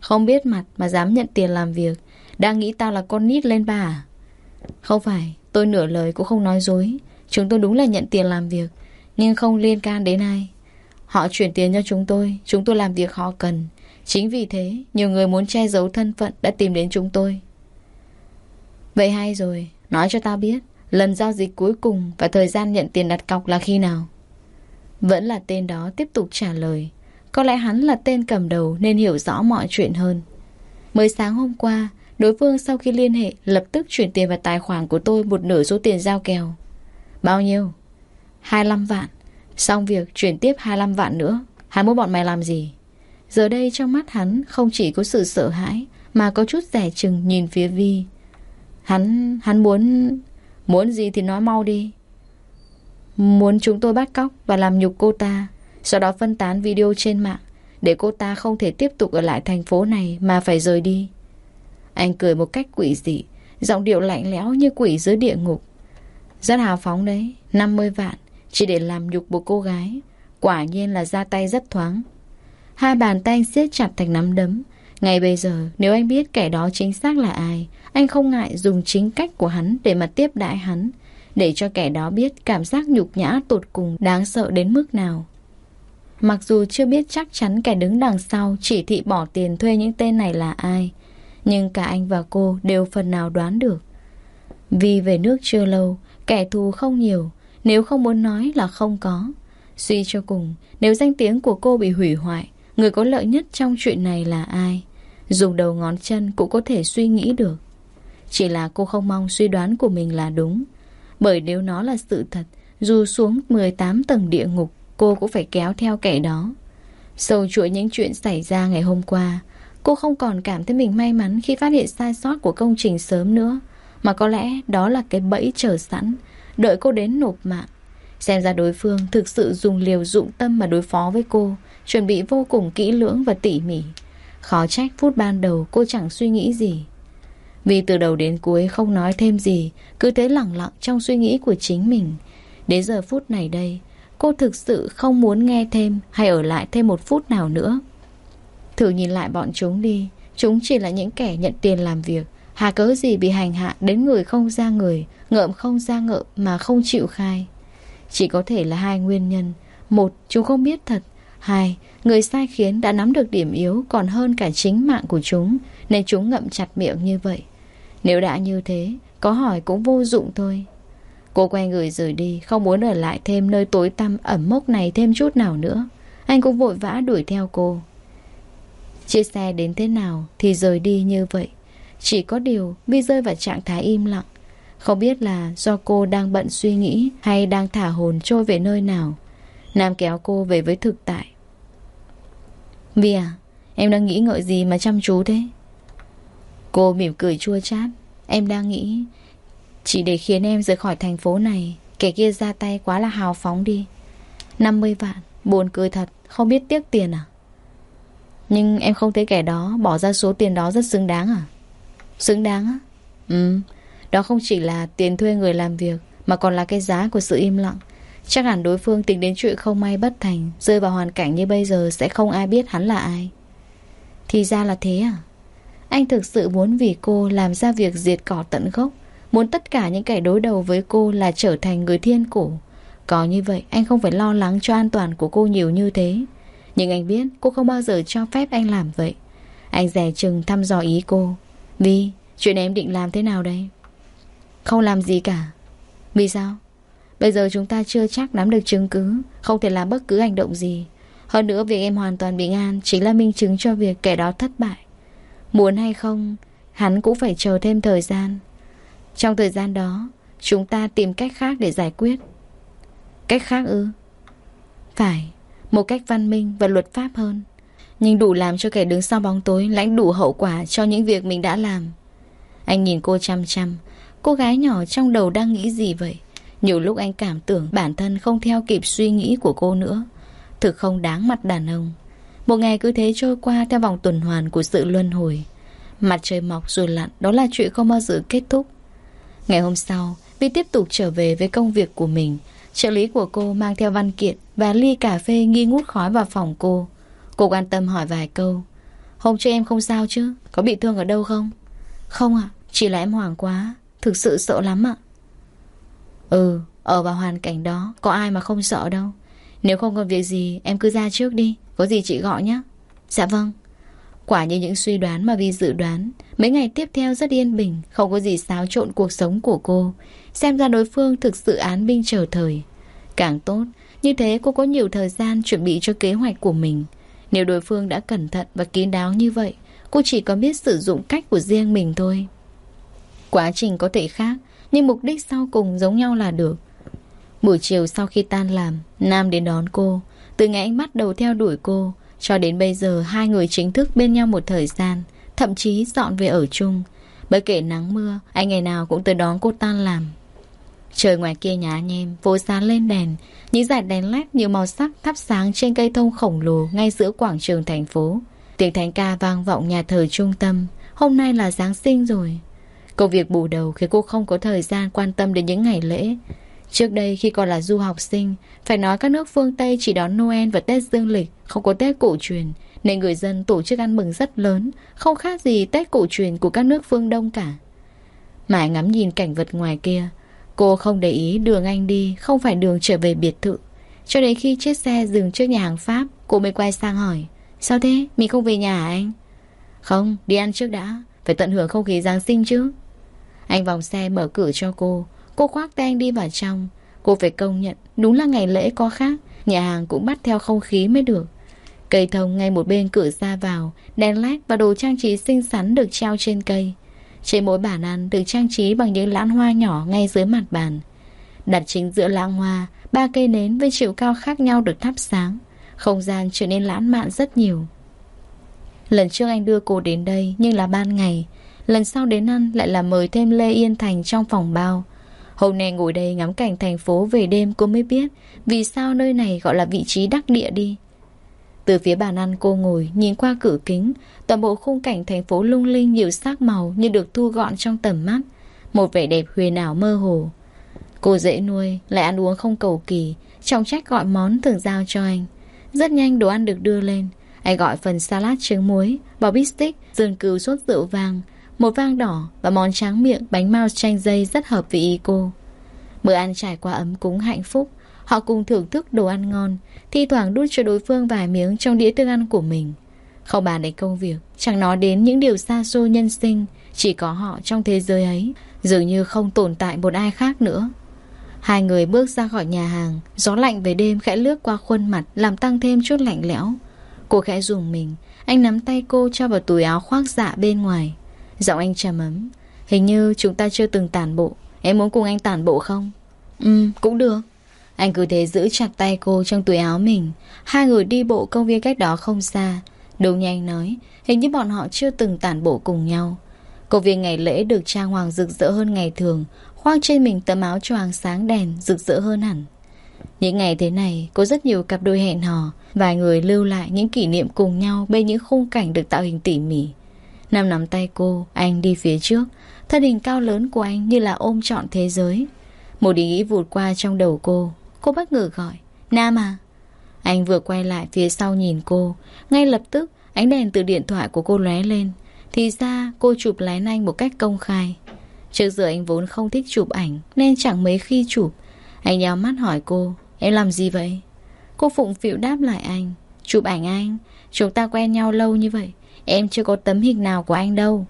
Không biết mặt mà dám nhận tiền làm việc. Đang nghĩ tao là con nít lên bà. à? Không phải, tôi nửa lời cũng không nói dối. Chúng tôi đúng là nhận tiền làm việc. Nhưng không liên can đến ai. Họ chuyển tiền cho chúng tôi. Chúng tôi làm việc họ cần. Chính vì thế, nhiều người muốn che giấu thân phận đã tìm đến chúng tôi. Vậy hay rồi, nói cho tao biết. Lần giao dịch cuối cùng và thời gian nhận tiền đặt cọc là khi nào? Vẫn là tên đó tiếp tục trả lời. Có lẽ hắn là tên cầm đầu nên hiểu rõ mọi chuyện hơn. Mới sáng hôm qua, đối phương sau khi liên hệ lập tức chuyển tiền vào tài khoản của tôi một nửa số tiền giao kèo. Bao nhiêu? 25 vạn. Xong việc chuyển tiếp 25 vạn nữa. Hắn muốn bọn mày làm gì? Giờ đây trong mắt hắn không chỉ có sự sợ hãi mà có chút rẻ chừng nhìn phía Vi. Hắn, hắn muốn... Muốn gì thì nói mau đi Muốn chúng tôi bắt cóc Và làm nhục cô ta Sau đó phân tán video trên mạng Để cô ta không thể tiếp tục ở lại thành phố này Mà phải rời đi Anh cười một cách quỷ dị Giọng điệu lạnh lẽo như quỷ dưới địa ngục Rất hào phóng đấy 50 vạn chỉ để làm nhục một cô gái Quả nhiên là ra tay rất thoáng Hai bàn tay anh siết chặt thành nắm đấm ngay bây giờ, nếu anh biết kẻ đó chính xác là ai, anh không ngại dùng chính cách của hắn để mà tiếp đãi hắn, để cho kẻ đó biết cảm giác nhục nhã tột cùng đáng sợ đến mức nào. Mặc dù chưa biết chắc chắn kẻ đứng đằng sau chỉ thị bỏ tiền thuê những tên này là ai, nhưng cả anh và cô đều phần nào đoán được. Vì về nước chưa lâu, kẻ thù không nhiều, nếu không muốn nói là không có. Suy cho cùng, nếu danh tiếng của cô bị hủy hoại, người có lợi nhất trong chuyện này là ai? Dùng đầu ngón chân cũng có thể suy nghĩ được Chỉ là cô không mong suy đoán của mình là đúng Bởi nếu nó là sự thật Dù xuống 18 tầng địa ngục Cô cũng phải kéo theo kẻ đó Sâu chuỗi những chuyện xảy ra ngày hôm qua Cô không còn cảm thấy mình may mắn Khi phát hiện sai sót của công trình sớm nữa Mà có lẽ đó là cái bẫy chờ sẵn Đợi cô đến nộp mạng. Xem ra đối phương thực sự dùng liều dụng tâm mà đối phó với cô, Chuẩn bị vô cùng kỹ lưỡng và tỉ mỉ. Khó trách phút ban đầu cô chẳng suy nghĩ gì. Vì từ đầu đến cuối không nói thêm gì, Cứ thế lặng lặng trong suy nghĩ của chính mình. Đến giờ phút này đây, Cô thực sự không muốn nghe thêm Hay ở lại thêm một phút nào nữa. Thử nhìn lại bọn chúng đi, Chúng chỉ là những kẻ nhận tiền làm việc, Hà cớ gì bị hành hạ đến người không ra người Ngợm không ra ngợm mà không chịu khai. Chỉ có thể là hai nguyên nhân. Một, chúng không biết thật. Hai, người sai khiến đã nắm được điểm yếu còn hơn cả chính mạng của chúng Nên chúng ngậm chặt miệng như vậy. Nếu đã như thế, có hỏi cũng vô dụng thôi. Cô quay người rời đi Không muốn ở lại thêm nơi tối tăm ẩm mốc này thêm chút nào nữa. Anh cũng vội vã đuổi theo cô. Chiếc xe đến thế nào Thì rời đi như vậy. Chỉ có điều Vi rơi vào trạng thái im lặng. Không biết là do cô đang bận suy nghĩ Hay đang thả hồn trôi về nơi nào. Nam kéo cô về với thực tại. Vi à Em đang nghĩ ngợi gì mà chăm chú thế? Cô mỉm cười chua chát. Em đang nghĩ, Chỉ để khiến em rời khỏi thành phố này, Kẻ kia ra tay quá là hào phóng đi. 50 vạn, Buồn cười thật, Không biết tiếc tiền à? Nhưng em không thấy kẻ đó Bỏ ra số tiền đó rất xứng đáng à? Xứng đáng á? Ừ. Đó không chỉ là tiền thuê người làm việc, Mà còn là cái giá của sự im lặng. Chắc hẳn đối phương tính đến chuyện không may bất thành, Rơi vào hoàn cảnh như bây giờ Sẽ không ai biết hắn là ai. Thì ra là thế à? Anh thực sự muốn vì cô làm ra việc diệt cỏ tận gốc, Muốn tất cả những kẻ đối đầu với cô Là trở thành người thiên cổ. Có như vậy, anh không phải lo lắng cho an toàn của cô nhiều như thế. Nhưng anh biết cô không bao giờ cho phép anh làm vậy. Anh rẻ chừng thăm dò ý cô. Vì chuyện em định làm thế nào đây? Không làm gì cả. Vì sao? Bây giờ chúng ta chưa chắc nắm được chứng cứ, Không thể làm bất cứ hành động gì. Hơn nữa, việc em hoàn toàn bình an Chính là minh chứng cho việc kẻ đó thất bại. Muốn hay không, Hắn cũng phải chờ thêm thời gian. Trong thời gian đó, Chúng ta tìm cách khác để giải quyết. Cách khác ư? Phải, Một cách văn minh và luật pháp hơn. Nhưng đủ làm cho kẻ đứng sau bóng tối Lãnh đủ hậu quả cho những việc mình đã làm. Anh nhìn cô chăm chăm Cô gái nhỏ trong đầu đang nghĩ gì vậy? Nhiều lúc anh cảm tưởng bản thân không theo kịp suy nghĩ của cô nữa. Thực không đáng mặt đàn ông. Một ngày cứ thế trôi qua theo vòng tuần hoàn của sự luân hồi. Mặt trời mọc rồi lặn, Đó là chuyện không bao giờ kết thúc. Ngày hôm sau, Vi tiếp tục trở về với công việc của mình. Trợ lý của cô mang theo văn kiện Và ly cà phê nghi ngút khói vào phòng cô. Cô quan tâm hỏi vài câu. Hôm trước em không sao chứ? Có bị thương ở đâu không? Không ạ, Chỉ là em hoảng quá. Thực sự sợ lắm ạ. Ừ, ở vào hoàn cảnh đó Có ai mà không sợ đâu. Nếu không còn việc gì em cứ ra trước đi. Có gì chị gọi nhé Dạ vâng. Quả như những suy đoán mà Vi dự đoán Mấy ngày tiếp theo rất yên bình Không có gì xáo trộn cuộc sống của cô. Xem ra đối phương thực sự án binh chờ thời. Càng tốt Như thế cô có nhiều thời gian chuẩn bị cho kế hoạch của mình. Nếu đối phương đã cẩn thận và kín đáo như vậy Cô chỉ có biết sử dụng cách của riêng mình thôi. Quá trình có thể khác, nhưng mục đích sau cùng giống nhau là được. Buổi chiều sau khi tan làm, Nam đến đón cô. Từ ngày anh bắt đầu theo đuổi cô, Cho đến bây giờ hai người chính thức bên nhau một thời gian, Thậm chí dọn về ở chung. Bởi kể nắng mưa, Anh ngày nào cũng tới đón cô tan làm. Trời ngoài kia nhá nhem Vô sáng lên đèn, Những dải đèn led nhiều màu sắc thắp sáng trên cây thông khổng lồ Ngay giữa quảng trường thành phố. Tiếng thánh ca vang vọng nhà thờ trung tâm, Hôm nay là Giáng sinh rồi. Công việc bù đầu khiến cô không có thời gian quan tâm đến những ngày lễ. Trước đây khi còn là du học sinh, phải nói các nước phương Tây chỉ đón Noel và Tết Dương lịch, không có Tết cổ truyền, nên người dân tổ chức ăn mừng rất lớn, không khác gì Tết cổ truyền của các nước phương Đông cả. Mãi ngắm nhìn cảnh vật ngoài kia, cô không để ý đường anh đi, không phải đường trở về biệt thự. Cho đến khi chiếc xe dừng trước nhà hàng Pháp, cô mới quay sang hỏi, sao thế, mình không về nhà à anh? Không, đi ăn trước đã, phải tận hưởng không khí Giáng sinh chứ. Anh vòng xe mở cửa cho cô. Cô khoác tay anh đi vào trong. Cô phải công nhận, Đúng là ngày lễ có khác. Nhà hàng cũng bắt theo không khí mới được. Cây thông ngay một bên cửa ra vào. Đèn led và đồ trang trí xinh xắn được treo trên cây. Trên mỗi bàn ăn được trang trí bằng những lãng hoa nhỏ ngay dưới mặt bàn. Đặt chính giữa lãng hoa, Ba cây nến với chiều cao khác nhau được thắp sáng. Không gian trở nên lãng mạn rất nhiều. Lần trước anh đưa cô đến đây Nhưng là ban ngày. Lần sau đến ăn lại là mời thêm Lê Yên Thành trong phòng bao. Hôm nay ngồi đây ngắm cảnh thành phố về đêm cô mới biết Vì sao nơi này gọi là vị trí đắc địa đi. Từ phía bàn ăn cô ngồi, Nhìn qua cửa kính, Toàn bộ khung cảnh thành phố lung linh nhiều sắc màu Như được thu gọn trong tầm mắt, Một vẻ đẹp huyền ảo mơ hồ. Cô dễ nuôi, Lại ăn uống không cầu kỳ, Trọng trách gọi món thường giao cho anh. Rất nhanh đồ ăn được đưa lên, Anh gọi phần salad trứng muối, Bò bít stick dường cừu sốt rượu vàng một vang đỏ và món tráng miệng bánh mao chanh dây rất hợp với ý cô. Bữa ăn trải qua ấm cúng hạnh phúc. Họ cùng thưởng thức đồ ăn ngon, thi thoảng đút cho đối phương vài miếng trong đĩa thức ăn của mình. Không bàn đến công việc, chẳng nói đến những điều xa xôi nhân sinh, chỉ có họ trong thế giới ấy, dường như không tồn tại một ai khác nữa. Hai người bước ra khỏi nhà hàng, gió lạnh về đêm khẽ lướt qua khuôn mặt làm tăng thêm chút lạnh lẽo. Cô khẽ dùng mình, anh nắm tay cô cho vào túi áo khoác dạ bên ngoài. Giọng anh trầm ấm. Hình như chúng ta chưa từng tản bộ. Em muốn cùng anh tản bộ không? Ừ, cũng được. Anh cứ thế giữ chặt tay cô trong túi áo mình. Hai người đi bộ công viên cách đó không xa. Đúng như anh nói Hình như bọn họ chưa từng tản bộ cùng nhau. Công viên ngày lễ được trang hoàng rực rỡ hơn ngày thường. Khoác trên mình tấm áo choàng sáng đèn Rực rỡ hơn hẳn. Những ngày thế này Có rất nhiều cặp đôi hẹn hò. Vài người lưu lại những kỷ niệm cùng nhau Bên những khung cảnh được tạo hình tỉ mỉ Nam nắm tay cô, anh đi phía trước. Thân hình cao lớn của anh như là ôm trọn thế giới. Một ý nghĩ vụt qua trong đầu cô. Cô bất ngờ gọi. Nam à? Anh vừa quay lại phía sau nhìn cô. Ngay lập tức, ánh đèn từ điện thoại của cô lóe lên. Thì ra cô chụp lén anh một cách công khai. Trước giờ anh vốn không thích chụp ảnh nên chẳng mấy khi chụp. Anh nhào mắt hỏi cô, em làm gì vậy? Cô phụng phịu đáp lại anh. Chụp ảnh anh, chúng ta quen nhau lâu như vậy. Em chưa có tấm hình nào của anh đâu.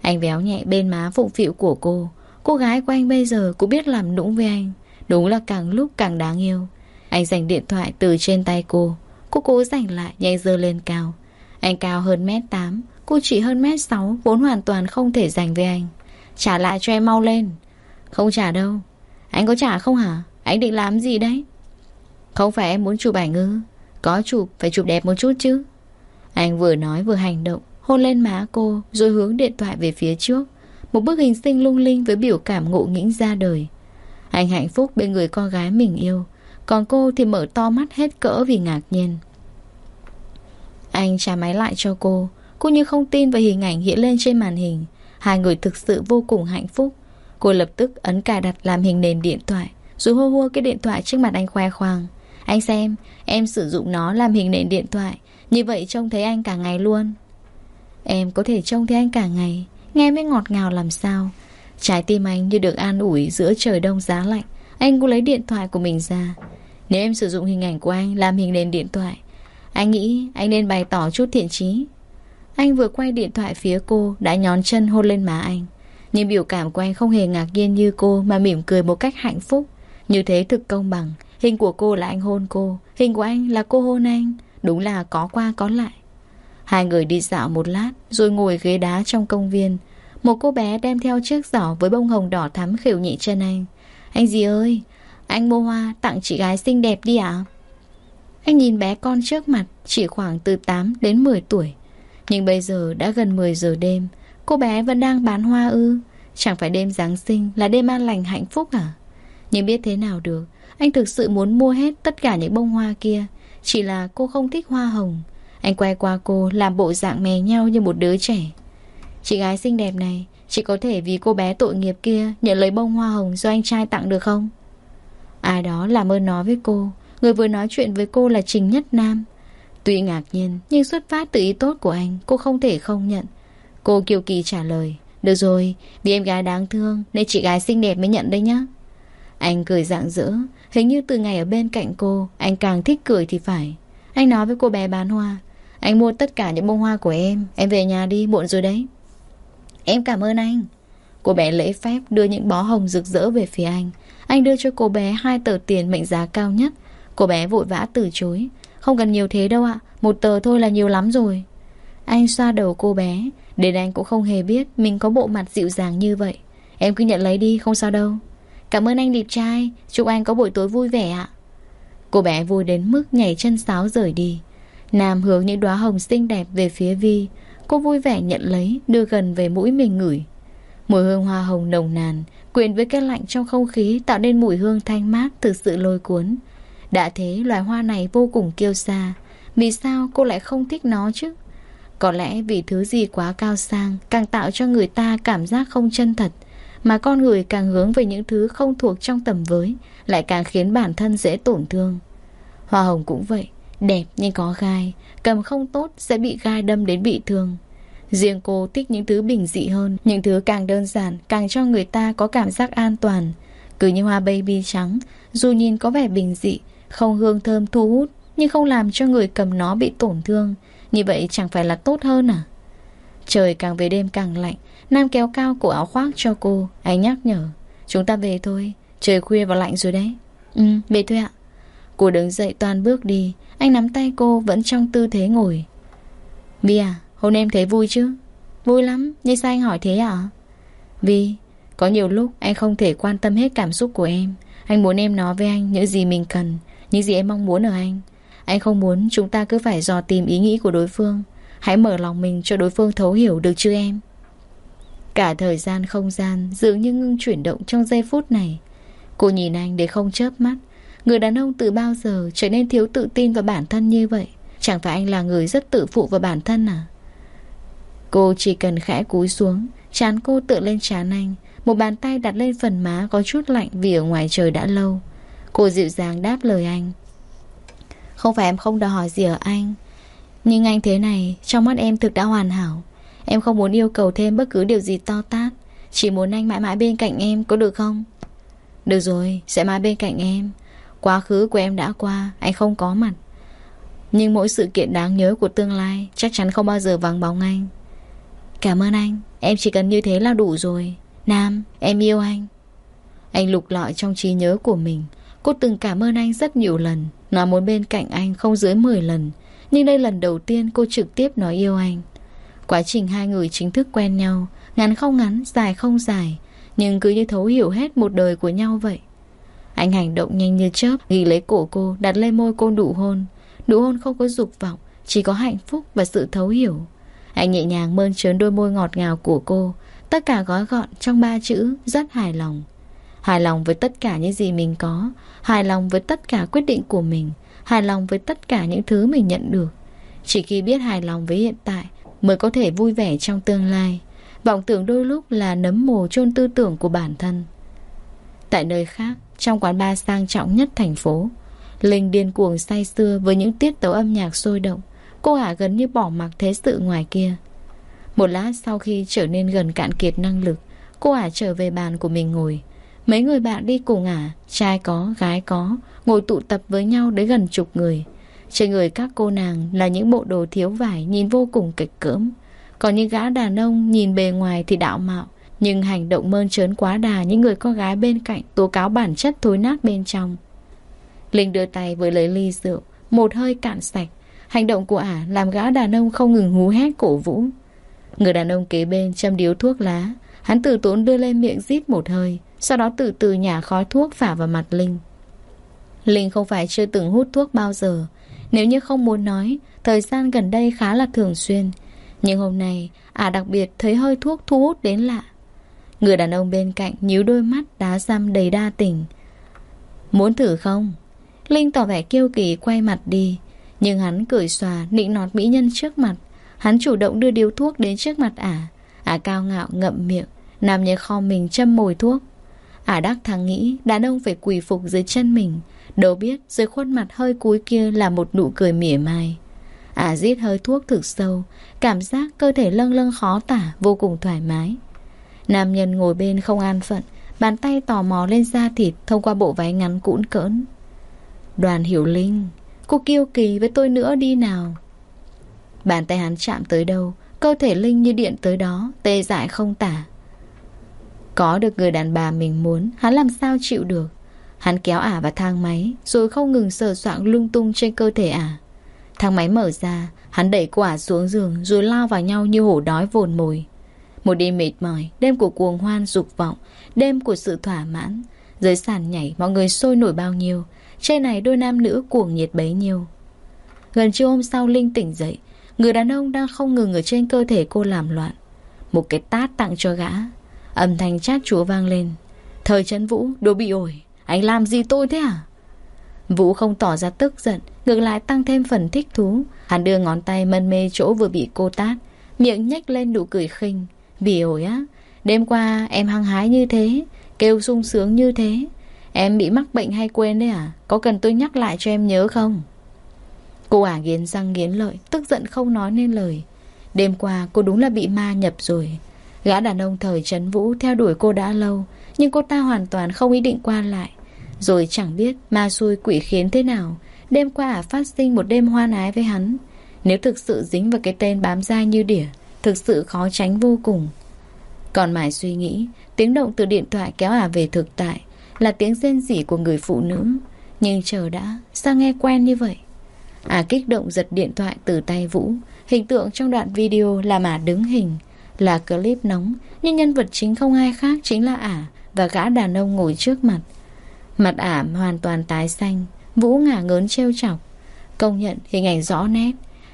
Anh véo nhẹ bên má phụng phịu của cô. Cô gái của anh bây giờ cũng biết làm nũng với anh. Đúng là càng lúc càng đáng yêu. Anh giành điện thoại từ trên tay cô. Cô cố giành lại nhanh dơ lên cao. Anh cao hơn mét 8 Cô chỉ hơn mét 6 Vốn hoàn toàn không thể giành với anh. Trả lại cho em mau lên. Không trả đâu. Anh có trả không hả? Anh định làm gì đấy? Không phải em muốn chụp ảnh ư? Có chụp, phải chụp đẹp một chút chứ anh vừa nói vừa hành động, Hôn lên má cô, Rồi hướng điện thoại về phía trước. Một bức hình xinh lung linh với biểu cảm ngộ nghĩnh ra đời. Anh hạnh phúc bên người con gái mình yêu. Còn cô thì mở to mắt hết cỡ vì ngạc nhiên. Anh trả máy lại cho cô Cô như không tin vào hình ảnh hiện lên trên màn hình. Hai người thực sự vô cùng hạnh phúc. Cô lập tức ấn cài đặt làm hình nền điện thoại, Rồi hô hô cái điện thoại trước mặt anh khoe khoang. Anh xem, Em sử dụng nó làm hình nền điện thoại như vậy trông thấy anh cả ngày luôn. Em có thể trông thấy anh cả ngày, Nghe mới ngọt ngào làm sao. Trái tim anh như được an ủi giữa trời đông giá lạnh. Anh cũng lấy điện thoại của mình ra. Nếu em sử dụng hình ảnh của anh Làm hình nền điện thoại, Anh nghĩ anh nên bày tỏ chút thiện trí Anh vừa quay điện thoại phía cô Đã nhón chân hôn lên má anh. Nhưng biểu cảm của anh không hề ngạc nhiên như cô Mà mỉm cười một cách hạnh phúc. Như thế thực công bằng, Hình của cô là anh hôn cô, Hình của anh là cô hôn anh. Đúng là có qua có lại. Hai người đi dạo một lát, Rồi ngồi ghế đá trong công viên. Một cô bé đem theo chiếc giỏ với bông hồng đỏ thắm khều nhị chân anh. Anh gì ơi, Anh mua hoa, tặng chị gái xinh đẹp đi ạ. Anh nhìn bé con trước mặt, Chỉ khoảng từ 8 đến 10 tuổi. Nhưng bây giờ đã gần 10 giờ đêm, Cô bé vẫn đang bán hoa ư. Chẳng phải đêm Giáng sinh là đêm an lành hạnh phúc à? Nhưng biết thế nào được, Anh thực sự muốn mua hết tất cả những bông hoa kia chỉ là cô không thích hoa hồng. Anh quay qua cô làm bộ dạng mè nhau như một đứa trẻ. Chị gái xinh đẹp này Chị có thể vì cô bé tội nghiệp kia Nhận lấy bông hoa hồng do anh trai tặng được không? Ai đó làm ơn nói với cô. Người vừa nói chuyện với cô là Trình Nhất Nam. Tuy ngạc nhiên Nhưng xuất phát từ ý tốt của anh Cô không thể không nhận. Cô kiều kỳ trả lời Được rồi, vì em gái đáng thương Nên chị gái xinh đẹp mới nhận đấy nhá. Anh cười dạng rỡ Hình như từ ngày ở bên cạnh cô, Anh càng thích cười thì phải. Anh nói với cô bé bán hoa, Anh mua tất cả những bông hoa của em Em về nhà đi, muộn rồi đấy. Em cảm ơn anh. Cô bé lễ phép đưa những bó hồng rực rỡ về phía anh. Anh đưa cho cô bé hai tờ tiền mệnh giá cao nhất. Cô bé vội vã từ chối. Không cần nhiều thế đâu ạ, Một tờ thôi là nhiều lắm rồi. Anh xoa đầu cô bé, Đến anh cũng không hề biết Mình có bộ mặt dịu dàng như vậy. Em cứ nhận lấy đi, không sao đâu. Cảm ơn anh đẹp trai Chúc anh có buổi tối vui vẻ ạ Cô bé vui đến mức nhảy chân sáo rời đi Nam hướng những đóa hồng xinh đẹp về phía Vi Cô vui vẻ nhận lấy, Đưa gần về mũi mình ngửi Mùi hương hoa hồng nồng nàn, Quyện với cái lạnh trong không khí tạo nên mùi hương thanh mát thực sự lôi cuốn. Đã thế, loài hoa này vô cùng kiêu xa. Vì sao cô lại không thích nó chứ? Có lẽ vì thứ gì quá cao sang càng tạo cho người ta cảm giác không chân thật. Mà con người càng hướng về những thứ không thuộc trong tầm với lại càng khiến bản thân dễ tổn thương. Hoa hồng cũng vậy, đẹp nhưng có gai, cầm không tốt sẽ bị gai đâm đến bị thương. Riêng cô thích những thứ bình dị hơn Những thứ càng đơn giản Càng cho người ta có cảm giác an toàn Cứ như hoa baby trắng Dù nhìn có vẻ bình dị Không hương thơm thu hút Nhưng không làm cho người cầm nó bị tổn thương Như vậy chẳng phải là tốt hơn à Trời càng về đêm càng lạnh Nam kéo cao cổ áo khoác cho cô Anh nhắc nhở. Chúng ta về thôi Trời khuya và lạnh rồi đấy. Ừ về thôi ạ. Cô đứng dậy toàn bước đi Anh nắm tay cô vẫn trong tư thế ngồi. Vi à Hôm em thấy vui chứ? Vui lắm, nhưng sao anh hỏi thế ạ? Vi, có nhiều lúc anh không thể quan tâm hết cảm xúc của em. Anh muốn em nói với anh những gì mình cần Những gì em mong muốn ở anh. Anh không muốn chúng ta cứ phải dò tìm ý nghĩ của đối phương. Hãy mở lòng mình cho đối phương thấu hiểu được chứ em. Cả thời gian không gian Dường như ngưng chuyển động trong giây phút này. Cô nhìn anh để không chớp mắt. Người đàn ông từ bao giờ trở nên thiếu tự tin vào bản thân như vậy? Chẳng phải anh là người rất tự phụ vào bản thân à? Cô chỉ cần khẽ cúi xuống, Chán cô tựa lên chán anh. Một bàn tay đặt lên phần má có chút lạnh Vì ở ngoài trời đã lâu. Cô dịu dàng đáp lời anh. Không phải em không đòi hỏi gì ở anh. Nhưng anh thế này, Trong mắt em thực đã hoàn hảo. Em không muốn yêu cầu thêm bất cứ điều gì to tát. Chỉ muốn anh mãi mãi bên cạnh em, Có được không? Được rồi, sẽ mãi bên cạnh em. Quá khứ của em đã qua, Anh không có mặt. Nhưng mỗi sự kiện đáng nhớ của tương lai Chắc chắn không bao giờ vắng bóng anh. Cảm ơn anh, Em chỉ cần như thế là đủ rồi. Nam, em yêu anh. Anh lục lọi trong trí nhớ của mình. Cô từng cảm ơn anh rất nhiều lần. Nói muốn bên cạnh anh không dưới 10 lần. Nhưng đây lần đầu tiên cô trực tiếp nói yêu anh. Quá trình hai người chính thức quen nhau Ngắn không ngắn, dài không dài Nhưng cứ như thấu hiểu hết một đời của nhau vậy. Anh hành động nhanh như chớp Ghi lấy cổ cô, đặt lên môi cô nụ hôn. Nụ hôn không có dục vọng Chỉ có hạnh phúc và sự thấu hiểu. Anh nhẹ nhàng mơn trớn đôi môi ngọt ngào của cô Tất cả gói gọn trong ba chữ Rất hài lòng. Hài lòng với tất cả những gì mình có Hài lòng với tất cả quyết định của mình Hài lòng với tất cả những thứ mình nhận được. Chỉ khi biết hài lòng với hiện tại Mới có thể vui vẻ trong tương lai. Vọng tưởng đôi lúc là nấm mồ chôn tư tưởng của bản thân. Tại nơi khác Trong quán bar sang trọng nhất thành phố Linh điên cuồng say sưa với những tiết tấu âm nhạc sôi động. Cô ả gần như bỏ mặc thế sự ngoài kia. Một lát sau khi trở nên gần cạn kiệt năng lực Cô ả trở về bàn của mình ngồi. Mấy người bạn đi cùng ả Trai có, gái có Ngồi tụ tập với nhau đến gần chục người. Trên người các cô nàng là những bộ đồ thiếu vải Nhìn vô cùng kịch cỡm Còn những gã đàn ông nhìn bề ngoài thì đạo mạo, Nhưng hành động mơn trớn quá đà Những người con gái bên cạnh Tố cáo bản chất thối nát bên trong Linh đưa tay với lấy ly rượu, Một hơi cạn sạch Hành động của ả làm gã đàn ông không ngừng hú hét cổ vũ. Người đàn ông kế bên châm điếu thuốc lá. Hắn từ tốn đưa lên miệng rít một hơi. Sau đó từ từ nhả khói thuốc phả vào mặt Linh. Linh không phải chưa từng hút thuốc bao giờ. Nếu như không muốn nói, thời gian gần đây khá là thường xuyên. Nhưng hôm nay, ả đặc biệt thấy hơi thuốc thu hút đến lạ. Người đàn ông bên cạnh nhíu đôi mắt đá răm đầy đa tình. Muốn thử không? Linh tỏ vẻ kiêu kỳ quay mặt đi. Nhưng hắn cười xòa nịnh nọt mỹ nhân trước mặt Hắn chủ động đưa điếu thuốc đến trước mặt ả Ả cao ngạo ngậm miệng Nằm như kho mình châm mồi thuốc Ả đắc thắng nghĩ đàn ông phải quỳ phục dưới chân mình Đâu biết dưới khuôn mặt hơi cúi kia là một nụ cười mỉa mai. Ả rít hơi thuốc thực sâu, Cảm giác cơ thể lâng lâng khó tả, Vô cùng thoải mái. Nam nhân ngồi bên không an phận, Bàn tay tò mò lên da thịt Thông qua bộ váy ngắn cũn cỡn. Đoàn hiểu linh, Cô kiêu kỳ, với tôi nữa đi nào. Bàn tay hắn chạm tới đâu, Cơ thể Linh như điện tới đó, Tê dại không tả. Có được người đàn bà mình muốn, Hắn làm sao chịu được? Hắn kéo ả vào thang máy Rồi không ngừng sờ soạn lung tung trên cơ thể ả. Thang máy mở ra Hắn đẩy quả xuống giường Rồi lao vào nhau như hổ đói vồn mồi. Một đêm mệt mỏi Đêm của cuồng hoan dục vọng Đêm của sự thỏa mãn. Dưới sàn nhảy mọi người sôi nổi bao nhiêu. Trên này đôi nam nữ cuồng nhiệt bấy nhiêu. Gần trưa hôm sau Linh tỉnh dậy Người đàn ông đang không ngừng ở trên cơ thể cô làm loạn. Một cái tát tặng cho gã. Âm thanh chát chúa vang lên. Thời chấn Vũ, đồ bị ổi. Anh làm gì tôi thế à Vũ không tỏ ra tức giận, Ngược lại tăng thêm phần thích thú. Hắn đưa ngón tay mân mê chỗ vừa bị cô tát, Miệng nhếch lên nụ cười khinh. Vì ổi á, Đêm qua em hăng hái như thế, Kêu sung sướng như thế. Em bị mắc bệnh hay quên đấy à? Có cần tôi nhắc lại cho em nhớ không? Cô ả nghiến răng nghiến lợi, Tức giận không nói nên lời. Đêm qua cô đúng là bị ma nhập rồi. Gã đàn ông thời Trấn Vũ theo đuổi cô đã lâu, Nhưng cô ta hoàn toàn không ý định qua lại. Rồi chẳng biết ma xui quỷ khiến thế nào. Đêm qua ả phát sinh một đêm hoan ái với hắn. Nếu thực sự dính vào cái tên bám dai như đỉa, Thực sự khó tránh vô cùng. Còn mải suy nghĩ, Tiếng động từ điện thoại kéo ả về thực tại, Là tiếng rên rỉ của người phụ nữ. Nhưng chờ đã, Sao nghe quen như vậy? Ả kích động giật điện thoại từ tay Vũ. Hình tượng trong đoạn video là ả đứng hình, Là clip nóng. Nhưng nhân vật chính không ai khác chính là ả Và gã đàn ông ngồi trước mặt. Mặt ảm hoàn toàn tái xanh Vũ ngả ngớn trêu chọc. Công nhận hình ảnh rõ nét.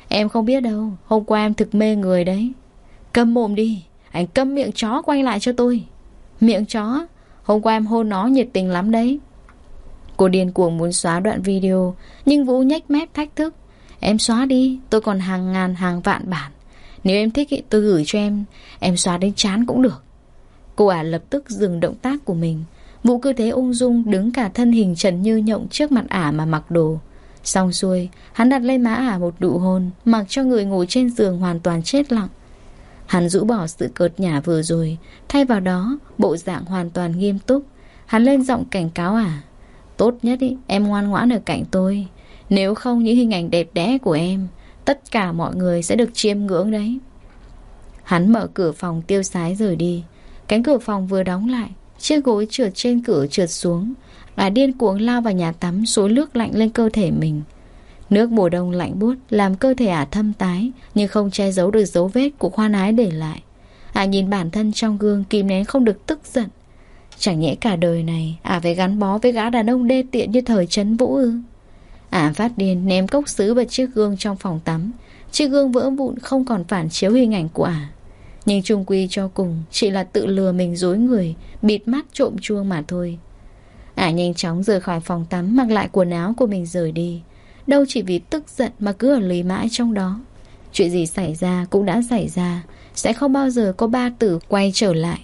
Em không biết đâu Hôm qua em thực mê người đấy. Câm mồm đi Anh câm miệng chó quay lại cho tôi. Miệng chó Hôm qua em hôn nó nhiệt tình lắm đấy. Cô điên cuồng muốn xóa đoạn video Nhưng Vũ nhếch mép thách thức. Em xóa đi Tôi còn hàng ngàn hàng vạn bản. Nếu em thích ý, tôi gửi cho em Em xóa đến chán cũng được. Cô ả lập tức dừng động tác của mình Vũ cứ thế ung dung đứng cả thân hình trần như nhộng trước mặt ả mà mặc đồ. Xong xuôi Hắn đặt lên má ả một đụ hôn Mặc cho người ngồi trên giường hoàn toàn chết lặng. Hắn rũ bỏ sự cợt nhả vừa rồi Thay vào đó Bộ dạng hoàn toàn nghiêm túc. Hắn lên giọng cảnh cáo ả Tốt nhất ý, em ngoan ngoãn ở cạnh tôi. Nếu không những hình ảnh đẹp đẽ của em Tất cả mọi người sẽ được chiêm ngưỡng đấy. Hắn mở cửa phòng tiêu sái rời đi. Cánh cửa phòng vừa đóng lại Chiếc gối trượt trên cửa trượt xuống. Ả điên cuồng lao vào nhà tắm Xối nước lạnh lên cơ thể mình. Nước mùa đông lạnh buốt, Làm cơ thể ả thâm tái, Nhưng không che giấu được dấu vết của khoan ái để lại. Ả nhìn bản thân trong gương, Kìm nén không được tức giận. Chẳng nhẽ cả đời này, Ả phải gắn bó với gã đàn ông đê tiện như thời chấn vũ ư? Ả phát điên ném cốc sứ vào chiếc gương trong phòng tắm. Chiếc gương vỡ vụn không còn phản chiếu hình ảnh của Ả. Nhưng trung quy cho cùng Chỉ là tự lừa mình dối người, Bịt mắt trộm chuông mà thôi. Ả nhanh chóng rời khỏi phòng tắm, Mặc lại quần áo của mình rời đi. Đâu chỉ vì tức giận mà cứ ở lì mãi trong đó. Chuyện gì xảy ra cũng đã xảy ra, Sẽ không bao giờ có ba tử quay trở lại.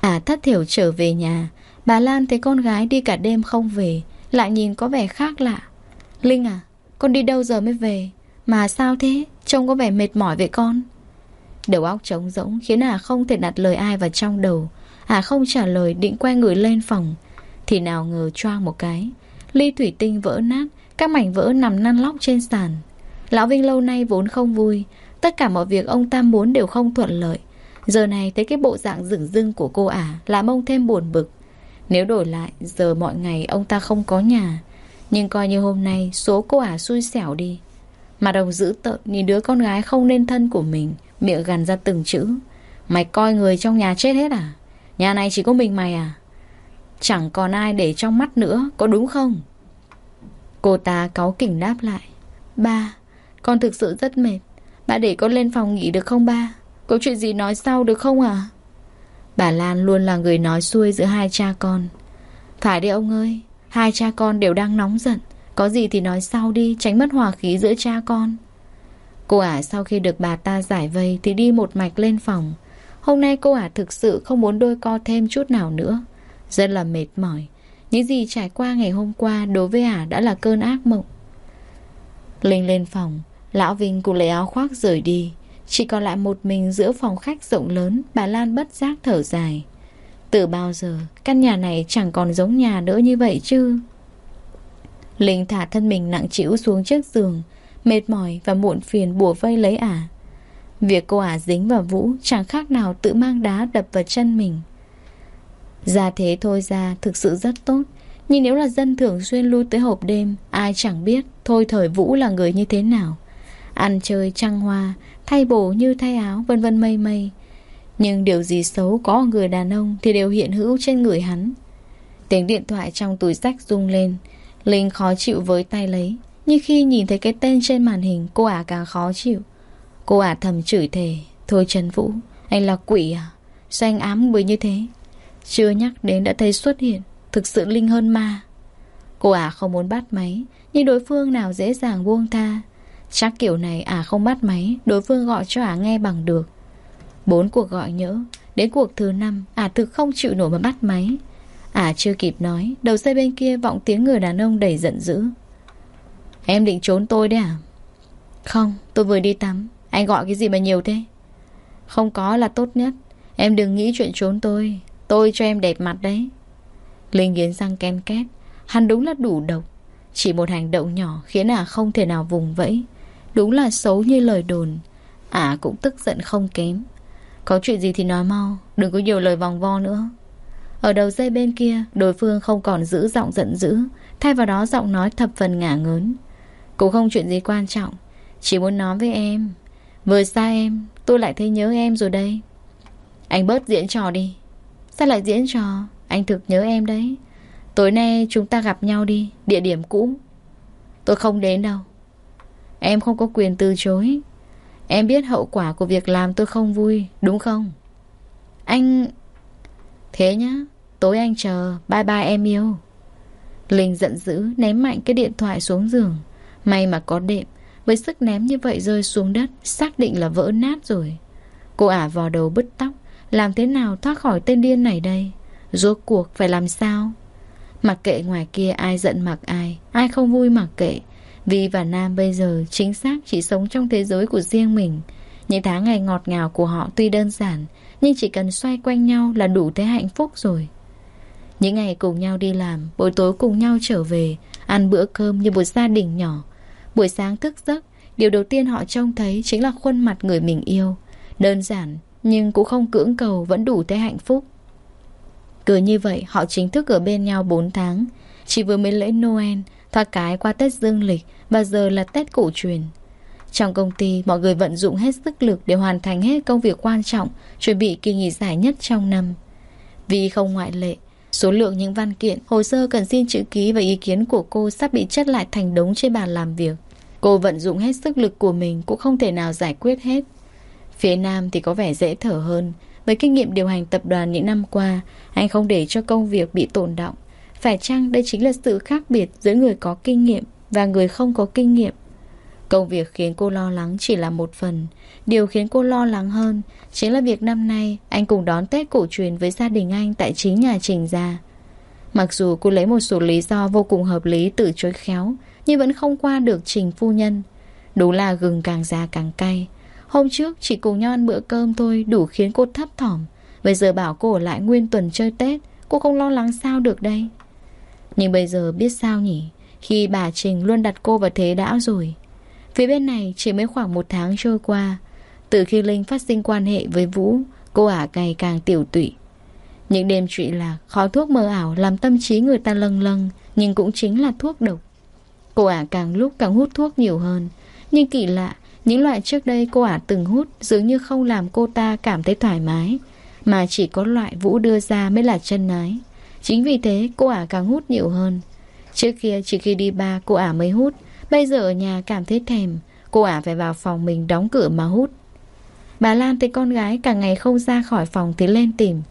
À thất thiểu trở về nhà, Bà Lan thấy con gái đi cả đêm không về, Lại nhìn có vẻ khác lạ. Linh à Con đi đâu giờ mới về? Mà sao thế? Trông có vẻ mệt mỏi vậy con. Đầu óc trống rỗng, Khiến à không thể đặt lời ai vào trong đầu. À không trả lời, định quay người lên phòng. Thì nào ngờ choang một cái, Ly thủy tinh vỡ nát, Các mảnh vỡ nằm năn lóc trên sàn. Lão Vinh lâu nay vốn không vui, Tất cả mọi việc ông ta muốn đều không thuận lợi. Giờ này thấy cái bộ dạng rửng rưng của cô ả Làm ông thêm buồn bực. Nếu đổi lại, Giờ mọi ngày ông ta không có nhà. Nhưng coi như hôm nay Số cô ả xui xẻo đi. Mà đồng giữ tợn, nhìn đứa con gái không nên thân của mình Miệng gằn ra từng chữ. Mày coi người trong nhà chết hết à? Nhà này chỉ có mình mày à? Chẳng còn ai để trong mắt nữa, Có đúng không? Cô ta cáu kỉnh đáp lại. Ba, Con thực sự rất mệt. Ba để con lên phòng nghỉ được không ba? Có chuyện gì nói sau được không à? Bà Lan luôn là người nói xuôi giữa hai cha con. Phải đi ông ơi, Hai cha con đều đang nóng giận. Có gì thì nói sau đi, Tránh mất hòa khí giữa cha con. Cô ả sau khi được bà ta giải vây Thì đi một mạch lên phòng. Hôm nay cô ả thực sự không muốn đôi co thêm chút nào nữa. Rất là mệt mỏi. Những gì trải qua ngày hôm qua Đối với ả đã là cơn ác mộng. Linh lên phòng, Lão Vinh cũng lấy áo khoác rời đi. Chỉ còn lại một mình giữa phòng khách rộng lớn, Bà Lan bất giác thở dài. Từ bao giờ, căn nhà này chẳng còn giống nhà nữa như vậy chứ? Linh thả thân mình nặng chịu xuống chiếc giường Mệt mỏi và muộn phiền bùa vây lấy ả. Việc cô ả dính vào Vũ Chẳng khác nào tự mang đá đập vào chân mình. Ra thế thôi ra, Thực sự rất tốt. Nhưng nếu là dân thường xuyên lui tới hộp đêm, Ai chẳng biết Thôi thời Vũ là người như thế nào. Ăn chơi, trăng hoa, Thay bổ như thay áo, vân vân mây mây. Nhưng điều gì xấu có ở người đàn ông Thì đều hiện hữu trên người hắn. Tiếng điện thoại trong túi sách rung lên. Linh khó chịu với tay lấy. Nhưng khi nhìn thấy cái tên trên màn hình, Cô ả càng khó chịu. Cô ả thầm chửi thề, Thôi Trần Vũ, Anh là quỷ à? Sao anh ám người như thế? Chưa nhắc đến đã thấy xuất hiện, Thực sự linh hơn ma. Cô ả không muốn bắt máy, Nhưng đối phương nào dễ dàng buông tha. Chắc kiểu này ả không bắt máy, Đối phương gọi cho ả nghe bằng được. Bốn cuộc gọi nhỡ, Đến cuộc thứ năm, ả thực không chịu nổi mà bắt máy. Ả chưa kịp nói, Đầu dây bên kia vọng tiếng người đàn ông đầy giận dữ. Em định trốn tôi đấy à? Không tôi vừa đi tắm. Anh gọi cái gì mà nhiều thế? Không có là tốt nhất. Em đừng nghĩ chuyện trốn tôi. Tôi cho em đẹp mặt đấy. Linh nghiến răng ken két. Hắn đúng là đủ độc. Chỉ một hành động nhỏ khiến ả không thể nào vùng vẫy. Đúng là xấu như lời đồn. Ả cũng tức giận không kém. Có chuyện gì thì nói mau. Đừng có nhiều lời vòng vo nữa. Ở đầu dây bên kia Đối phương không còn giữ giọng giận dữ. Thay vào đó giọng nói thập phần ngả ngớn cũng không chuyện gì quan trọng. Chỉ muốn nói với em. Vừa xa em, tôi lại thấy nhớ em rồi đây. Anh bớt diễn trò đi. Sao lại diễn trò? Anh thực nhớ em đấy. Tối nay chúng ta gặp nhau đi, Địa điểm cũ. Tôi không đến đâu. Em không có quyền từ chối. Em biết hậu quả của việc làm tôi không vui, Đúng không? Anh Thế nhá, Tối anh chờ, Bye bye em yêu. Linh giận dữ, ném mạnh cái điện thoại xuống giường. May mà có đệm. Với sức ném như vậy rơi xuống đất, Xác định là vỡ nát rồi. Cô ả vò đầu bứt tóc. Làm thế nào thoát khỏi tên điên này đây? Rốt cuộc phải làm sao? Mặc kệ ngoài kia ai giận mặc ai Ai không vui mặc kệ. Vi và Nam bây giờ chính xác chỉ sống trong thế giới của riêng mình. Những tháng ngày ngọt ngào của họ tuy đơn giản, Nhưng chỉ cần xoay quanh nhau là đủ thế hạnh phúc rồi. Những ngày cùng nhau đi làm, Buổi tối cùng nhau trở về, Ăn bữa cơm như một gia đình nhỏ Buổi sáng thức giấc, Điều đầu tiên họ trông thấy chính là khuôn mặt người mình yêu. Đơn giản, Nhưng cũng không cưỡng cầu vẫn đủ thế hạnh phúc. Cứ như vậy, họ chính thức ở bên nhau 4 tháng. Chỉ vừa mới lễ Noel Thoát cái qua Tết Dương lịch Và giờ là Tết cổ truyền. Trong công ty, mọi người vận dụng hết sức lực Để hoàn thành hết công việc quan trọng, Chuẩn bị kỳ nghỉ giải nhất trong năm. Vì không ngoại lệ Số lượng những văn kiện, hồ sơ cần xin chữ ký và ý kiến của cô sắp bị chất lại thành đống trên bàn làm việc. Cô vận dụng hết sức lực của mình cũng không thể nào giải quyết hết. Phía Nam thì có vẻ dễ thở hơn, với kinh nghiệm điều hành tập đoàn những năm qua, anh không để cho công việc bị tổn động. Phải chăng đây chính là sự khác biệt giữa người có kinh nghiệm và người không có kinh nghiệm? Công việc khiến cô lo lắng chỉ là một phần. Điều khiến cô lo lắng hơn chính là việc năm nay anh cùng đón Tết cổ truyền với gia đình anh tại chính nhà Trình gia. Mặc dù cô lấy một số lý do vô cùng hợp lý từ chối khéo, nhưng vẫn không qua được Trình phu nhân. Đúng là gừng càng già càng cay. Hôm trước chỉ cùng nhau ăn bữa cơm thôi đủ khiến cô thấp thỏm. Bây giờ bảo cô ở lại nguyên tuần chơi Tết, cô không lo lắng sao được đây. Nhưng bây giờ biết sao nhỉ? Khi bà Trình luôn đặt cô vào thế đã rồi. Phía bên này chỉ mới khoảng một tháng trôi qua. Từ khi Linh phát sinh quan hệ với Vũ, cô ả ngày càng tiểu tụy. Những đêm trụy lạc, khói thuốc mơ ảo làm tâm trí người ta lâng lâng, nhưng cũng chính là thuốc độc. Cô ả càng lúc càng hút thuốc nhiều hơn. Nhưng kỳ lạ, những loại trước đây cô ả từng hút dường như không làm cô ta cảm thấy thoải mái, mà chỉ có loại Vũ đưa ra mới là chân ái. Chính vì thế cô ả càng hút nhiều hơn. Trước kia chỉ khi đi ba cô ả mới hút, bây giờ ở nhà cảm thấy thèm, cô ả phải vào phòng mình đóng cửa mà hút. Bà Lan thấy con gái cả ngày không ra khỏi phòng thì lên tìm.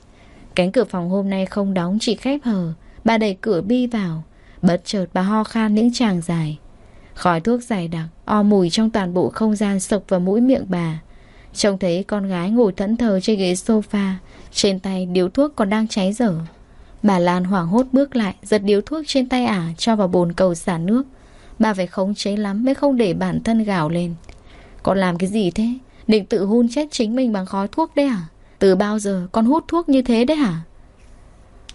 Cánh cửa phòng hôm nay không đóng chỉ khép hờ, bà đẩy cửa bi vào. Bất chợt bà ho khan những chàng dài. Khói thuốc dày đặc, o mùi trong toàn bộ không gian sộc vào mũi miệng bà. Trông thấy con gái ngồi thẫn thờ trên ghế sofa, trên tay điếu thuốc còn đang cháy dở. Bà Lan hoảng hốt bước lại, giật điếu thuốc trên tay ả cho vào bồn cầu xả nước. Bà phải khống chế lắm mới không để bản thân gào lên. Con làm cái gì thế? Định tự hôn chết chính mình bằng khói thuốc đấy à? Từ bao giờ con hút thuốc như thế đấy hả?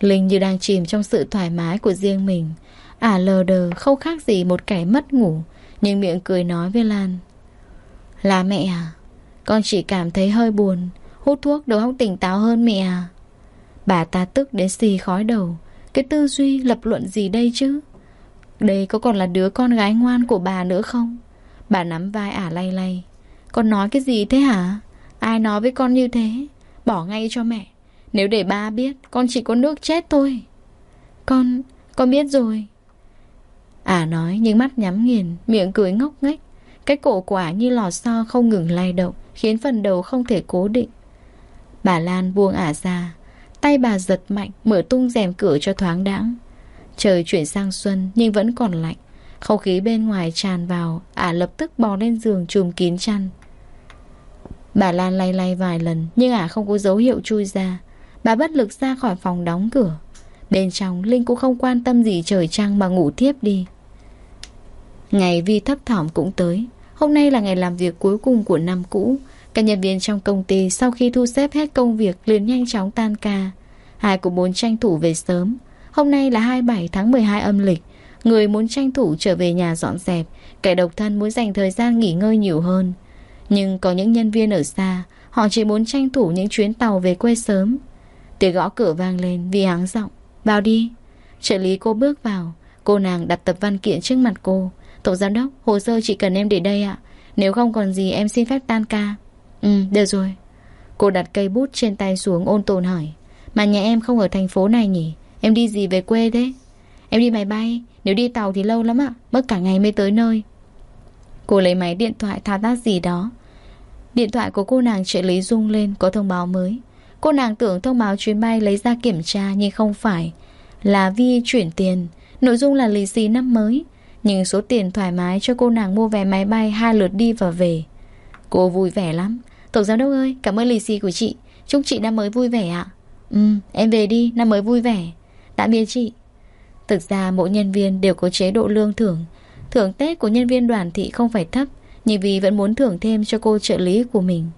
Linh như đang chìm trong sự thoải mái của riêng mình. Ả lờ đờ, không khác gì một kẻ mất ngủ Nhưng miệng cười nói với Lan Là mẹ à Con chỉ cảm thấy hơi buồn Hút thuốc đầu óc tỉnh táo hơn mẹ à Bà ta tức đến xì khói đầu Cái tư duy lập luận gì đây chứ đây có còn là đứa con gái ngoan của bà nữa không? Bà nắm vai ả lay lay. Con nói cái gì thế hả? Ai nói với con như thế? Bỏ ngay cho mẹ. Nếu để ba biết Con chỉ có nước chết thôi. Con, con biết rồi. À nói nhưng mắt nhắm nghiền Miệng cười ngốc nghếch. Cái cổ quả như lò xo không ngừng lay động Khiến phần đầu không thể cố định. Bà Lan buông ả ra. Tay bà giật mạnh Mở tung rèm cửa cho thoáng đãng. Trời chuyển sang xuân nhưng vẫn còn lạnh. Không khí bên ngoài tràn vào, Ả lập tức bò lên giường chùm kín chăn. Bà Lan lay lay vài lần, Nhưng Ả không có dấu hiệu chui ra. Bà bất lực ra khỏi phòng đóng cửa. Bên trong, Linh cũng không quan tâm gì trời trăng Mà ngủ tiếp đi. Ngày Vi thấp thỏm cũng tới. Hôm nay là ngày làm việc cuối cùng của năm cũ. Các nhân viên trong công ty Sau khi thu xếp hết công việc liền nhanh chóng tan ca. Hai cũng muốn tranh thủ về sớm. Hôm nay là 27 tháng 12 âm lịch. Người muốn tranh thủ trở về nhà dọn dẹp, Kẻ độc thân muốn dành thời gian nghỉ ngơi nhiều hơn. Nhưng có những nhân viên ở xa, Họ chỉ muốn tranh thủ những chuyến tàu về quê sớm. Tiếng gõ cửa vang lên vì háng giọng, Vào đi. Trợ lý cô bước vào, Cô nàng đặt tập văn kiện trước mặt cô. Tổng giám đốc, hồ sơ chỉ cần em để đây ạ. Nếu không còn gì em xin phép tan ca. Ừ được rồi. Cô đặt cây bút trên tay xuống ôn tồn hỏi, Mà nhà em không ở thành phố này nhỉ? Em đi gì về quê thế? Em đi máy bay, Nếu đi tàu thì lâu lắm ạ, Mất cả ngày mới tới nơi. Cô lấy máy điện thoại thao tác gì đó. Điện thoại của cô nàng trợ lý rung lên, Có thông báo mới. Cô nàng tưởng thông báo chuyến bay lấy ra kiểm tra, Nhưng không phải. Là Vi chuyển tiền. Nội dung là lì xì năm mới. Nhưng số tiền thoải mái cho cô nàng mua vé máy bay Hai lượt đi và về. Cô vui vẻ lắm. Tổng giám đốc ơi, cảm ơn lì xì của chị. Chúc chị năm mới vui vẻ ạ. Ừ em về đi, năm mới vui vẻ. Tạm biệt chị. Thực ra mỗi nhân viên đều có chế độ lương thưởng. Thưởng Tết của nhân viên đoàn thị không phải thấp, Nhưng vì vẫn muốn thưởng thêm cho cô trợ lý của mình.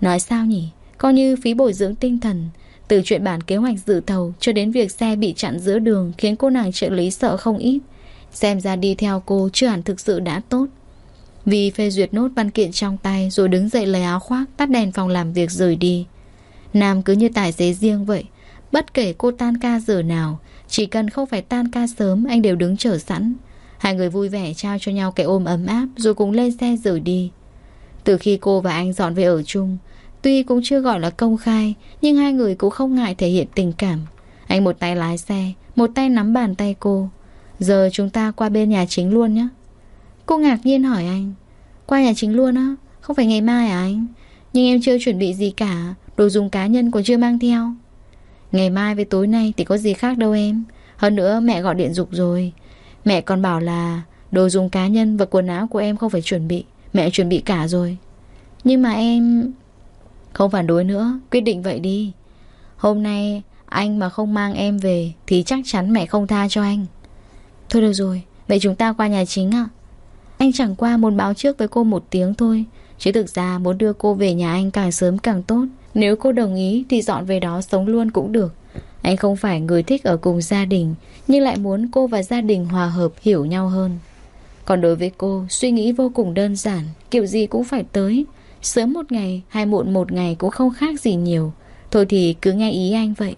Nói sao nhỉ? Coi như phí bồi dưỡng tinh thần. Từ chuyện bản kế hoạch dự thầu Cho đến việc xe bị chặn giữa đường Khiến cô nàng trợ lý sợ không ít. Xem ra đi theo cô chưa hẳn thực sự đã tốt. Vì phê duyệt nốt văn kiện trong tay Rồi đứng dậy lấy áo khoác, Tắt đèn phòng làm việc rời đi. Nam cứ như tài xế riêng vậy Bất kể cô tan ca giờ nào, Chỉ cần không phải tan ca sớm, Anh đều đứng chờ sẵn. Hai người vui vẻ trao cho nhau cái ôm ấm áp, Rồi cùng lên xe rời đi. Từ khi cô và anh dọn về ở chung, Tuy cũng chưa gọi là công khai, Nhưng hai người cũng không ngại thể hiện tình cảm. Anh một tay lái xe, Một tay nắm bàn tay cô. Giờ chúng ta qua bên nhà chính luôn nhé. Cô ngạc nhiên hỏi anh, Qua nhà chính luôn á? Không phải ngày mai à anh? Nhưng em chưa chuẩn bị gì cả, Đồ dùng cá nhân còn chưa mang theo. Ngày mai với tối nay thì có gì khác đâu em. Hơn nữa mẹ gọi điện dục rồi. Mẹ còn bảo là Đồ dùng cá nhân và quần áo của em không phải chuẩn bị. Mẹ chuẩn bị cả rồi. Nhưng mà em Không phản đối nữa. Quyết định vậy đi. Hôm nay anh mà không mang em về Thì chắc chắn mẹ không tha cho anh. Thôi được rồi, Vậy chúng ta qua nhà chính ạ. Anh chẳng qua muốn báo trước với cô một tiếng thôi. Chứ thực ra muốn đưa cô về nhà anh càng sớm càng tốt nếu cô đồng ý thì dọn về đó sống luôn cũng được. Anh không phải người thích ở cùng gia đình, Nhưng lại muốn cô và gia đình hòa hợp hiểu nhau hơn. Còn đối với cô, Suy nghĩ vô cùng đơn giản, Kiểu gì cũng phải tới. Sớm một ngày hay muộn một ngày cũng không khác gì nhiều. Thôi thì cứ nghe ý anh vậy.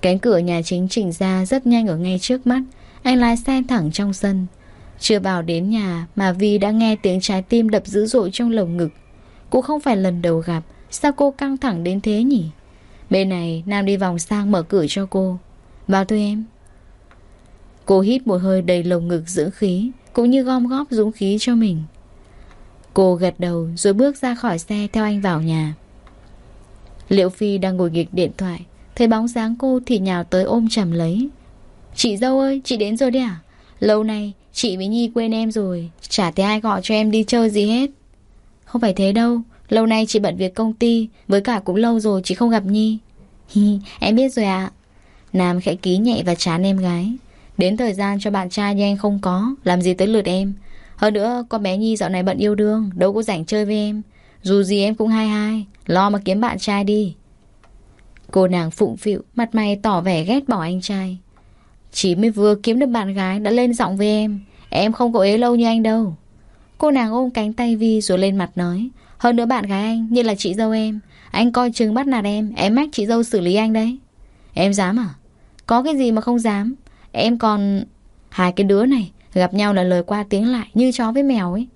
Cánh cửa nhà chính chỉnh ra rất nhanh ở ngay trước mắt. Anh lái xe thẳng trong sân. Chưa vào đến nhà Mà Vi đã nghe tiếng trái tim đập dữ dội trong lồng ngực. Cũng không phải lần đầu gặp Sao cô căng thẳng đến thế nhỉ? Bên này, Nam đi vòng sang mở cửa cho cô. Vào thôi em. Cô hít một hơi đầy lồng ngực dưỡng khí, Cũng như gom góp dũng khí cho mình. Cô gật đầu Rồi bước ra khỏi xe theo anh vào nhà. Liệu Phi đang ngồi nghịch điện thoại, Thấy bóng dáng cô thì nhào tới ôm chầm lấy. Chị dâu ơi, Chị đến rồi đấy à? Lâu nay, chị với Nhi quên em rồi. Chả thấy ai gọi cho em đi chơi gì hết. Không phải thế đâu. Lâu nay chị bận việc công ty Với cả cũng lâu rồi chị không gặp Nhi. Hi, em biết rồi ạ. Nam khẽ ký nhẹ và chán em gái. Đến thời gian cho bạn trai như anh không có Làm gì tới lượt em. Hơn nữa con bé Nhi dạo này bận yêu đương Đâu có rảnh chơi với em. Dù gì em cũng hai hai Lo mà kiếm bạn trai đi. Cô nàng phụng phịu Mặt mày tỏ vẻ ghét bỏ anh trai. Chỉ mới vừa kiếm được bạn gái Đã lên giọng với em. Em không có ế lâu như anh đâu. Cô nàng ôm cánh tay Vi rồi lên mặt nói hơn nữa bạn gái anh như là chị dâu em. Anh coi chừng bắt nạt em Em mách chị dâu xử lý anh đấy. Em dám à? Có cái gì mà không dám? Em còn Hai cái đứa này, Gặp nhau là lời qua tiếng lại Như chó với mèo ấy.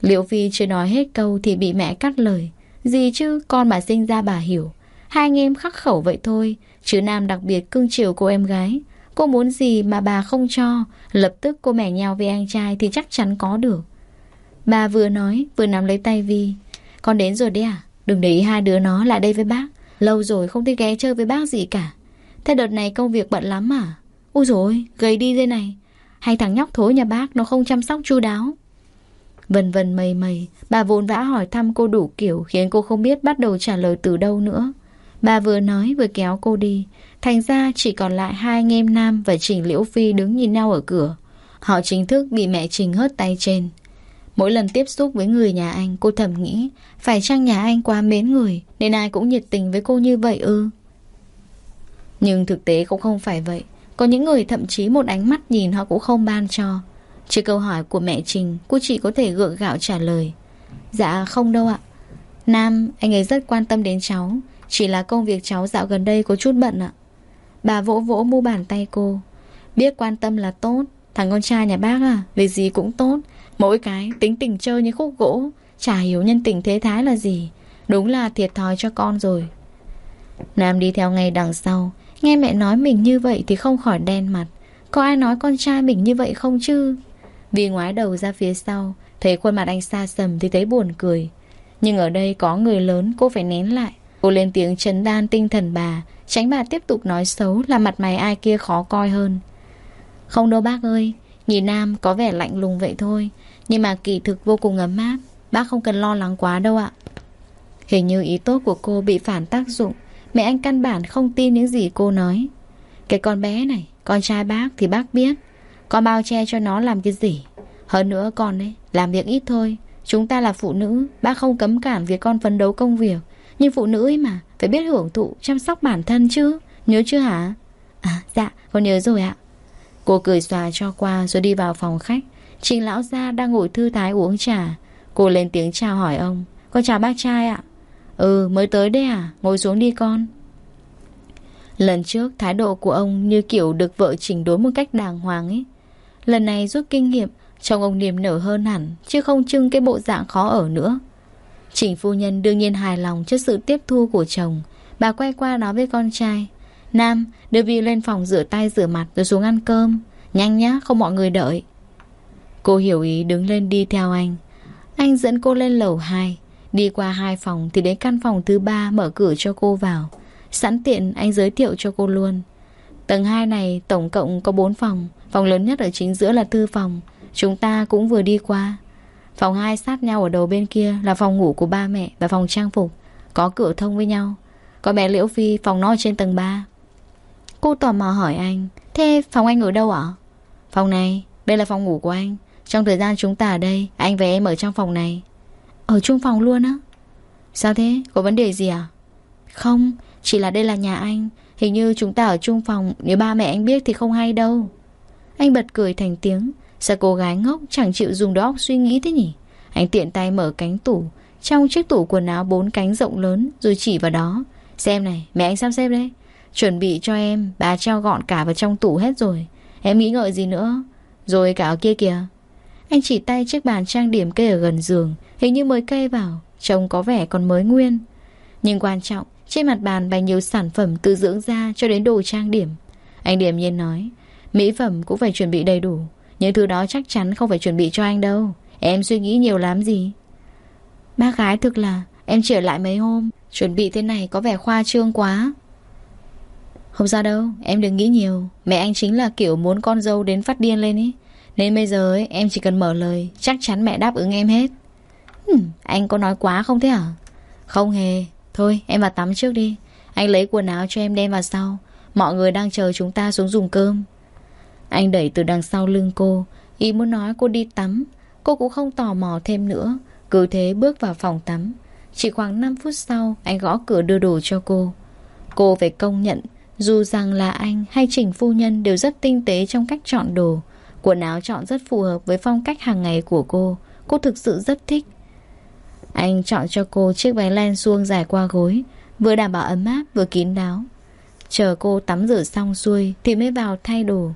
Liệu Phi chưa nói hết câu Thì bị mẹ cắt lời. Gì chứ, con bà sinh ra bà hiểu. Hai anh em khắc khẩu vậy thôi, Chứ Nam đặc biệt cưng chiều cô em gái. Cô muốn gì mà bà không cho, Lập tức cô mẻ nhau với anh trai Thì chắc chắn có được. Bà vừa nói, vừa nắm lấy tay Vi. Con đến rồi đấy à? Đừng để ý hai đứa nó lại đây với bác. Lâu rồi không thấy ghé chơi với bác gì cả. Thế đợt này công việc bận lắm à? Ôi dồi gầy đi thế này. Hay thằng nhóc thối nhà bác nó không chăm sóc chu đáo. Vần vần mây mây Bà vốn vã hỏi thăm cô đủ kiểu Khiến cô không biết bắt đầu trả lời từ đâu nữa. Bà vừa nói vừa kéo cô đi. Thành ra chỉ còn lại hai anh em Nam và Trình Liễu Phi đứng nhìn nhau ở cửa. Họ chính thức bị mẹ Trình hớt tay trên. Mỗi lần tiếp xúc với người nhà anh Cô thầm nghĩ Phải chăng nhà anh quá mến người Nên ai cũng nhiệt tình với cô như vậy ư? Nhưng thực tế cũng không phải vậy. Có những người thậm chí một ánh mắt nhìn họ cũng không ban cho. Trước câu hỏi của mẹ Trình Cô chỉ có thể gượng gạo trả lời. Dạ không đâu ạ. Nam, anh ấy rất quan tâm đến cháu. Chỉ là công việc cháu dạo gần đây có chút bận ạ. Bà vỗ vỗ mu bàn tay cô. Biết quan tâm là tốt. Thằng con trai nhà bác à Việc gì cũng tốt. Mỗi cái tính tình chơi như khúc gỗ, Chả hiểu nhân tình thế thái là gì. Đúng là thiệt thòi cho con rồi. Nam đi theo ngay đằng sau. Nghe mẹ nói mình như vậy thì không khỏi đen mặt. Có ai nói con trai mình như vậy không chứ? Vì ngoái đầu ra phía sau, Thấy khuôn mặt anh xa sầm thì thấy buồn cười. Nhưng ở đây có người lớn, cô phải nén lại. Cô lên tiếng chấn đan tinh thần bà, Tránh bà tiếp tục nói xấu là mặt mày ai kia khó coi hơn. Không đâu bác ơi, Nhìn Nam có vẻ lạnh lùng vậy thôi. Nhưng mà kỳ thực vô cùng ấm áp. Bác không cần lo lắng quá đâu ạ. Hình như ý tốt của cô bị phản tác dụng. Mẹ anh căn bản không tin những gì cô nói. Cái con bé này, Con trai bác thì bác biết. Con bao che cho nó làm cái gì? Hơn nữa con đấy Làm việc ít thôi. Chúng ta là phụ nữ, Bác không cấm cản việc con phấn đấu công việc. Nhưng phụ nữ ấy mà, Phải biết hưởng thụ, chăm sóc bản thân chứ. Nhớ chưa hả? À dạ con nhớ rồi ạ. Cô cười xòa cho qua rồi đi vào phòng khách. Trình lão gia đang ngồi thư thái uống trà. Cô lên tiếng chào hỏi ông. Con chào bác trai ạ. Ừ mới tới đấy à? Ngồi xuống đi con. Lần trước thái độ của ông như kiểu được vợ chỉnh đối một cách đàng hoàng ấy. Lần này rút kinh nghiệm Trông ông niềm nở hơn hẳn Chứ không trưng cái bộ dạng khó ở nữa. Trình phu nhân đương nhiên hài lòng trước sự tiếp thu của chồng. Bà quay qua nói với con trai Nam, đưa Vi lên phòng rửa tay rửa mặt rồi xuống ăn cơm. Nhanh nhá, không mọi người đợi. Cô hiểu ý đứng lên đi theo anh. Anh dẫn cô lên lầu 2 Đi qua hai phòng thì đến căn phòng thứ ba mở cửa cho cô vào. Sẵn tiện anh giới thiệu cho cô luôn. Tầng 2 này tổng cộng có 4 phòng. Phòng lớn nhất ở chính giữa là thư phòng. Chúng ta cũng vừa đi qua. Phòng 2 sát nhau ở đầu bên kia Là phòng ngủ của ba mẹ và phòng trang phục. Có cửa thông với nhau. Có bé Liễu Phi phòng nó trên tầng 3 Cô tò mò hỏi anh Thế phòng anh ở đâu ạ? Phòng này, đây là phòng ngủ của anh. Trong thời gian chúng ta ở đây Anh và em ở trong phòng này. Ở chung phòng luôn á. Sao thế? Có vấn đề gì à? Không, chỉ là đây là nhà anh. Hình như chúng ta ở chung phòng Nếu ba mẹ anh biết thì không hay đâu. Anh bật cười thành tiếng. Sao cô gái ngốc chẳng chịu dùng đó suy nghĩ thế nhỉ? Anh tiện tay mở cánh tủ. Trong chiếc tủ quần áo bốn cánh rộng lớn Rồi chỉ vào đó. Xem này mẹ anh sắp xếp đấy. Chuẩn bị cho em Bà treo gọn cả vào trong tủ hết rồi. Em nghĩ ngợi gì nữa? Rồi cả ở kia kìa. Anh chỉ tay chiếc bàn trang điểm kê ở gần giường Hình như mới kê vào Trông có vẻ còn mới nguyên. Nhưng quan trọng Trên mặt bàn bày nhiều sản phẩm từ dưỡng da cho đến đồ trang điểm. Anh điểm nhiên nói Mỹ phẩm cũng phải chuẩn bị đầy đủ Những thứ đó chắc chắn không phải chuẩn bị cho anh đâu. Em suy nghĩ nhiều lắm gì? Bác gái thực là Em trở lại mấy hôm Chuẩn bị thế này có vẻ khoa trương quá. Không sao đâu, em đừng nghĩ nhiều. Mẹ anh chính là kiểu muốn con dâu đến phát điên lên ý. Nên bây giờ ấy, em chỉ cần mở lời Chắc chắn mẹ đáp ứng em hết. Hmm, Anh có nói quá không thế hả? Không hề. Thôi em vào tắm trước đi. Anh lấy quần áo cho em đem vào sau. Mọi người đang chờ chúng ta xuống dùng cơm. Anh đẩy từ đằng sau lưng cô. Ý muốn nói cô đi tắm. Cô cũng không tò mò thêm nữa. Cứ thế bước vào phòng tắm. Chỉ khoảng 5 phút sau Anh gõ cửa đưa đồ cho cô. Cô phải công nhận dù rằng là anh hay Trình Phu Nhân đều rất tinh tế trong cách chọn đồ. Quần áo chọn rất phù hợp với phong cách hàng ngày của cô. Cô thực sự rất thích. Anh chọn cho cô chiếc váy len suông dài qua gối, Vừa đảm bảo ấm áp, vừa kín đáo. Chờ cô tắm rửa xong xuôi Thì mới vào thay đồ.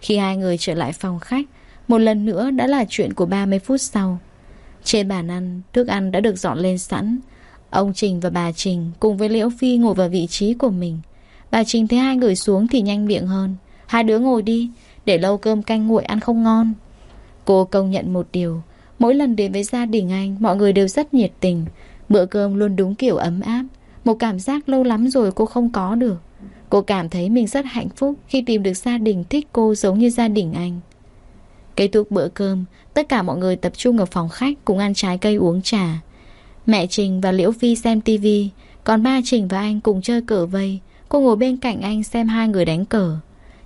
Khi hai người trở lại phòng khách, Một lần nữa đã là chuyện của 30 phút sau. Trên bàn ăn, Thức ăn đã được dọn lên sẵn. Ông Trình và bà Trình Cùng với Liễu Phi ngồi vào vị trí của mình. Bà Trình thấy hai người xuống thì nhanh miệng hơn. Hai đứa ngồi đi để lâu cơm canh nguội ăn không ngon. Cô công nhận một điều, Mỗi lần đến với gia đình anh, Mọi người đều rất nhiệt tình. Bữa cơm luôn đúng kiểu ấm áp, Một cảm giác lâu lắm rồi cô không có được. Cô cảm thấy mình rất hạnh phúc Khi tìm được gia đình thích cô giống như gia đình anh. Kết thúc bữa cơm, Tất cả mọi người tập trung ở phòng khách Cùng ăn trái cây uống trà. Mẹ Trình và Liễu Phi xem tivi Còn ba Trình và anh cùng chơi cờ vây. Cô ngồi bên cạnh anh xem hai người đánh cờ.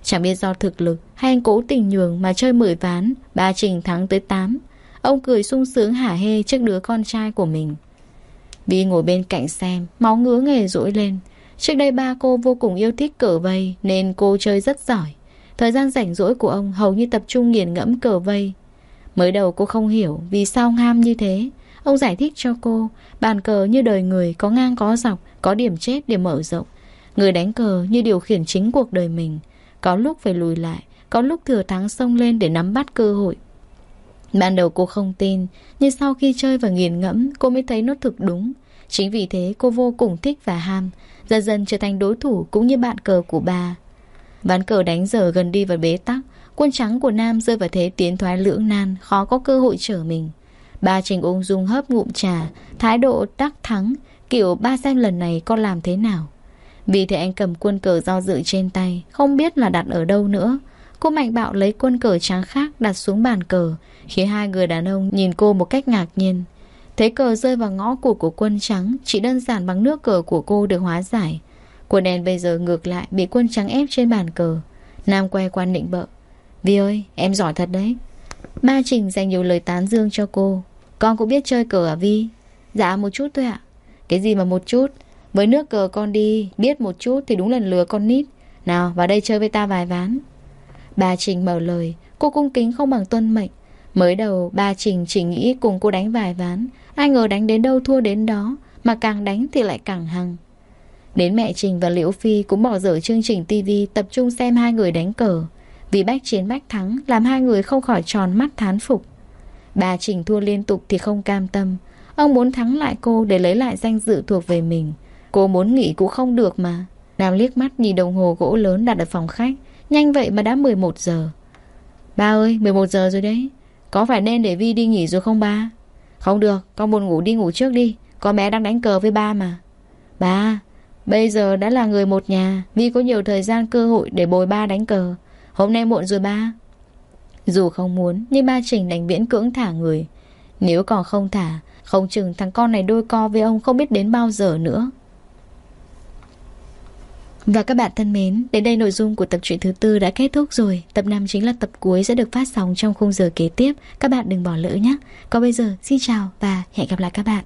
Chẳng biết do thực lực hay anh cố tình nhường mà chơi 10 ván, Ba Trình thắng tới tám. Ông cười sung sướng hả hê trước đứa con trai của mình. Vi ngồi bên cạnh xem, Máu ngứa nghề rỗi lên. Trước đây ba cô vô cùng yêu thích cờ vây, Nên cô chơi rất giỏi. Thời gian rảnh rỗi của ông hầu như tập trung nghiền ngẫm cờ vây. Mới đầu cô không hiểu Vì sao ham như thế. Ông giải thích cho cô, Bàn cờ như đời người, có ngang có dọc, Có điểm chết để mở rộng. Người đánh cờ như điều khiển chính cuộc đời mình. Có lúc phải lùi lại, Có lúc thừa thắng xông lên để nắm bắt cơ hội. Ban đầu cô không tin, Nhưng sau khi chơi và nghiền ngẫm, Cô mới thấy nó thực đúng. Chính vì thế, cô vô cùng thích và ham, Dần dần trở thành đối thủ cũng như bạn cờ của bà. Ván cờ đánh giờ gần đi vào bế tắc, Quân trắng của Nam rơi vào thế tiến thoái lưỡng nan, Khó có cơ hội trở mình. Ba Trình ung dung hớp ngụm trà, Thái độ đắc thắng, Kiểu ba xem lần này con làm thế nào. Vì thế anh cầm quân cờ do dự trên tay, Không biết là đặt ở đâu nữa. Cô mạnh bạo lấy quân cờ trắng khác đặt xuống bàn cờ, Khiến hai người đàn ông nhìn cô một cách ngạc nhiên. Thấy cờ rơi vào ngõ cụt của quân trắng, Chỉ đơn giản bằng nước cờ của cô được hóa giải. Quân đen bây giờ ngược lại Bị quân trắng ép trên bàn cờ. Nam quay qua nịnh bợ. Vi ơi, em giỏi thật đấy. Ba Trình dành nhiều lời tán dương cho cô. Con cũng biết chơi cờ à Vi? Dạ một chút thôi ạ. Cái gì mà một chút? Với nước cờ con đi, Biết một chút thì đúng lần lừa con nít Nào, vào đây chơi với ta vài ván bà Trình mở lời, Cô cung kính không bằng tuân mệnh Mới đầu, bà Trình chỉ nghĩ cùng cô đánh vài ván Ai ngờ đánh đến đâu thua đến đó, Mà càng đánh thì lại càng hăng Đến mẹ Trình và Liễu Phi cũng bỏ dở chương trình tivi tập trung xem hai người đánh cờ. Vì bách chiến, bách thắng làm hai người không khỏi tròn mắt thán phục. Bà Trình thua liên tục thì không cam tâm. Ông muốn thắng lại cô để lấy lại danh dự thuộc về mình. Cô muốn nghỉ cũng không được mà. Nam liếc mắt nhìn đồng hồ gỗ lớn đặt ở phòng khách. Nhanh vậy mà đã 11 giờ. Ba ơi, 11 giờ rồi đấy. Có phải nên để Vi đi nghỉ rồi không ba? Không được, con buồn ngủ đi ngủ trước đi. Con bé đang đánh cờ với ba mà. Ba, Bây giờ đã là người một nhà Vi có nhiều thời gian cơ hội để bồi ba đánh cờ Hôm nay muộn rồi ba Dù không muốn Nhưng ba Trình đành viễn cưỡng thả người Nếu còn không thả Không chừng thằng con này đôi co với ông không biết đến bao giờ nữa và các bạn thân mến, đến đây nội dung của tập truyện thứ tư đã kết thúc rồi. Tập 5 chính là tập cuối sẽ được phát sóng trong khung giờ kế tiếp. Các bạn đừng bỏ lỡ nhé. Còn bây giờ, xin chào và hẹn gặp lại các bạn.